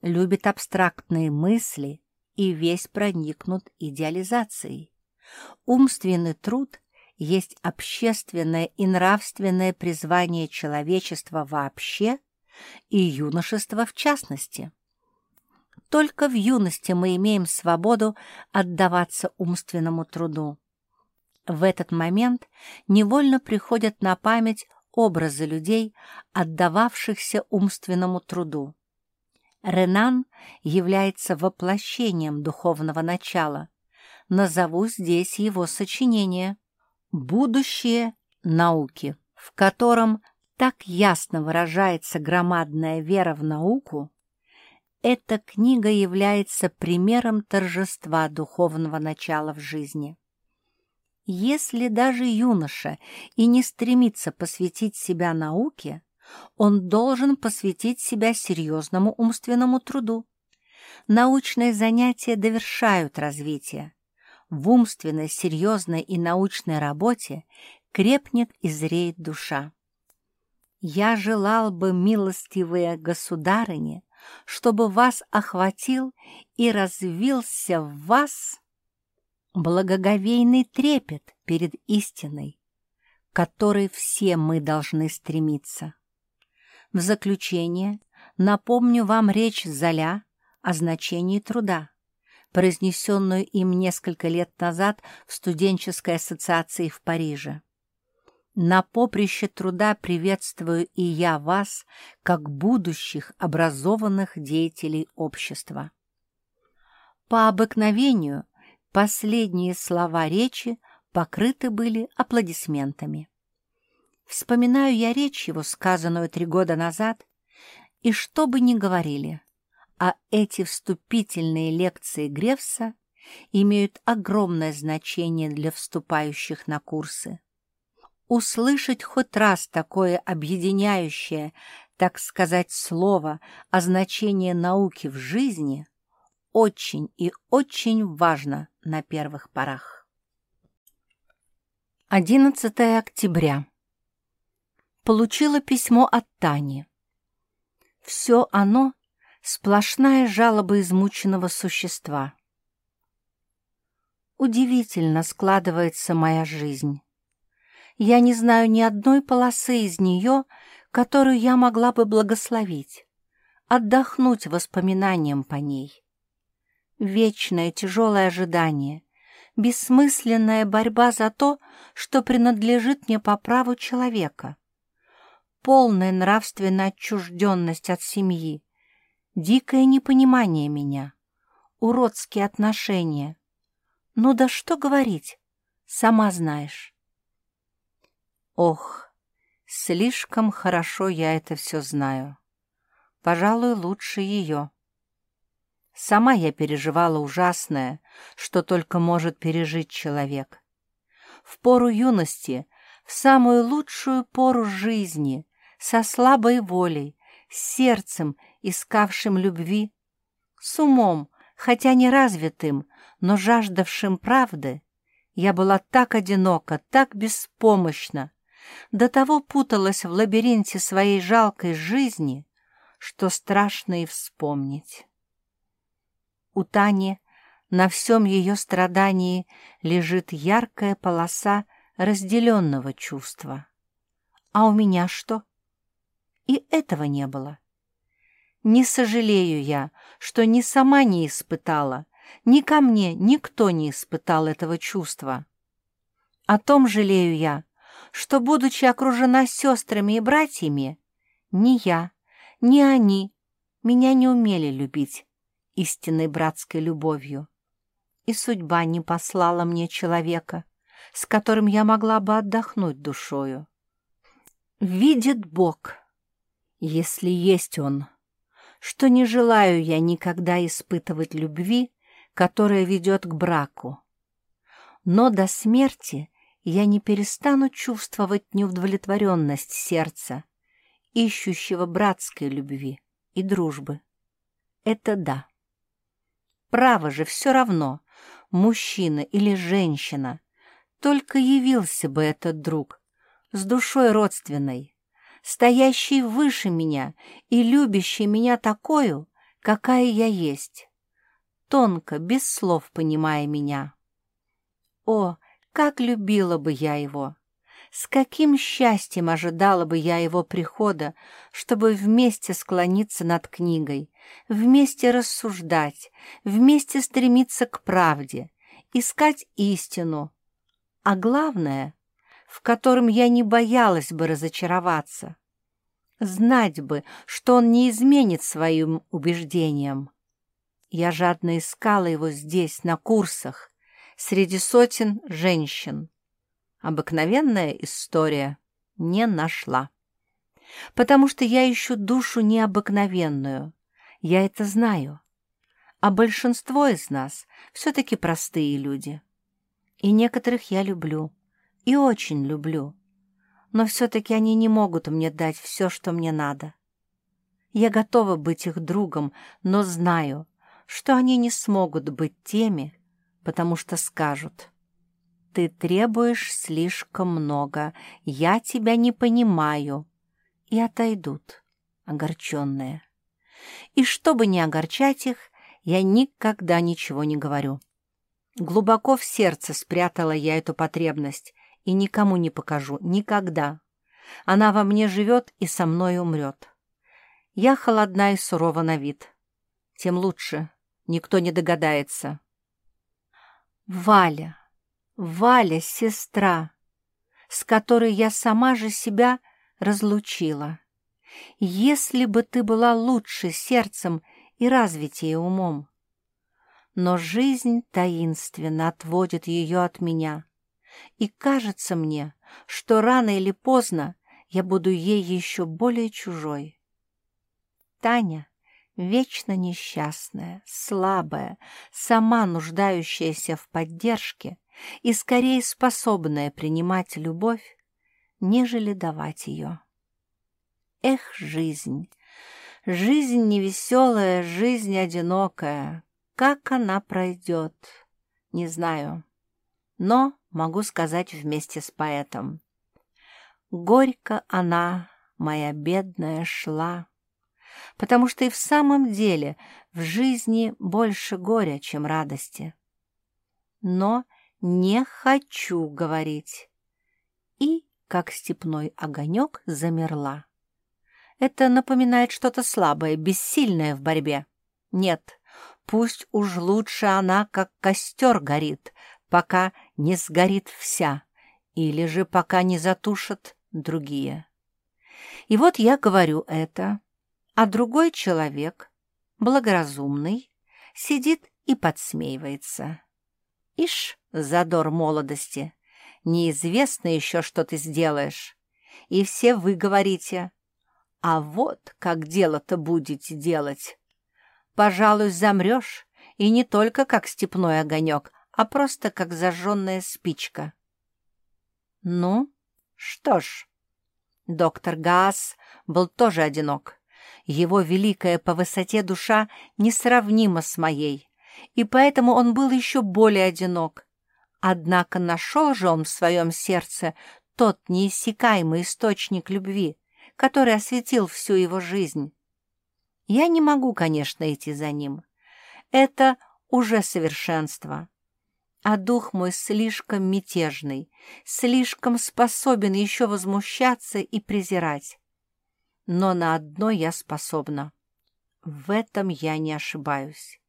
любит абстрактные мысли и весь проникнут идеализацией. Умственный труд есть общественное и нравственное призвание человечества вообще и юношества в частности. Только в юности мы имеем свободу отдаваться умственному труду. В этот момент невольно приходят на память образы людей, отдававшихся умственному труду. Ренан является воплощением духовного начала. Назову здесь его сочинение «Будущее науки», в котором так ясно выражается громадная вера в науку, эта книга является примером торжества духовного начала в жизни. Если даже юноша и не стремится посвятить себя науке, он должен посвятить себя серьезному умственному труду. Научные занятия довершают развитие, в умственной, серьезной и научной работе крепнет и зреет душа. Я желал бы, милостивые государыне, чтобы вас охватил и развился в вас благоговейный трепет перед истиной, которой все мы должны стремиться. В заключение напомню вам речь Золя о значении труда, произнесенную им несколько лет назад в студенческой ассоциации в Париже. На поприще труда приветствую и я вас, как будущих образованных деятелей общества. По обыкновению последние слова речи покрыты были аплодисментами. Вспоминаю я речь его, сказанную три года назад, и что бы ни говорили, а эти вступительные лекции Гревса имеют огромное значение для вступающих на курсы. Услышать хоть раз такое объединяющее, так сказать, слово о значении науки в жизни очень и очень важно на первых порах. 11 октября. Получила письмо от Тани. Все оно — сплошная жалоба измученного существа. Удивительно складывается моя жизнь. Я не знаю ни одной полосы из нее, которую я могла бы благословить, отдохнуть воспоминанием по ней. Вечное тяжелое ожидание, бессмысленная борьба за то, что принадлежит мне по праву человека, полная нравственная отчужденность от семьи, дикое непонимание меня, уродские отношения. Ну да что говорить, сама знаешь. Ох, слишком хорошо я это все знаю. Пожалуй, лучше ее. Сама я переживала ужасное, что только может пережить человек. В пору юности, в самую лучшую пору жизни, со слабой волей, с сердцем, искавшим любви, с умом, хотя не развитым, но жаждавшим правды, я была так одинока, так беспомощна, до того путалась в лабиринте своей жалкой жизни, что страшно и вспомнить. У Тани на всем ее страдании лежит яркая полоса разделенного чувства. А у меня что? И этого не было. Не сожалею я, что ни сама не испытала, ни ко мне никто не испытал этого чувства. О том жалею я, что, будучи окружена сестрами и братьями, ни я, ни они меня не умели любить истинной братской любовью. И судьба не послала мне человека, с которым я могла бы отдохнуть душою. Видит Бог, если есть Он, что не желаю я никогда испытывать любви, которая ведет к браку. Но до смерти я не перестану чувствовать неудовлетворенность сердца, ищущего братской любви и дружбы. Это да. Право же все равно, мужчина или женщина, только явился бы этот друг, с душой родственной, стоящий выше меня и любящий меня такую, какая я есть, тонко, без слов понимая меня. О, как любила бы я его! С каким счастьем ожидала бы я его прихода, чтобы вместе склониться над книгой, вместе рассуждать, вместе стремиться к правде, искать истину, а главное, в котором я не боялась бы разочароваться. Знать бы, что он не изменит своим убеждениям. Я жадно искала его здесь, на курсах, среди сотен женщин. Обыкновенная история не нашла. Потому что я ищу душу необыкновенную. Я это знаю. А большинство из нас все-таки простые люди. И некоторых я люблю. И очень люблю. Но все-таки они не могут мне дать все, что мне надо. Я готова быть их другом, но знаю, что они не смогут быть теми, потому что скажут «Ты требуешь слишком много, я тебя не понимаю», и отойдут, огорченные. И чтобы не огорчать их, я никогда ничего не говорю. Глубоко в сердце спрятала я эту потребность и никому не покажу, никогда. Она во мне живет и со мной умрет. Я холодна и сурова на вид. Тем лучше, никто не догадается. Валя, Валя, сестра, с которой я сама же себя разлучила. Если бы ты была лучше сердцем и развитее умом. Но жизнь таинственно отводит ее от меня, и кажется мне, что рано или поздно я буду ей еще более чужой. Таня вечно несчастная, слабая, сама нуждающаяся в поддержке и скорее способная принимать любовь, нежели давать ее. Эх, жизнь! Жизнь невеселая, жизнь одинокая. Как она пройдет? Не знаю. Но могу сказать вместе с поэтом. Горько она, моя бедная, шла, потому что и в самом деле в жизни больше горя, чем радости. Но не хочу говорить. И, как степной огонек, замерла. Это напоминает что-то слабое, бессильное в борьбе. Нет, пусть уж лучше она, как костер, горит, пока не сгорит вся, или же пока не затушат другие. И вот я говорю это, а другой человек, благоразумный, сидит и подсмеивается. Ишь, задор молодости, неизвестно еще, что ты сделаешь. И все вы говорите, а вот как дело-то будете делать. Пожалуй, замрешь, и не только как степной огонек, а просто как зажженная спичка. Ну, что ж, доктор Гаас был тоже одинок. Его великая по высоте душа несравнима с моей, и поэтому он был еще более одинок. Однако нашел же он в своем сердце тот неиссякаемый источник любви, который осветил всю его жизнь. Я не могу, конечно, идти за ним. Это уже совершенство. А дух мой слишком мятежный, слишком способен еще возмущаться и презирать. Но на одно я способна. В этом я не ошибаюсь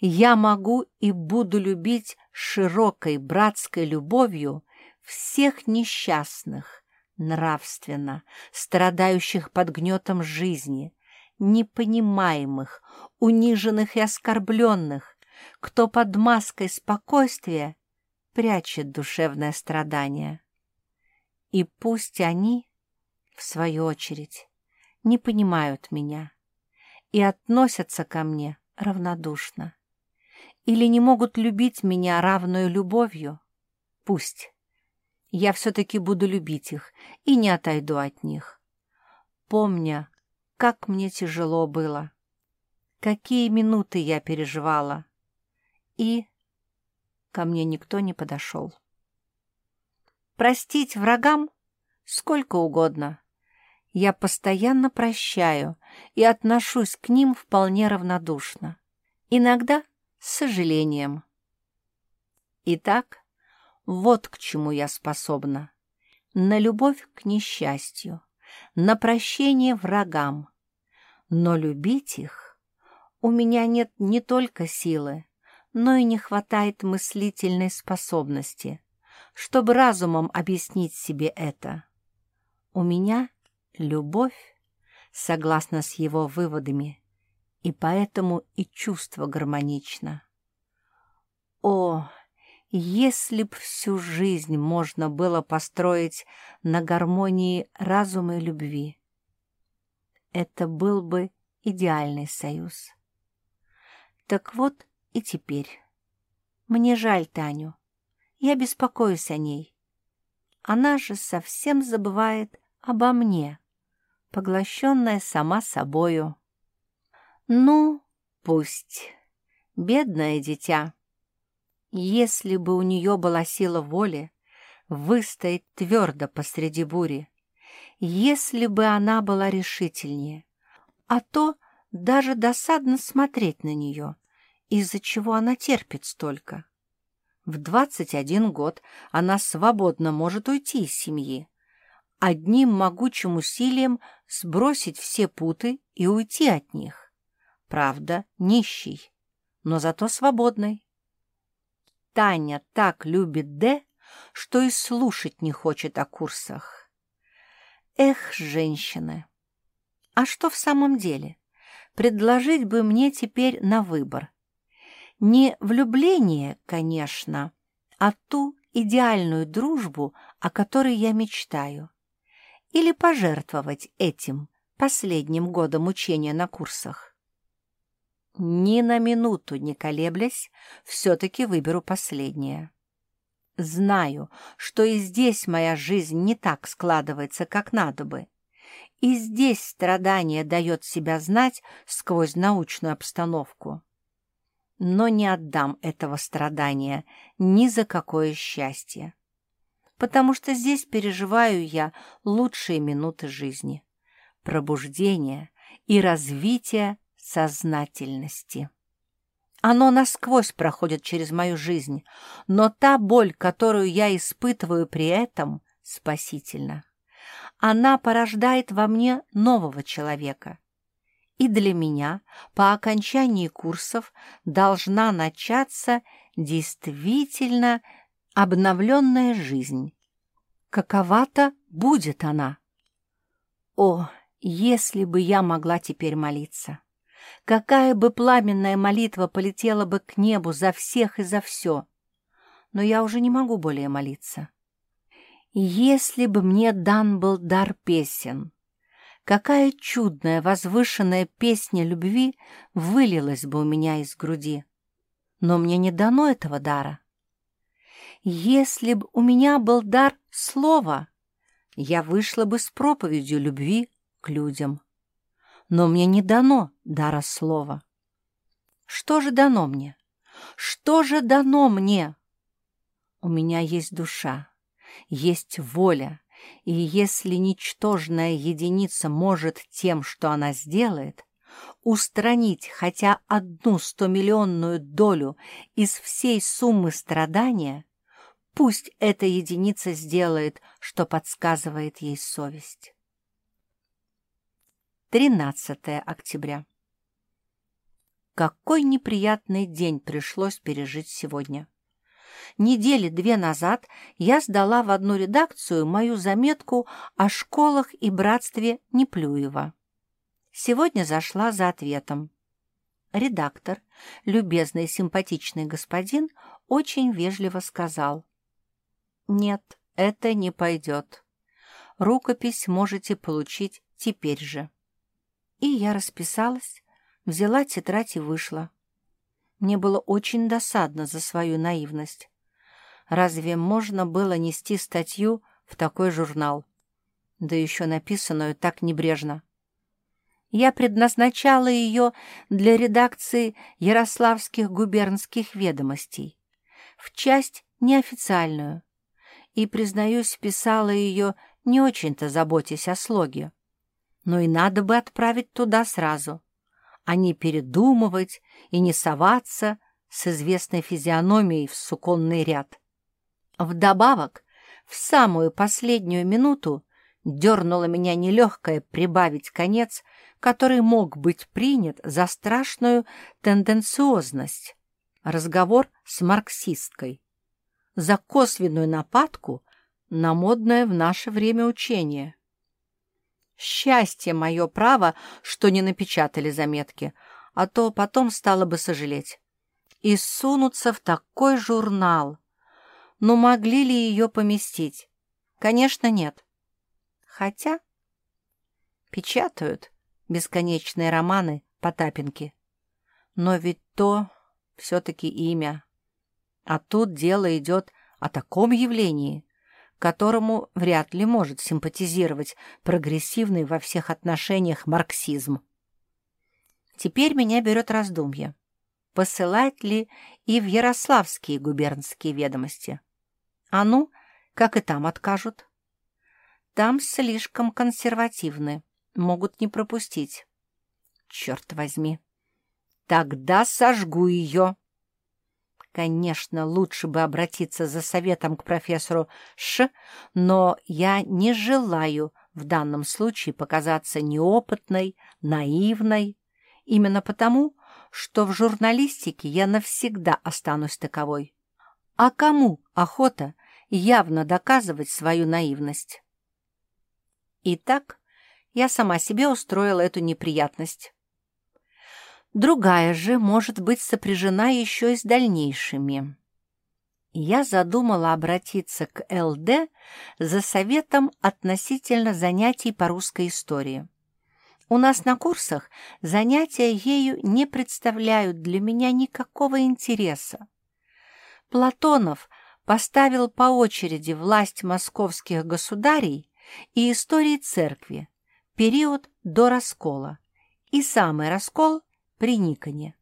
я могу и буду любить широкой братской любовью всех несчастных, нравственно, страдающих под гнетом жизни, непонимаемых, униженных и оскорбленных, кто под маской спокойствия прячет душевное страдание. И пусть они, в свою очередь, не понимают меня и относятся ко мне равнодушно или не могут любить меня равную любовью? Пусть. Я все-таки буду любить их и не отойду от них. Помня, как мне тяжело было, какие минуты я переживала. И ко мне никто не подошел. Простить врагам сколько угодно. Я постоянно прощаю и отношусь к ним вполне равнодушно. Иногда — с сожалением. Итак, вот к чему я способна. На любовь к несчастью, на прощение врагам. Но любить их у меня нет не только силы, но и не хватает мыслительной способности, чтобы разумом объяснить себе это. У меня любовь, согласно с его выводами, и поэтому и чувство гармонично. О, если б всю жизнь можно было построить на гармонии разума и любви! Это был бы идеальный союз. Так вот и теперь. Мне жаль Таню. Я беспокоюсь о ней. Она же совсем забывает обо мне, поглощенная сама собою. Ну, пусть. Бедное дитя. Если бы у нее была сила воли, выстоять твердо посреди бури, если бы она была решительнее, а то даже досадно смотреть на нее, из-за чего она терпит столько. В 21 год она свободно может уйти из семьи, одним могучим усилием сбросить все путы и уйти от них. Правда, нищий, но зато свободный. Таня так любит Д, что и слушать не хочет о курсах. Эх, женщины! А что в самом деле? Предложить бы мне теперь на выбор. Не влюбление, конечно, а ту идеальную дружбу, о которой я мечтаю или пожертвовать этим, последним годом учения на курсах? Ни на минуту не колеблясь, все-таки выберу последнее. Знаю, что и здесь моя жизнь не так складывается, как надо бы. И здесь страдание дает себя знать сквозь научную обстановку. Но не отдам этого страдания ни за какое счастье потому что здесь переживаю я лучшие минуты жизни, пробуждения и развития сознательности. Оно насквозь проходит через мою жизнь, но та боль, которую я испытываю при этом, спасительна. Она порождает во мне нового человека. И для меня по окончании курсов должна начаться действительно обновленная жизнь. Какова-то будет она. О, если бы я могла теперь молиться! Какая бы пламенная молитва полетела бы к небу за всех и за все! Но я уже не могу более молиться. Если бы мне дан был дар песен, какая чудная возвышенная песня любви вылилась бы у меня из груди! Но мне не дано этого дара. Если б у меня был дар слова, я вышла бы с проповедью любви к людям. Но мне не дано дара слова. Что же дано мне? Что же дано мне? У меня есть душа, есть воля, и если ничтожная единица может тем, что она сделает, устранить хотя одну стомиллионную долю из всей суммы страдания, Пусть эта единица сделает, что подсказывает ей совесть. 13 октября. Какой неприятный день пришлось пережить сегодня. Недели две назад я сдала в одну редакцию мою заметку о школах и братстве Неплюева. Сегодня зашла за ответом. Редактор, любезный и симпатичный господин, очень вежливо сказал — нет, это не пойдет. Рукопись можете получить теперь же. И я расписалась, взяла тетрадь и вышла. Мне было очень досадно за свою наивность. Разве можно было нести статью в такой журнал? Да еще написанную так небрежно. Я предназначала ее для редакции Ярославских губернских ведомостей, в часть неофициальную, и, признаюсь, писала ее, не очень-то заботясь о слоге. Но и надо бы отправить туда сразу, а не передумывать и не соваться с известной физиономией в суконный ряд. Вдобавок, в самую последнюю минуту дернула меня нелегкое прибавить конец, который мог быть принят за страшную тенденциозность. Разговор с марксисткой за косвенную нападку на модное в наше время учение. Счастье мое право, что не напечатали заметки, а то потом стало бы сожалеть. И сунуться в такой журнал. Но могли ли ее поместить? Конечно, нет. Хотя печатают бесконечные романы Потапенки. Но ведь то все-таки имя. А тут дело идет о таком явлении, которому вряд ли может симпатизировать прогрессивный во всех отношениях марксизм. Теперь меня берет раздумье, посылать ли и в Ярославские губернские ведомости. А ну, как и там откажут. Там слишком консервативны, могут не пропустить. черт возьми. Тогда сожгу ее. Конечно, лучше бы обратиться за советом к профессору Ш, но я не желаю в данном случае показаться неопытной, наивной, именно потому, что в журналистике я навсегда останусь таковой. А кому охота явно доказывать свою наивность? Итак, я сама себе устроила эту неприятность. Другая же может быть сопряжена еще и с дальнейшими. Я задумала обратиться к ЛД за советом относительно занятий по русской истории. У нас на курсах занятия ею не представляют для меня никакого интереса. Платонов поставил по очереди власть московских государей и истории церкви, период до раскола, и самый раскол при Никоне.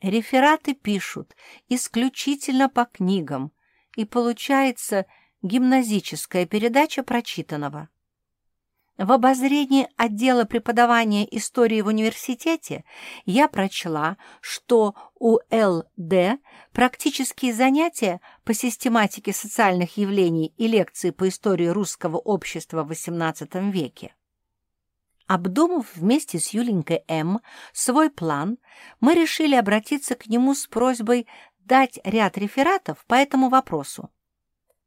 Рефераты пишут исключительно по книгам, и получается гимназическая передача прочитанного. В обозрении отдела преподавания истории в университете я прочла, что у ЛД практические занятия по систематике социальных явлений и лекции по истории русского общества в XVIII веке. Обдумав вместе с Юленькой М. свой план, мы решили обратиться к нему с просьбой дать ряд рефератов по этому вопросу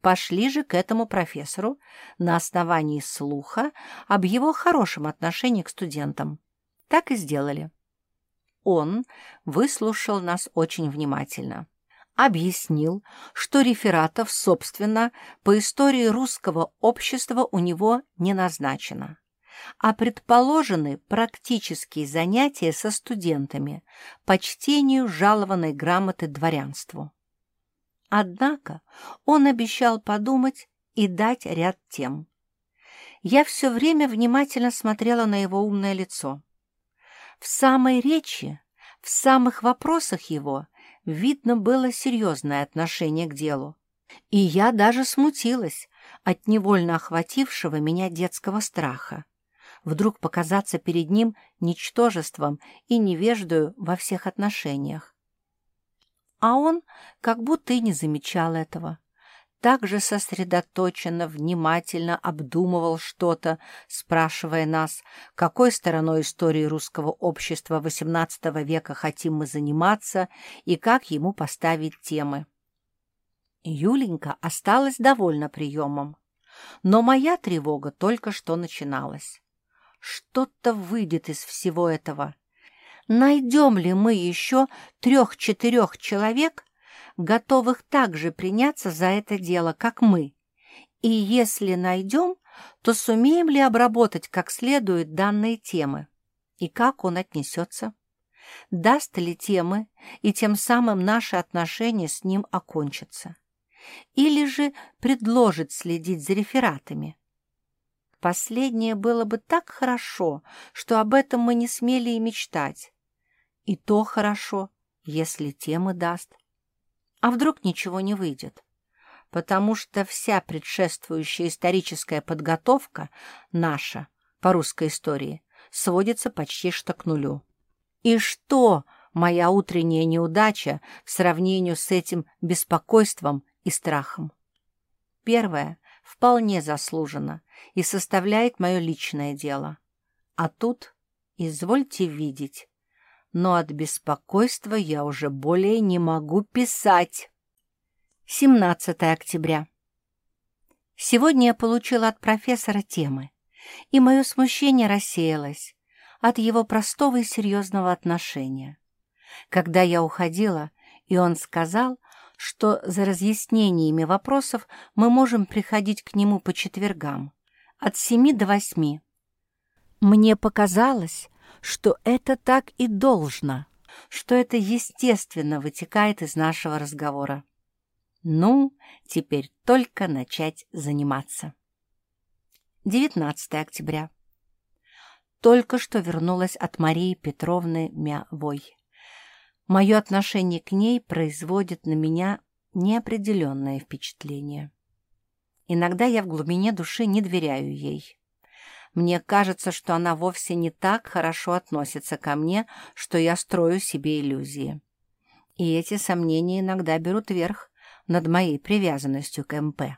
пошли же к этому профессору на основании слуха об его хорошем отношении к студентам. Так и сделали. Он выслушал нас очень внимательно. Объяснил, что рефератов, собственно, по истории русского общества у него не назначено, а предположены практические занятия со студентами по чтению жалованной грамоты дворянству. Однако он обещал подумать и дать ряд тем. Я все время внимательно смотрела на его умное лицо. В самой речи, в самых вопросах его видно было серьезное отношение к делу. И я даже смутилась от невольно охватившего меня детского страха. Вдруг показаться перед ним ничтожеством и невеждою во всех отношениях а он как будто и не замечал этого. Так же сосредоточенно, внимательно обдумывал что-то, спрашивая нас, какой стороной истории русского общества XVIII века хотим мы заниматься и как ему поставить темы. Юленька осталась довольна приемом, но моя тревога только что начиналась. Что-то выйдет из всего этого, найдем ли мы еще трех-четырех человек, готовых также приняться за это дело, как мы. И если найдем, то сумеем ли обработать как следует данные темы, и как он отнесется. Даст ли темы, и тем самым наши отношения с ним окончатся. Или же предложит следить за рефератами. Последнее было бы так хорошо, что об этом мы не смели и мечтать. И то хорошо, если темы даст. А вдруг ничего не выйдет? Потому что вся предшествующая историческая подготовка наша по русской истории сводится почти что к нулю. И что моя утренняя неудача в сравнении с этим беспокойством и страхом? Первое вполне заслужено и составляет мое личное дело. А тут, извольте видеть, но от беспокойства я уже более не могу писать. 17 октября. Сегодня я получила от профессора темы, и мое смущение рассеялось от его простого и серьезного отношения. Когда я уходила, и он сказал, что за разъяснениями вопросов мы можем приходить к нему по четвергам, от семи до восьми. Мне показалось, что это так и должно, что это естественно вытекает из нашего разговора. Ну, теперь только начать заниматься. 19 октября. Только что вернулась от Марии Петровны Мявой. Мое отношение к ней производит на меня неопределенное впечатление. Иногда я в глубине души не доверяю ей. Мне кажется, что она вовсе не так хорошо относится ко мне, что я строю себе иллюзии. И эти сомнения иногда берут верх над моей привязанностью к МП.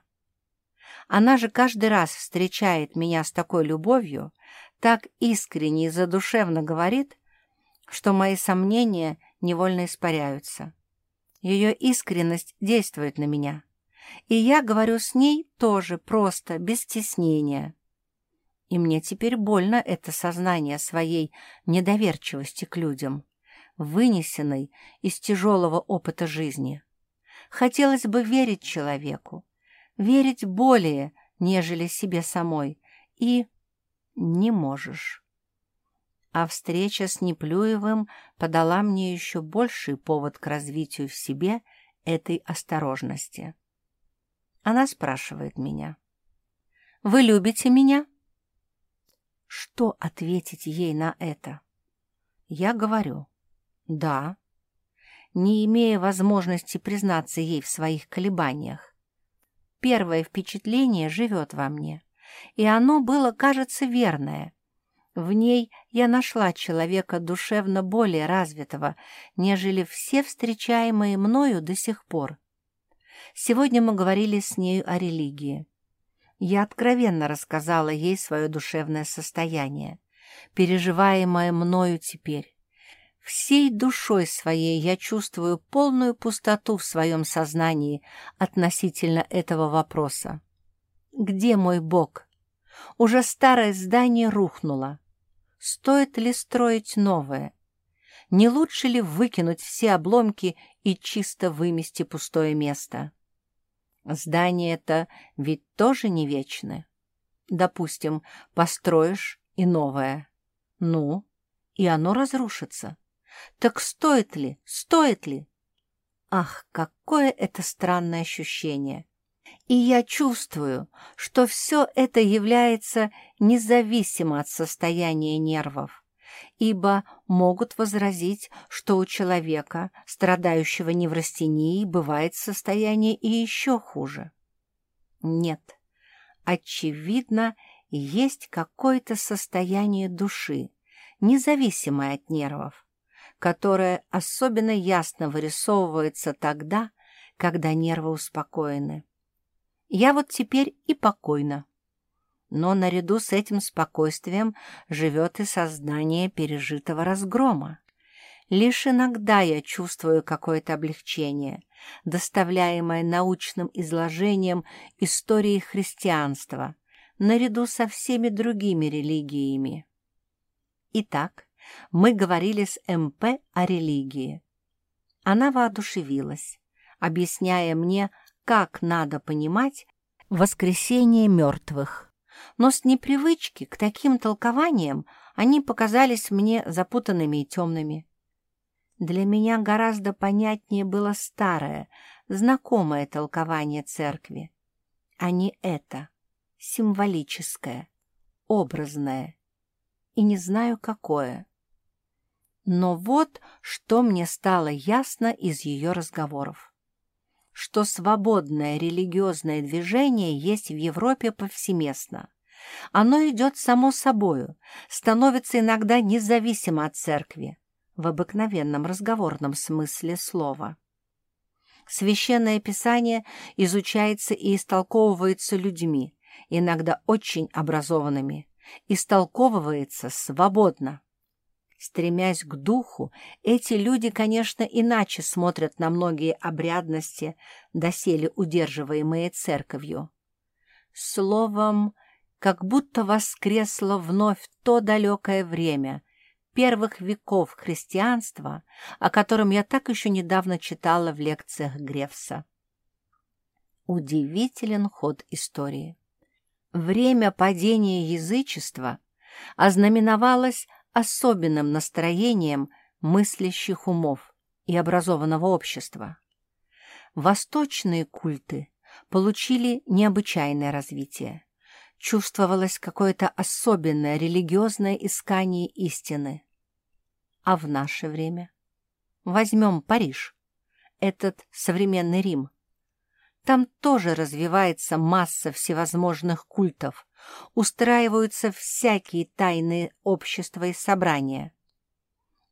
Она же каждый раз встречает меня с такой любовью, так искренне и задушевно говорит, что мои сомнения невольно испаряются. Ее искренность действует на меня, и я говорю с ней тоже просто, без стеснения. И мне теперь больно это сознание своей недоверчивости к людям, вынесенной из тяжелого опыта жизни. Хотелось бы верить человеку, верить более, нежели себе самой, и не можешь. А встреча с Неплюевым подала мне еще больший повод к развитию в себе этой осторожности. Она спрашивает меня. «Вы любите меня?» Что ответить ей на это? Я говорю «да», не имея возможности признаться ей в своих колебаниях. Первое впечатление живет во мне, и оно было, кажется, верное. В ней я нашла человека душевно более развитого, нежели все встречаемые мною до сих пор. Сегодня мы говорили с нею о религии. Я откровенно рассказала ей свое душевное состояние, переживаемое мною теперь. Всей душой своей я чувствую полную пустоту в своем сознании относительно этого вопроса. Где мой Бог? Уже старое здание рухнуло. Стоит ли строить новое? Не лучше ли выкинуть все обломки и чисто вымести пустое место? Здание это ведь тоже не вечное. Допустим, построишь и новое. Ну, и оно разрушится. Так стоит ли, стоит ли? Ах, какое это странное ощущение! И я чувствую, что все это является независимо от состояния нервов, ибо могут возразить, что у человека, страдающего неврастенией, бывает состояние и еще хуже. Нет, очевидно, есть какое-то состояние души, независимое от нервов, которое особенно ясно вырисовывается тогда, когда нервы успокоены. Я вот теперь и покойна. Но наряду с этим спокойствием живет и сознание пережитого разгрома. Лишь иногда я чувствую какое-то облегчение, доставляемое научным изложением истории христианства, наряду со всеми другими религиями. Итак, мы говорили с МП о религии. Она воодушевилась, объясняя мне, как надо понимать воскресение мертвых. Но с непривычки к таким толкованиям они показались мне запутанными и темными. Для меня гораздо понятнее было старое, знакомое толкование церкви, а не это, символическое, образное, и не знаю какое. Но вот что мне стало ясно из ее разговоров что свободное религиозное движение есть в Европе повсеместно. Оно идет само собою, становится иногда независимо от церкви, в обыкновенном разговорном смысле слова. Священное Писание изучается и истолковывается людьми, иногда очень образованными, истолковывается свободно. Стремясь к духу, эти люди, конечно, иначе смотрят на многие обрядности, доселе удерживаемые церковью. Словом, как будто воскресло вновь то далекое время, первых веков христианства, о котором я так еще недавно читала в лекциях Гревса. Удивителен ход истории. Время падения язычества ознаменовалось особенным настроением мыслящих умов и образованного общества. Восточные культы получили необычайное развитие. Чувствовалось какое-то особенное религиозное искание истины. А в наше время? Возьмем Париж, этот современный Рим. Там тоже развивается масса всевозможных культов, устраиваются всякие тайные общества и собрания.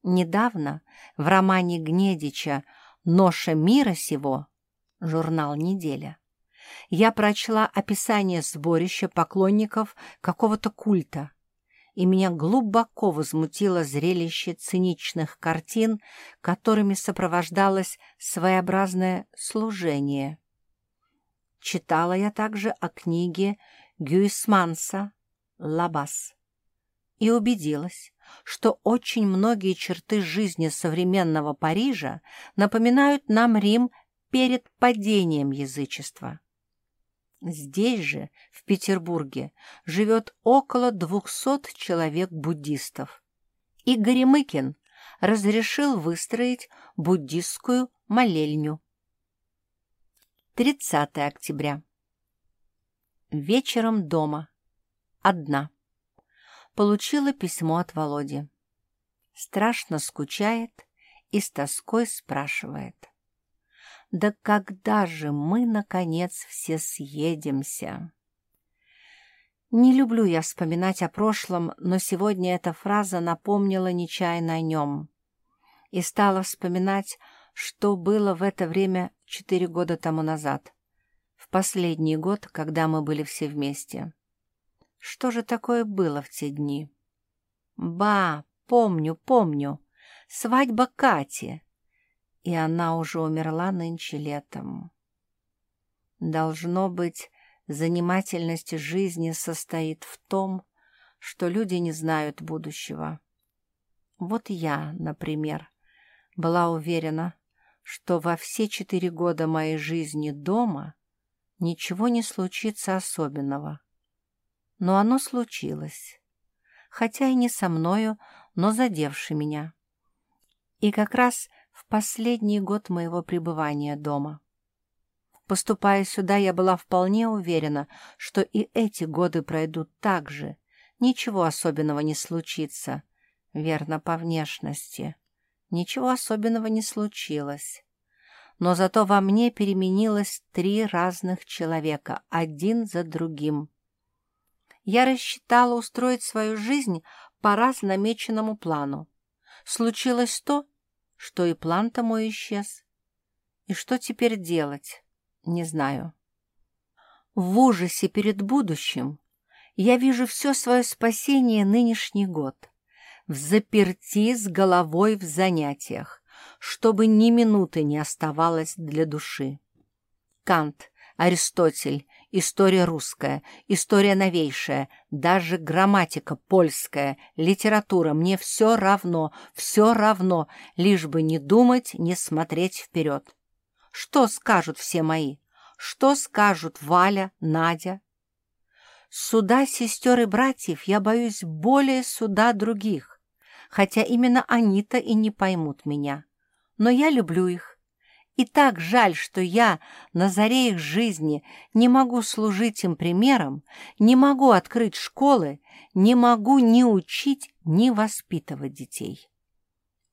Недавно в романе Гнедича «Ноша мира сего» журнал «Неделя» я прочла описание сборища поклонников какого-то культа, и меня глубоко возмутило зрелище циничных картин, которыми сопровождалось своеобразное служение. Читала я также о книге Гюисманса «Лабас» и убедилась, что очень многие черты жизни современного Парижа напоминают нам Рим перед падением язычества. Здесь же, в Петербурге, живет около двухсот человек-буддистов. И Горемыкин разрешил выстроить буддистскую молельню. 30 октября. Вечером дома. Одна. Получила письмо от Володи. Страшно скучает и с тоской спрашивает. Да когда же мы, наконец, все съедемся? Не люблю я вспоминать о прошлом, но сегодня эта фраза напомнила нечаянно о нем. И стала вспоминать, что было в это время четыре года тому назад, в последний год, когда мы были все вместе. Что же такое было в те дни? Ба, помню, помню. Свадьба Кати и она уже умерла нынче летом. Должно быть, занимательность жизни состоит в том, что люди не знают будущего. Вот я, например, была уверена, что во все четыре года моей жизни дома ничего не случится особенного. Но оно случилось, хотя и не со мною, но задевши меня. И как раз в последний год моего пребывания дома. Поступая сюда, я была вполне уверена, что и эти годы пройдут так же, ничего особенного не случится. Верно, по внешности. Ничего особенного не случилось. Но зато во мне переменилось три разных человека, один за другим. Я рассчитала устроить свою жизнь по раз намеченному плану. Случилось то, что и план-то мой исчез. И что теперь делать, не знаю. В ужасе перед будущим я вижу все свое спасение нынешний год, в заперти с головой в занятиях, чтобы ни минуты не оставалось для души. Кант, Аристотель, история русская, история новейшая, даже грамматика польская, литература, мне все равно, все равно, лишь бы не думать, не смотреть вперед. Что скажут все мои? Что скажут Валя, Надя? Суда сестер и братьев я боюсь более суда других, хотя именно они-то и не поймут меня. Но я люблю их и так жаль, что я на заре их жизни не могу служить им примером, не могу открыть школы, не могу ни учить, ни воспитывать детей.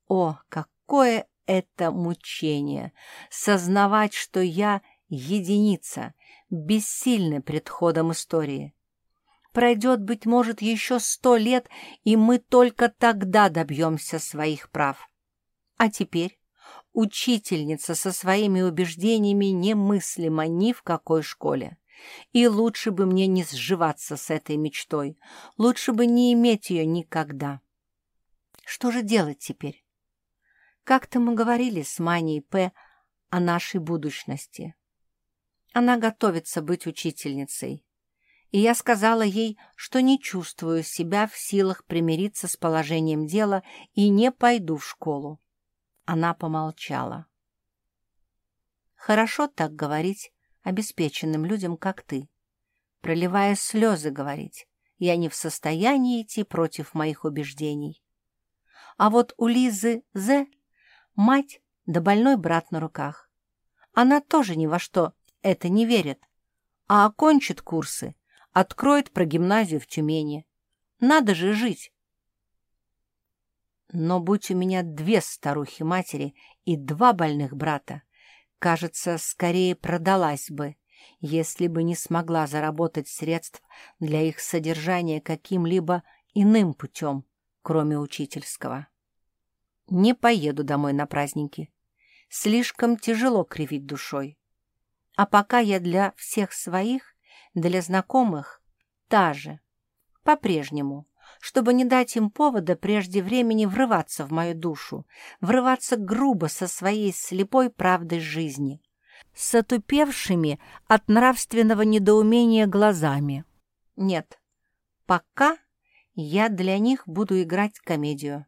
О, какое это мучение! Сознавать, что я единица, бессильна пред ходом истории. Пройдет, быть может, еще сто лет, и мы только тогда добьемся своих прав. А теперь Учительница со своими убеждениями немыслима ни в какой школе. И лучше бы мне не сживаться с этой мечтой, лучше бы не иметь ее никогда. Что же делать теперь? Как-то мы говорили с Маней П. о нашей будущности. Она готовится быть учительницей. И я сказала ей, что не чувствую себя в силах примириться с положением дела и не пойду в школу. Она помолчала. «Хорошо так говорить обеспеченным людям, как ты. Проливая слезы говорить, я не в состоянии идти против моих убеждений. А вот у Лизы З мать да больной брат на руках. Она тоже ни во что это не верит, а окончит курсы, откроет про гимназию в Тюмени. Надо же жить. Но будь у меня две старухи-матери и два больных брата, кажется, скорее продалась бы, если бы не смогла заработать средств для их содержания каким-либо иным путем, кроме учительского. Не поеду домой на праздники. Слишком тяжело кривить душой. А пока я для всех своих, для знакомых, та же, по-прежнему, чтобы не дать им повода прежде времени врываться в мою душу, врываться грубо со своей слепой правдой жизни, с отупевшими от нравственного недоумения глазами. Нет, пока я для них буду играть комедию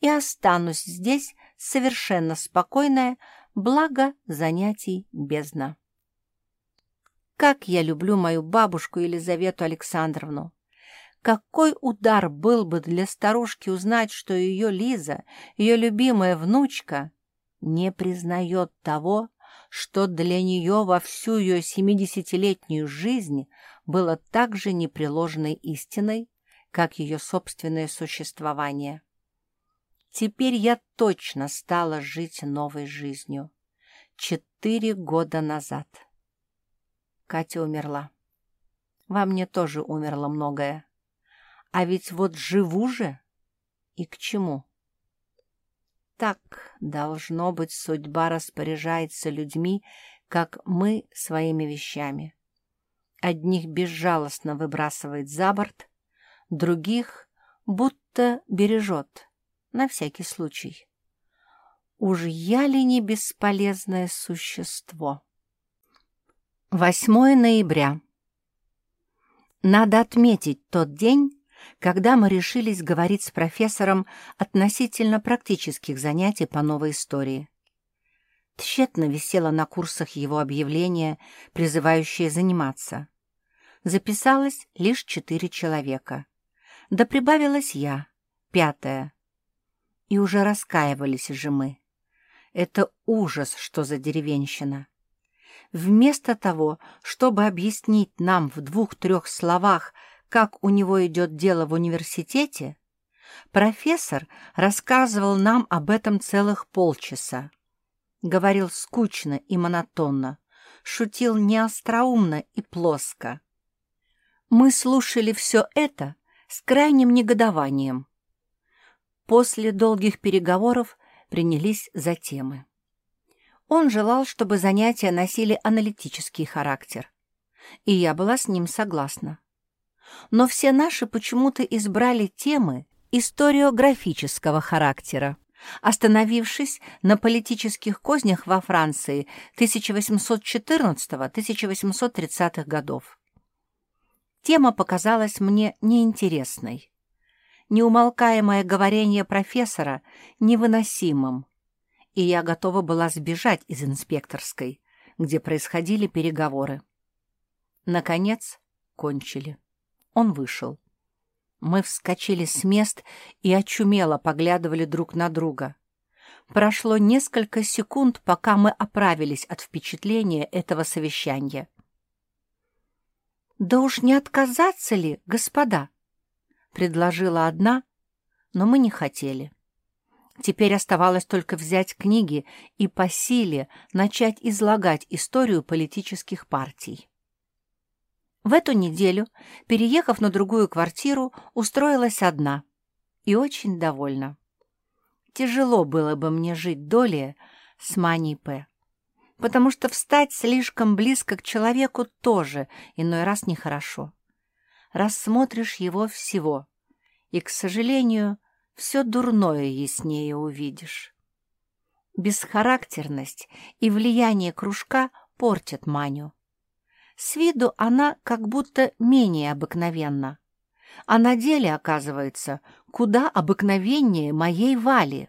и останусь здесь совершенно спокойная, благо занятий бездна. Как я люблю мою бабушку Елизавету Александровну! Какой удар был бы для старушки узнать, что ее Лиза, ее любимая внучка, не признает того, что для нее во всю ее семидесятилетнюю жизнь было так же непреложной истиной, как ее собственное существование. Теперь я точно стала жить новой жизнью. Четыре года назад. Катя умерла. Во мне тоже умерло многое. А ведь вот живу же. И к чему? Так, должно быть, судьба распоряжается людьми, как мы своими вещами. Одних безжалостно выбрасывает за борт, других будто бережет, на всякий случай. Уж я ли не бесполезное существо? 8 ноября. Надо отметить тот день, когда мы решились говорить с профессором относительно практических занятий по новой истории. Тщетно висело на курсах его объявление, призывающее заниматься. Записалось лишь четыре человека. Да прибавилась я, пятая. И уже раскаивались же мы. Это ужас, что за деревенщина. Вместо того, чтобы объяснить нам в двух-трех словах, как у него идет дело в университете, профессор рассказывал нам об этом целых полчаса. Говорил скучно и монотонно, шутил неостроумно и плоско. Мы слушали все это с крайним негодованием. После долгих переговоров принялись за темы. Он желал, чтобы занятия носили аналитический характер. И я была с ним согласна но все наши почему-то избрали темы историографического характера, остановившись на политических кознях во Франции 1814-1830-х годов. Тема показалась мне неинтересной. Неумолкаемое говорение профессора невыносимым, и я готова была сбежать из инспекторской, где происходили переговоры. Наконец, кончили. Он вышел. Мы вскочили с мест и очумело поглядывали друг на друга. Прошло несколько секунд, пока мы оправились от впечатления этого совещания. «Да уж не отказаться ли, господа?» — предложила одна, но мы не хотели. Теперь оставалось только взять книги и по силе начать излагать историю политических партий. В эту неделю, переехав на другую квартиру, устроилась одна и очень довольна. Тяжело было бы мне жить долее с Маней П., потому что встать слишком близко к человеку тоже иной раз нехорошо. Рассмотришь его всего, и, к сожалению, все дурное яснее увидишь. Бесхарактерность и влияние кружка портят Маню. С виду она как будто менее обыкновенна, а на деле, оказывается, куда обыкновеннее моей Вали.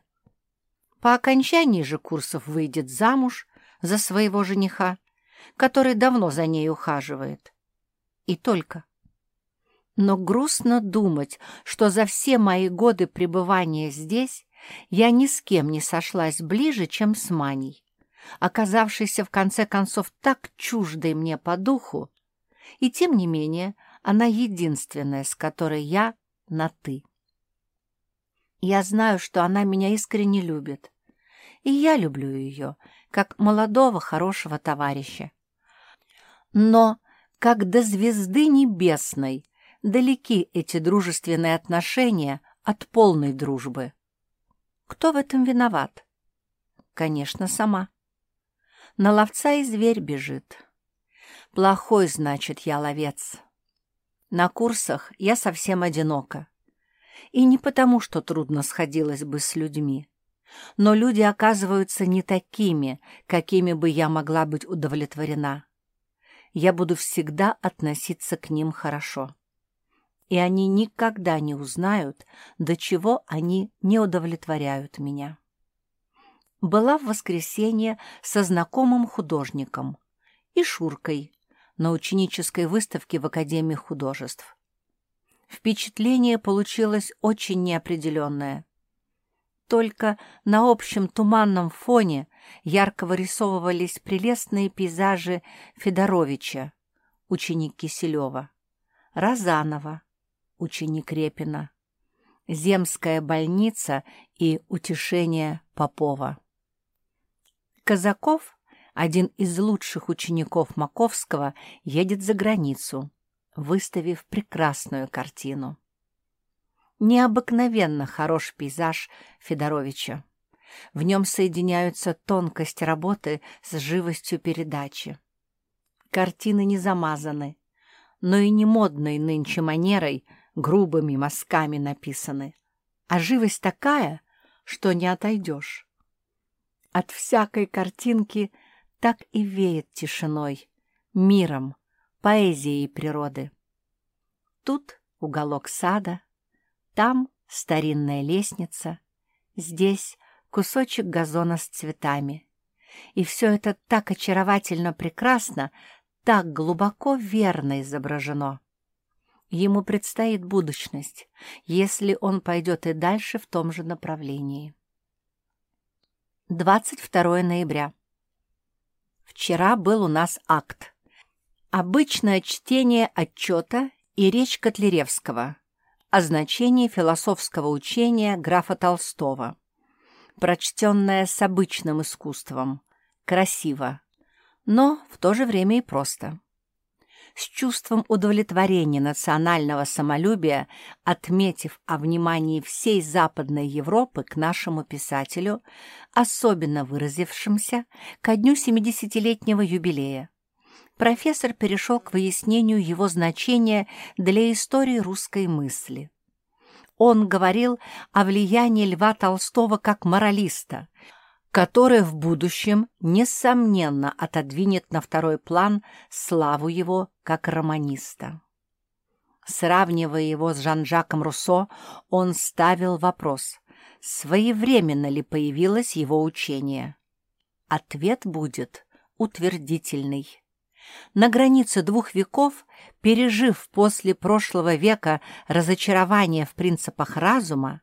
По окончании же курсов выйдет замуж за своего жениха, который давно за ней ухаживает. И только. Но грустно думать, что за все мои годы пребывания здесь я ни с кем не сошлась ближе, чем с Маней оказавшейся в конце концов так чуждой мне по духу, и тем не менее она единственная, с которой я на «ты». Я знаю, что она меня искренне любит. И я люблю ее, как молодого хорошего товарища. Но, как до звезды небесной, далеки эти дружественные отношения от полной дружбы. Кто в этом виноват? Конечно, сама. На ловца и зверь бежит. Плохой, значит, я ловец. На курсах я совсем одинока. И не потому, что трудно сходилось бы с людьми. Но люди оказываются не такими, какими бы я могла быть удовлетворена. Я буду всегда относиться к ним хорошо. И они никогда не узнают, до чего они не удовлетворяют меня. Была в воскресенье со знакомым художником и Шуркой на ученической выставке в Академии художеств. Впечатление получилось очень неопределенное. Только на общем туманном фоне ярко вырисовывались прелестные пейзажи Федоровича, ученик Киселева, Розанова, ученик Репина, Земская больница и утешение Попова. Казаков, один из лучших учеников Маковского, едет за границу, выставив прекрасную картину. Необыкновенно хорош пейзаж Федоровича. В нем соединяются тонкость работы с живостью передачи. Картины не замазаны, но и не модной нынче манерой грубыми мазками написаны, а живость такая, что не отойдешь. От всякой картинки так и веет тишиной, миром, поэзией природы. Тут уголок сада, там старинная лестница, здесь кусочек газона с цветами. И все это так очаровательно прекрасно, так глубоко верно изображено. Ему предстоит будущность, если он пойдет и дальше в том же направлении. 22 ноября. Вчера был у нас акт. Обычное чтение отчета и речь Котляревского о значении философского учения графа Толстого, прочтенное с обычным искусством, красиво, но в то же время и просто. С чувством удовлетворения национального самолюбия, отметив о внимании всей Западной Европы к нашему писателю, особенно выразившимся ко дню 70-летнего юбилея, профессор перешел к выяснению его значения для истории русской мысли. Он говорил о влиянии Льва Толстого как моралиста, которое в будущем, несомненно, отодвинет на второй план славу его как романиста. Сравнивая его с Жан-Жаком Руссо, он ставил вопрос, своевременно ли появилось его учение. Ответ будет утвердительный. На границе двух веков, пережив после прошлого века разочарование в принципах разума,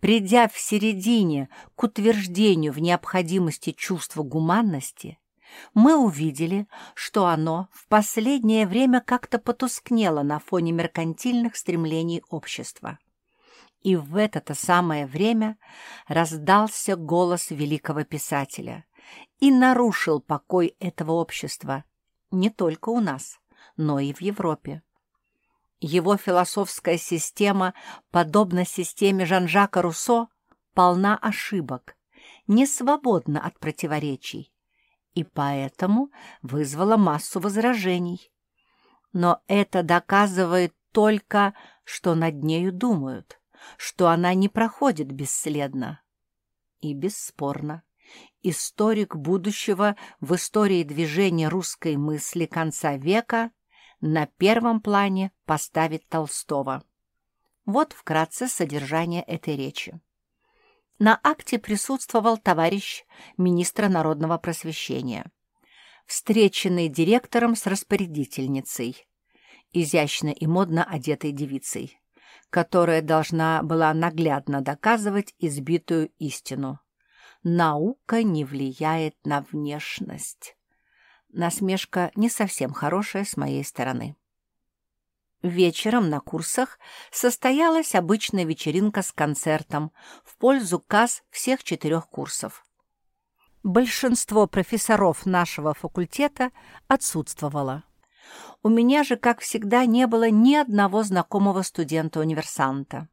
придя в середине к утверждению в необходимости чувства гуманности, мы увидели, что оно в последнее время как-то потускнело на фоне меркантильных стремлений общества. И в это-то самое время раздался голос великого писателя и нарушил покой этого общества, не только у нас, но и в Европе. Его философская система, подобно системе Жан-Жака Руссо, полна ошибок, не свободна от противоречий, и поэтому вызвала массу возражений. Но это доказывает только, что над нею думают, что она не проходит бесследно. И бесспорно, историк будущего в истории движения русской мысли конца века на первом плане поставит Толстого. Вот вкратце содержание этой речи. На акте присутствовал товарищ министра народного просвещения, встреченный директором с распорядительницей, изящно и модно одетой девицей, которая должна была наглядно доказывать избитую истину. Наука не влияет на внешность. Насмешка не совсем хорошая с моей стороны. Вечером на курсах состоялась обычная вечеринка с концертом в пользу касс всех четырех курсов. большинство профессоров нашего факультета отсутствовало. У меня же, как всегда, не было ни одного знакомого студента-универсанта.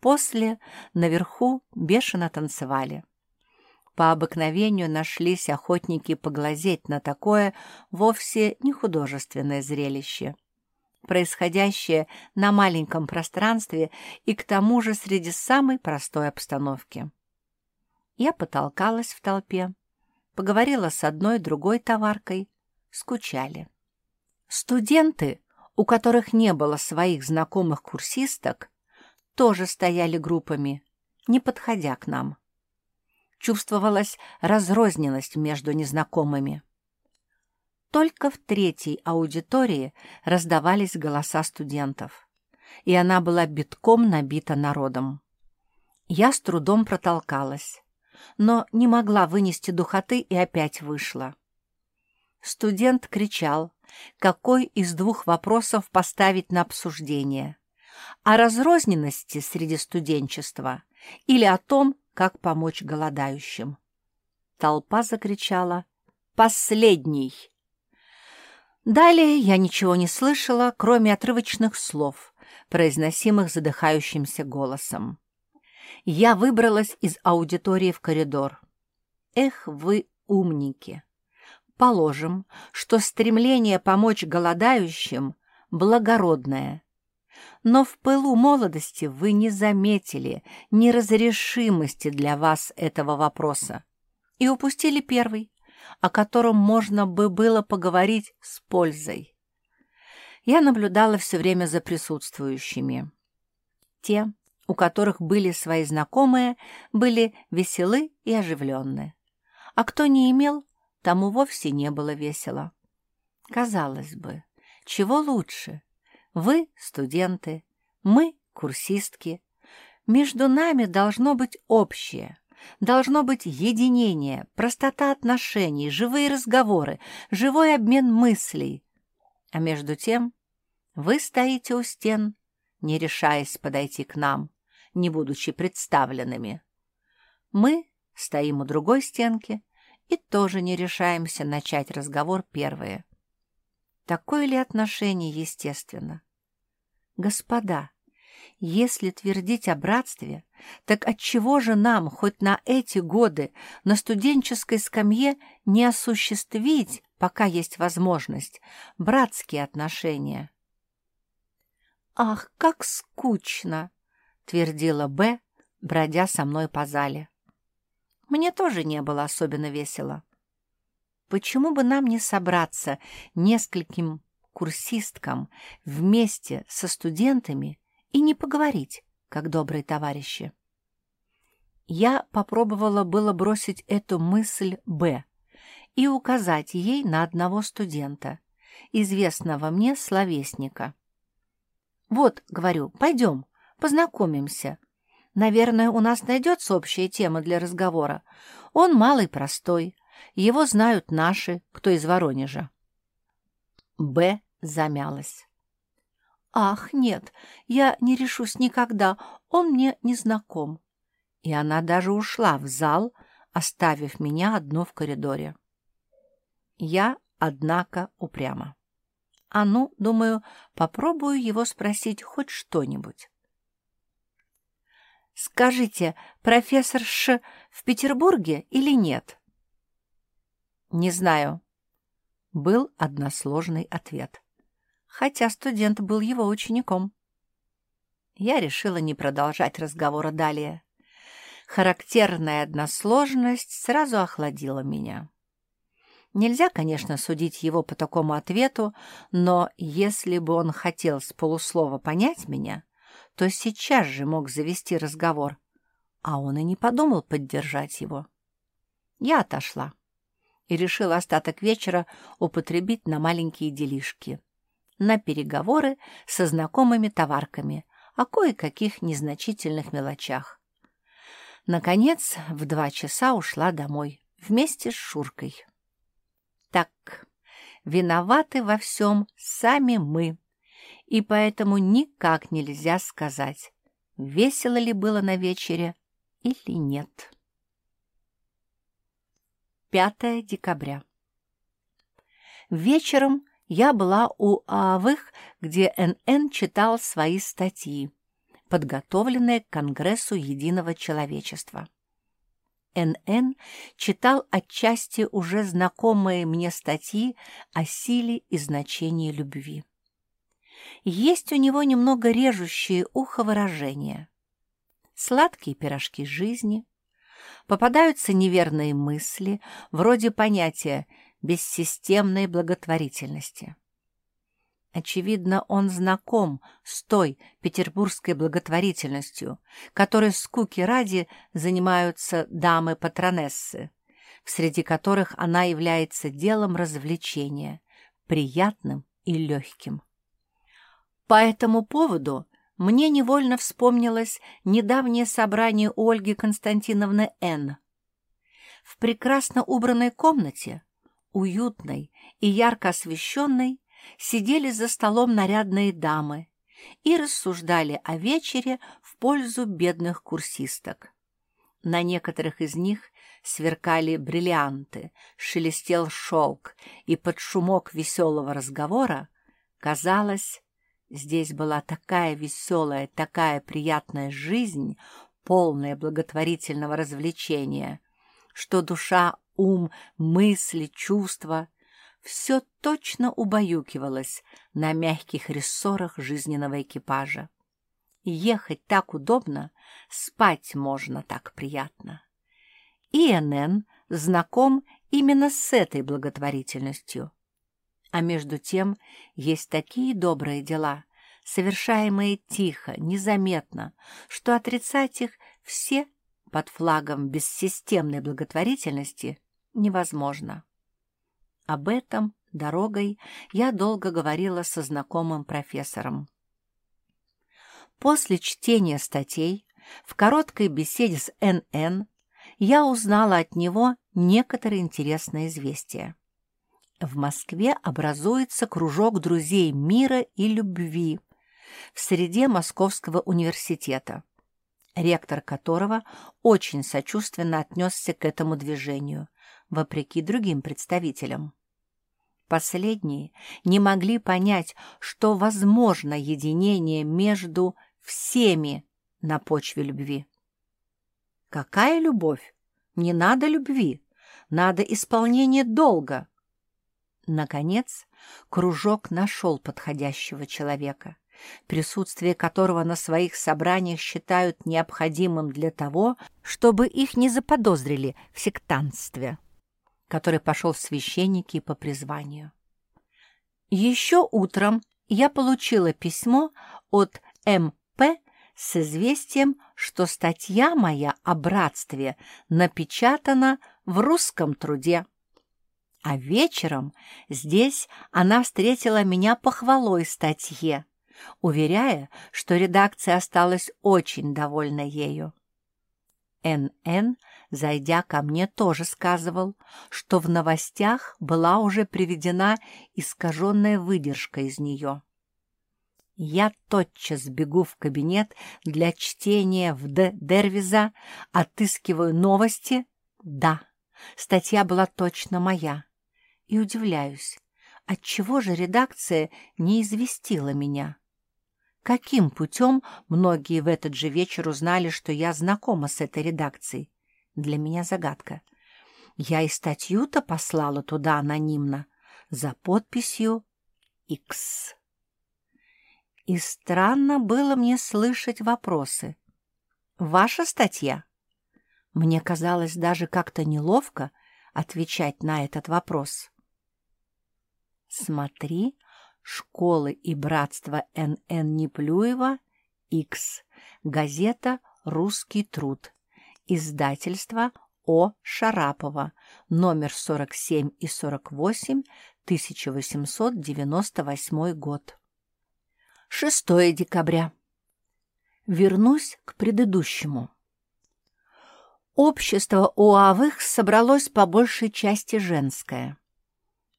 После наверху бешено танцевали. По обыкновению нашлись охотники поглазеть на такое вовсе не художественное зрелище, происходящее на маленьком пространстве и к тому же среди самой простой обстановки. Я потолкалась в толпе, поговорила с одной другой товаркой, скучали. Студенты, у которых не было своих знакомых курсисток, тоже стояли группами, не подходя к нам. Чувствовалась разрозненность между незнакомыми. Только в третьей аудитории раздавались голоса студентов, и она была битком набита народом. Я с трудом протолкалась, но не могла вынести духоты и опять вышла. Студент кричал, какой из двух вопросов поставить на обсуждение. О разрозненности среди студенчества или о том, как помочь голодающим. Толпа закричала «Последний!». Далее я ничего не слышала, кроме отрывочных слов, произносимых задыхающимся голосом я выбралась из аудитории в коридор. Эх вы умники! Положим, что стремление помочь голодающим благородное. Но в пылу молодости вы не заметили неразрешимости для вас этого вопроса и упустили первый, о котором можно бы было поговорить с пользой. Я наблюдала все время за присутствующими. Те, у которых были свои знакомые, были веселы и оживленны. А кто не имел, тому вовсе не было весело. Казалось бы, чего лучше? Вы — студенты, мы — курсистки. Между нами должно быть общее, должно быть единение, простота отношений, живые разговоры, живой обмен мыслей. А между тем вы стоите у стен, не решаясь подойти к нам — не будучи представленными. Мы стоим у другой стенки и тоже не решаемся начать разговор первые. Такое ли отношение естественно? Господа, если твердить о братстве, так отчего же нам хоть на эти годы на студенческой скамье не осуществить, пока есть возможность, братские отношения? Ах, как скучно! твердила Б, бродя со мной по зале. Мне тоже не было особенно весело. Почему бы нам не собраться нескольким курсисткам вместе со студентами и не поговорить, как добрые товарищи? Я попробовала было бросить эту мысль Б и указать ей на одного студента, известного мне словесника. «Вот, — говорю, — пойдем, Познакомимся. Наверное, у нас найдется общая тема для разговора. Он малый простой. Его знают наши, кто из Воронежа. Б. замялась. «Ах, нет, я не решусь никогда, он мне не знаком». И она даже ушла в зал, оставив меня одну в коридоре. Я, однако, упряма. А ну, думаю, попробую его спросить хоть что-нибудь. Скажите, профессор Ш в Петербурге или нет? Не знаю. Был односложный ответ. Хотя студент был его учеником. Я решила не продолжать разговора далее. Характерная односложность сразу охладила меня. Нельзя, конечно, судить его по такому ответу, но если бы он хотел с полуслова понять меня, то сейчас же мог завести разговор, а он и не подумал поддержать его. Я отошла и решила остаток вечера употребить на маленькие делишки, на переговоры со знакомыми товарками о кое-каких незначительных мелочах. Наконец, в два часа ушла домой вместе с Шуркой. Так, виноваты во всем сами мы, и поэтому никак нельзя сказать, весело ли было на вечере или нет. 5 декабря. Вечером я была у Авых, где НН читал свои статьи, подготовленные к Конгрессу Единого Человечества. НН читал отчасти уже знакомые мне статьи о силе и значении любви. Есть у него немного режущие ухо выражения. Сладкие пирожки жизни, попадаются неверные мысли, вроде понятия бессистемной благотворительности. Очевидно, он знаком с той петербургской благотворительностью, которой скуки ради занимаются дамы-патронессы, среди которых она является делом развлечения, приятным и легким. По этому поводу мне невольно вспомнилось недавнее собрание Ольги Константиновны Н. В прекрасно убранной комнате, уютной и ярко освещенной, сидели за столом нарядные дамы и рассуждали о вечере в пользу бедных курсисток. На некоторых из них сверкали бриллианты, шелестел шелк, и под шумок веселого разговора, казалось, здесь была такая веселая, такая приятная жизнь, полная благотворительного развлечения, что душа, ум, мысли, чувства все точно убаюкивалось на мягких рессорах жизненного экипажа. Ехать так удобно, спать можно так приятно. И НН знаком именно с этой благотворительностью. А между тем есть такие добрые дела, совершаемые тихо, незаметно, что отрицать их все под флагом бессистемной благотворительности невозможно. Об этом дорогой я долго говорила со знакомым профессором. После чтения статей в короткой беседе с НН я узнала от него некоторые интересные известия. В Москве образуется кружок друзей мира и любви в среде Московского университета, ректор которого очень сочувственно отнесся к этому движению, вопреки другим представителям. Последние не могли понять, что возможно единение между всеми на почве любви. Какая любовь? Не надо любви, надо исполнение долга. Наконец, кружок нашел подходящего человека, присутствие которого на своих собраниях считают необходимым для того, чтобы их не заподозрили в сектантстве который пошел в священники по призванию. Еще утром я получила письмо от М.П. с известием, что статья моя о братстве напечатана в русском труде. А вечером здесь она встретила меня похвалой статье, уверяя, что редакция осталась очень довольна ею. Н.Н зайдя ко мне, тоже сказывал, что в новостях была уже приведена искаженная выдержка из нее. Я тотчас бегу в кабинет для чтения в Д. Дервиза, отыскиваю новости. Да, статья была точно моя. И удивляюсь, отчего же редакция не известила меня? Каким путем многие в этот же вечер узнали, что я знакома с этой редакцией? Для меня загадка. Я и статью-то послала туда анонимно, за подписью «Х». И странно было мне слышать вопросы. «Ваша статья?» Мне казалось даже как-то неловко отвечать на этот вопрос. Смотри, «Школы и братство Н.Н. Неплюева», Х. Газета «Русский труд», Издательство О. Шарапова, номер 47 и 48, 1898 год. 6 декабря. Вернусь к предыдущему. Общество УАВых собралось по большей части женское.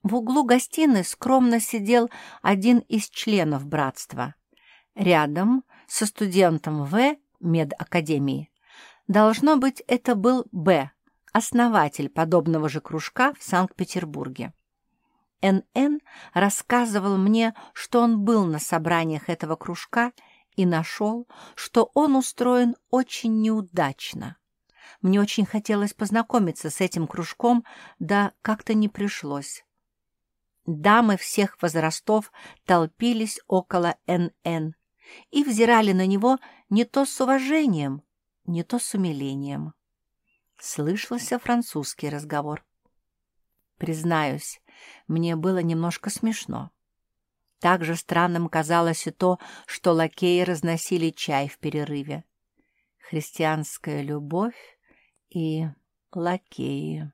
В углу гостиной скромно сидел один из членов братства. Рядом со студентом В. медакадемии Должно быть, это был Б, основатель подобного же кружка в Санкт-Петербурге. Н.Н. рассказывал мне, что он был на собраниях этого кружка и нашел, что он устроен очень неудачно. Мне очень хотелось познакомиться с этим кружком, да как-то не пришлось. Дамы всех возрастов толпились около Н.Н. и взирали на него не то с уважением, не то с умилением. Слышался французский разговор. Признаюсь, мне было немножко смешно. Также странным казалось и то, что лакеи разносили чай в перерыве. Христианская любовь и лакеи.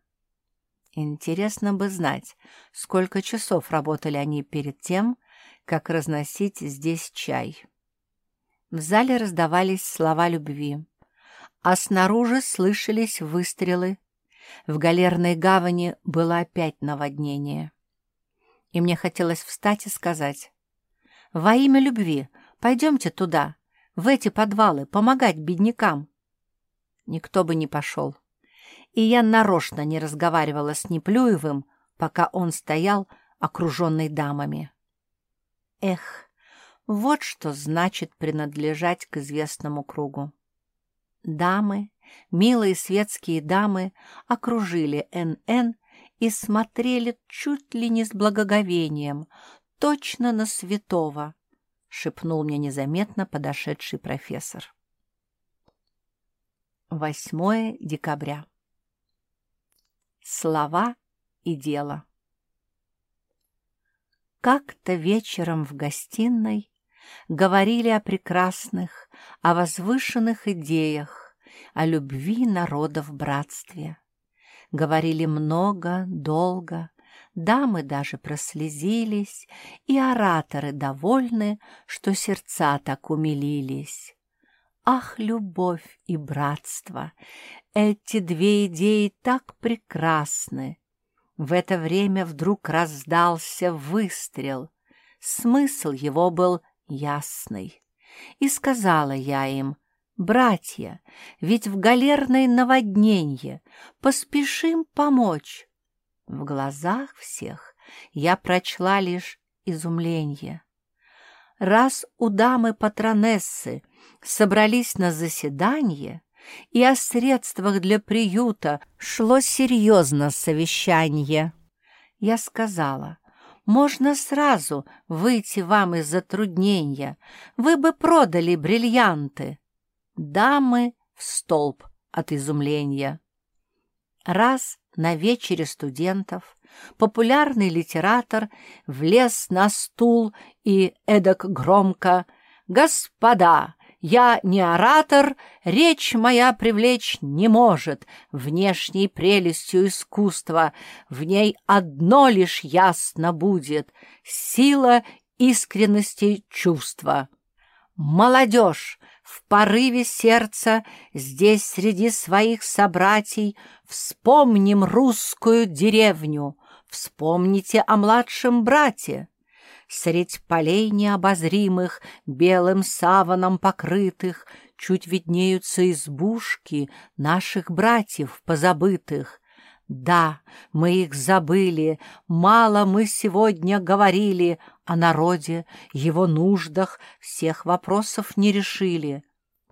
Интересно бы знать, сколько часов работали они перед тем, как разносить здесь чай. В зале раздавались слова любви, а снаружи слышались выстрелы. В галерной гавани было опять наводнение. И мне хотелось встать и сказать, «Во имя любви пойдемте туда, в эти подвалы, помогать беднякам». Никто бы не пошел. И я нарочно не разговаривала с Неплюевым, пока он стоял, окруженный дамами. Эх, вот что значит принадлежать к известному кругу. Дамы, милые светские дамы, окружили Н.Н. и смотрели чуть ли не с благоговением, точно на святого, — шепнул мне незаметно подошедший профессор. 8 декабря. Слова и дело. Как-то вечером в гостиной говорили о прекрасных, о возвышенных идеях, о любви народа в братстве. Говорили много, долго, дамы даже прослезились, и ораторы довольны, что сердца так умилились. Ах, любовь и братство! Эти две идеи так прекрасны! В это время вдруг раздался выстрел. Смысл его был ясный. И сказала я им, «Братья, ведь в галерной наводненье, поспешим помочь». В глазах всех я прочла лишь изумление. Раз у дамы-патронессы собрались на заседание, и о средствах для приюта шло серьезно совещание. Я сказала, можно сразу выйти вам из затруднения, вы бы продали бриллианты. Дамы в столб от изумления. Раз на вечере студентов популярный литератор влез на стул и эдак громко «Господа, я не оратор, речь моя привлечь не может внешней прелестью искусства. В ней одно лишь ясно будет — сила искренности чувства. Молодежь в порыве сердца здесь среди своих собратьей вспомним русскую деревню, вспомните о младшем брате. Средь полей необозримых, белым саваном покрытых, Чуть виднеются избушки наших братьев позабытых. Да, мы их забыли, мало мы сегодня говорили О народе, его нуждах, всех вопросов не решили.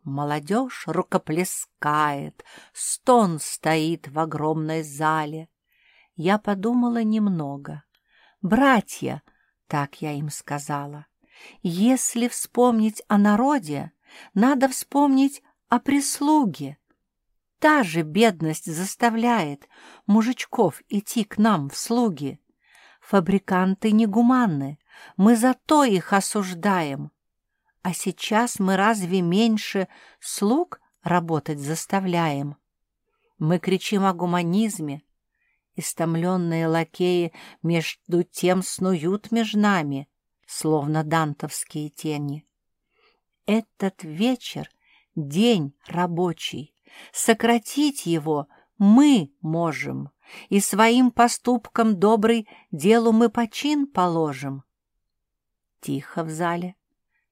Молодежь рукоплескает, стон стоит в огромной зале. Я подумала немного. Братья, так я им сказала. Если вспомнить о народе, надо вспомнить о прислуге. Та же бедность заставляет мужичков идти к нам в слуги. Фабриканты негуманны, мы зато их осуждаем. А сейчас мы разве меньше слуг работать заставляем? Мы кричим о гуманизме, Истомленные лакеи между тем снуют меж нами, словно дантовские тени. Этот вечер — день рабочий, сократить его мы можем, и своим поступком добрый делу мы почин положим. Тихо в зале,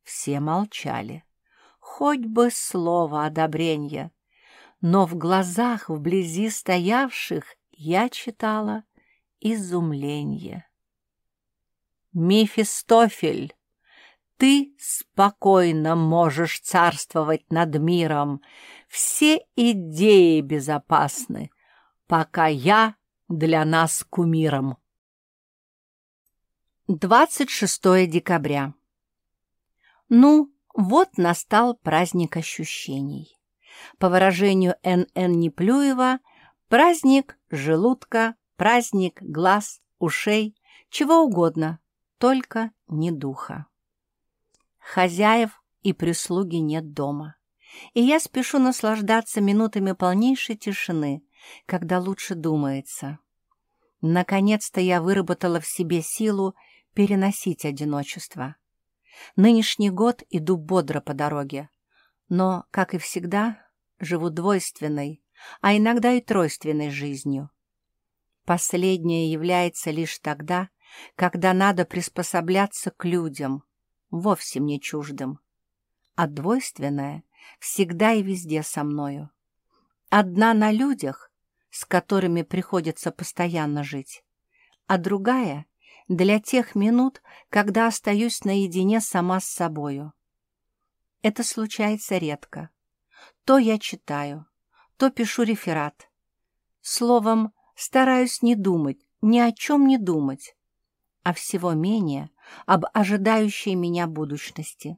все молчали, хоть бы слово одобрения. но в глазах вблизи стоявших я читала изумление. «Мефистофель, ты спокойно можешь царствовать над миром, все идеи безопасны, пока я для нас кумиром». 26 декабря. Ну, вот настал праздник ощущений. По выражению Н.Н. Неплюева, праздник желудка, праздник глаз, ушей, чего угодно, только не духа. Хозяев и прислуги нет дома, и я спешу наслаждаться минутами полнейшей тишины, когда лучше думается. Наконец-то я выработала в себе силу переносить одиночество. Нынешний год иду бодро по дороге, но, как и всегда, живу двойственной, а иногда и тройственной жизнью. Последнее является лишь тогда, когда надо приспосабляться к людям, вовсе мне чуждым. А двойственное всегда и везде со мною. Одна на людях, с которыми приходится постоянно жить, а другая для тех минут, когда остаюсь наедине сама с собою. Это случается редко. То я читаю, то пишу реферат. Словом, стараюсь не думать, ни о чем не думать, а всего менее об ожидающей меня будущности.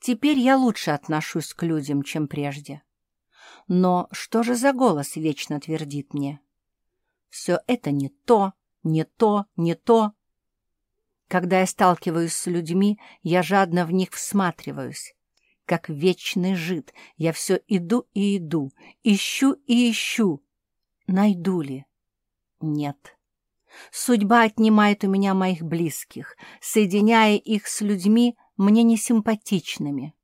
Теперь я лучше отношусь к людям, чем прежде. Но что же за голос вечно твердит мне? Все это не то, не то, не то. Когда я сталкиваюсь с людьми, я жадно в них всматриваюсь. Как вечный жид, я все иду и иду, ищу и ищу. Найду ли? Нет. Судьба отнимает у меня моих близких, соединяя их с людьми мне несимпатичными.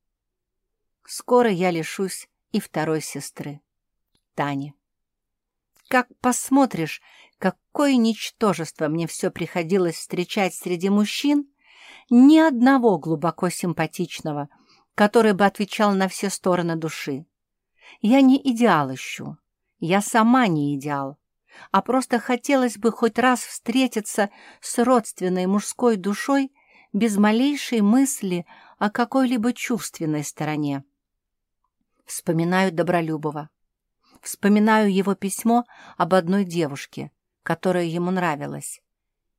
Скоро я лишусь и второй сестры, Тани. Как посмотришь, какое ничтожество мне все приходилось встречать среди мужчин, ни одного глубоко симпатичного, который бы отвечал на все стороны души. Я не идеал ищу, я сама не идеал, а просто хотелось бы хоть раз встретиться с родственной мужской душой без малейшей мысли о какой-либо чувственной стороне. Вспоминаю Добролюбова. Вспоминаю его письмо об одной девушке, которая ему нравилась,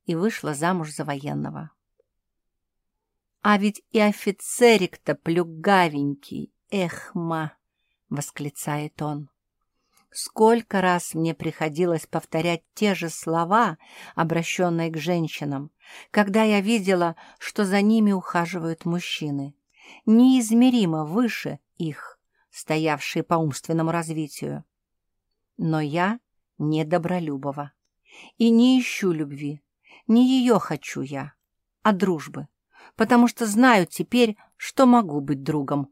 и вышла замуж за военного. «А ведь и офицерик-то плюгавенький, эхма!» — восклицает он. Сколько раз мне приходилось повторять те же слова, обращенные к женщинам, когда я видела, что за ними ухаживают мужчины, неизмеримо выше их, стоявшие по умственному развитию. Но я не Добролюбова и не ищу любви. Не ее хочу я, а дружбы, потому что знаю теперь, что могу быть другом.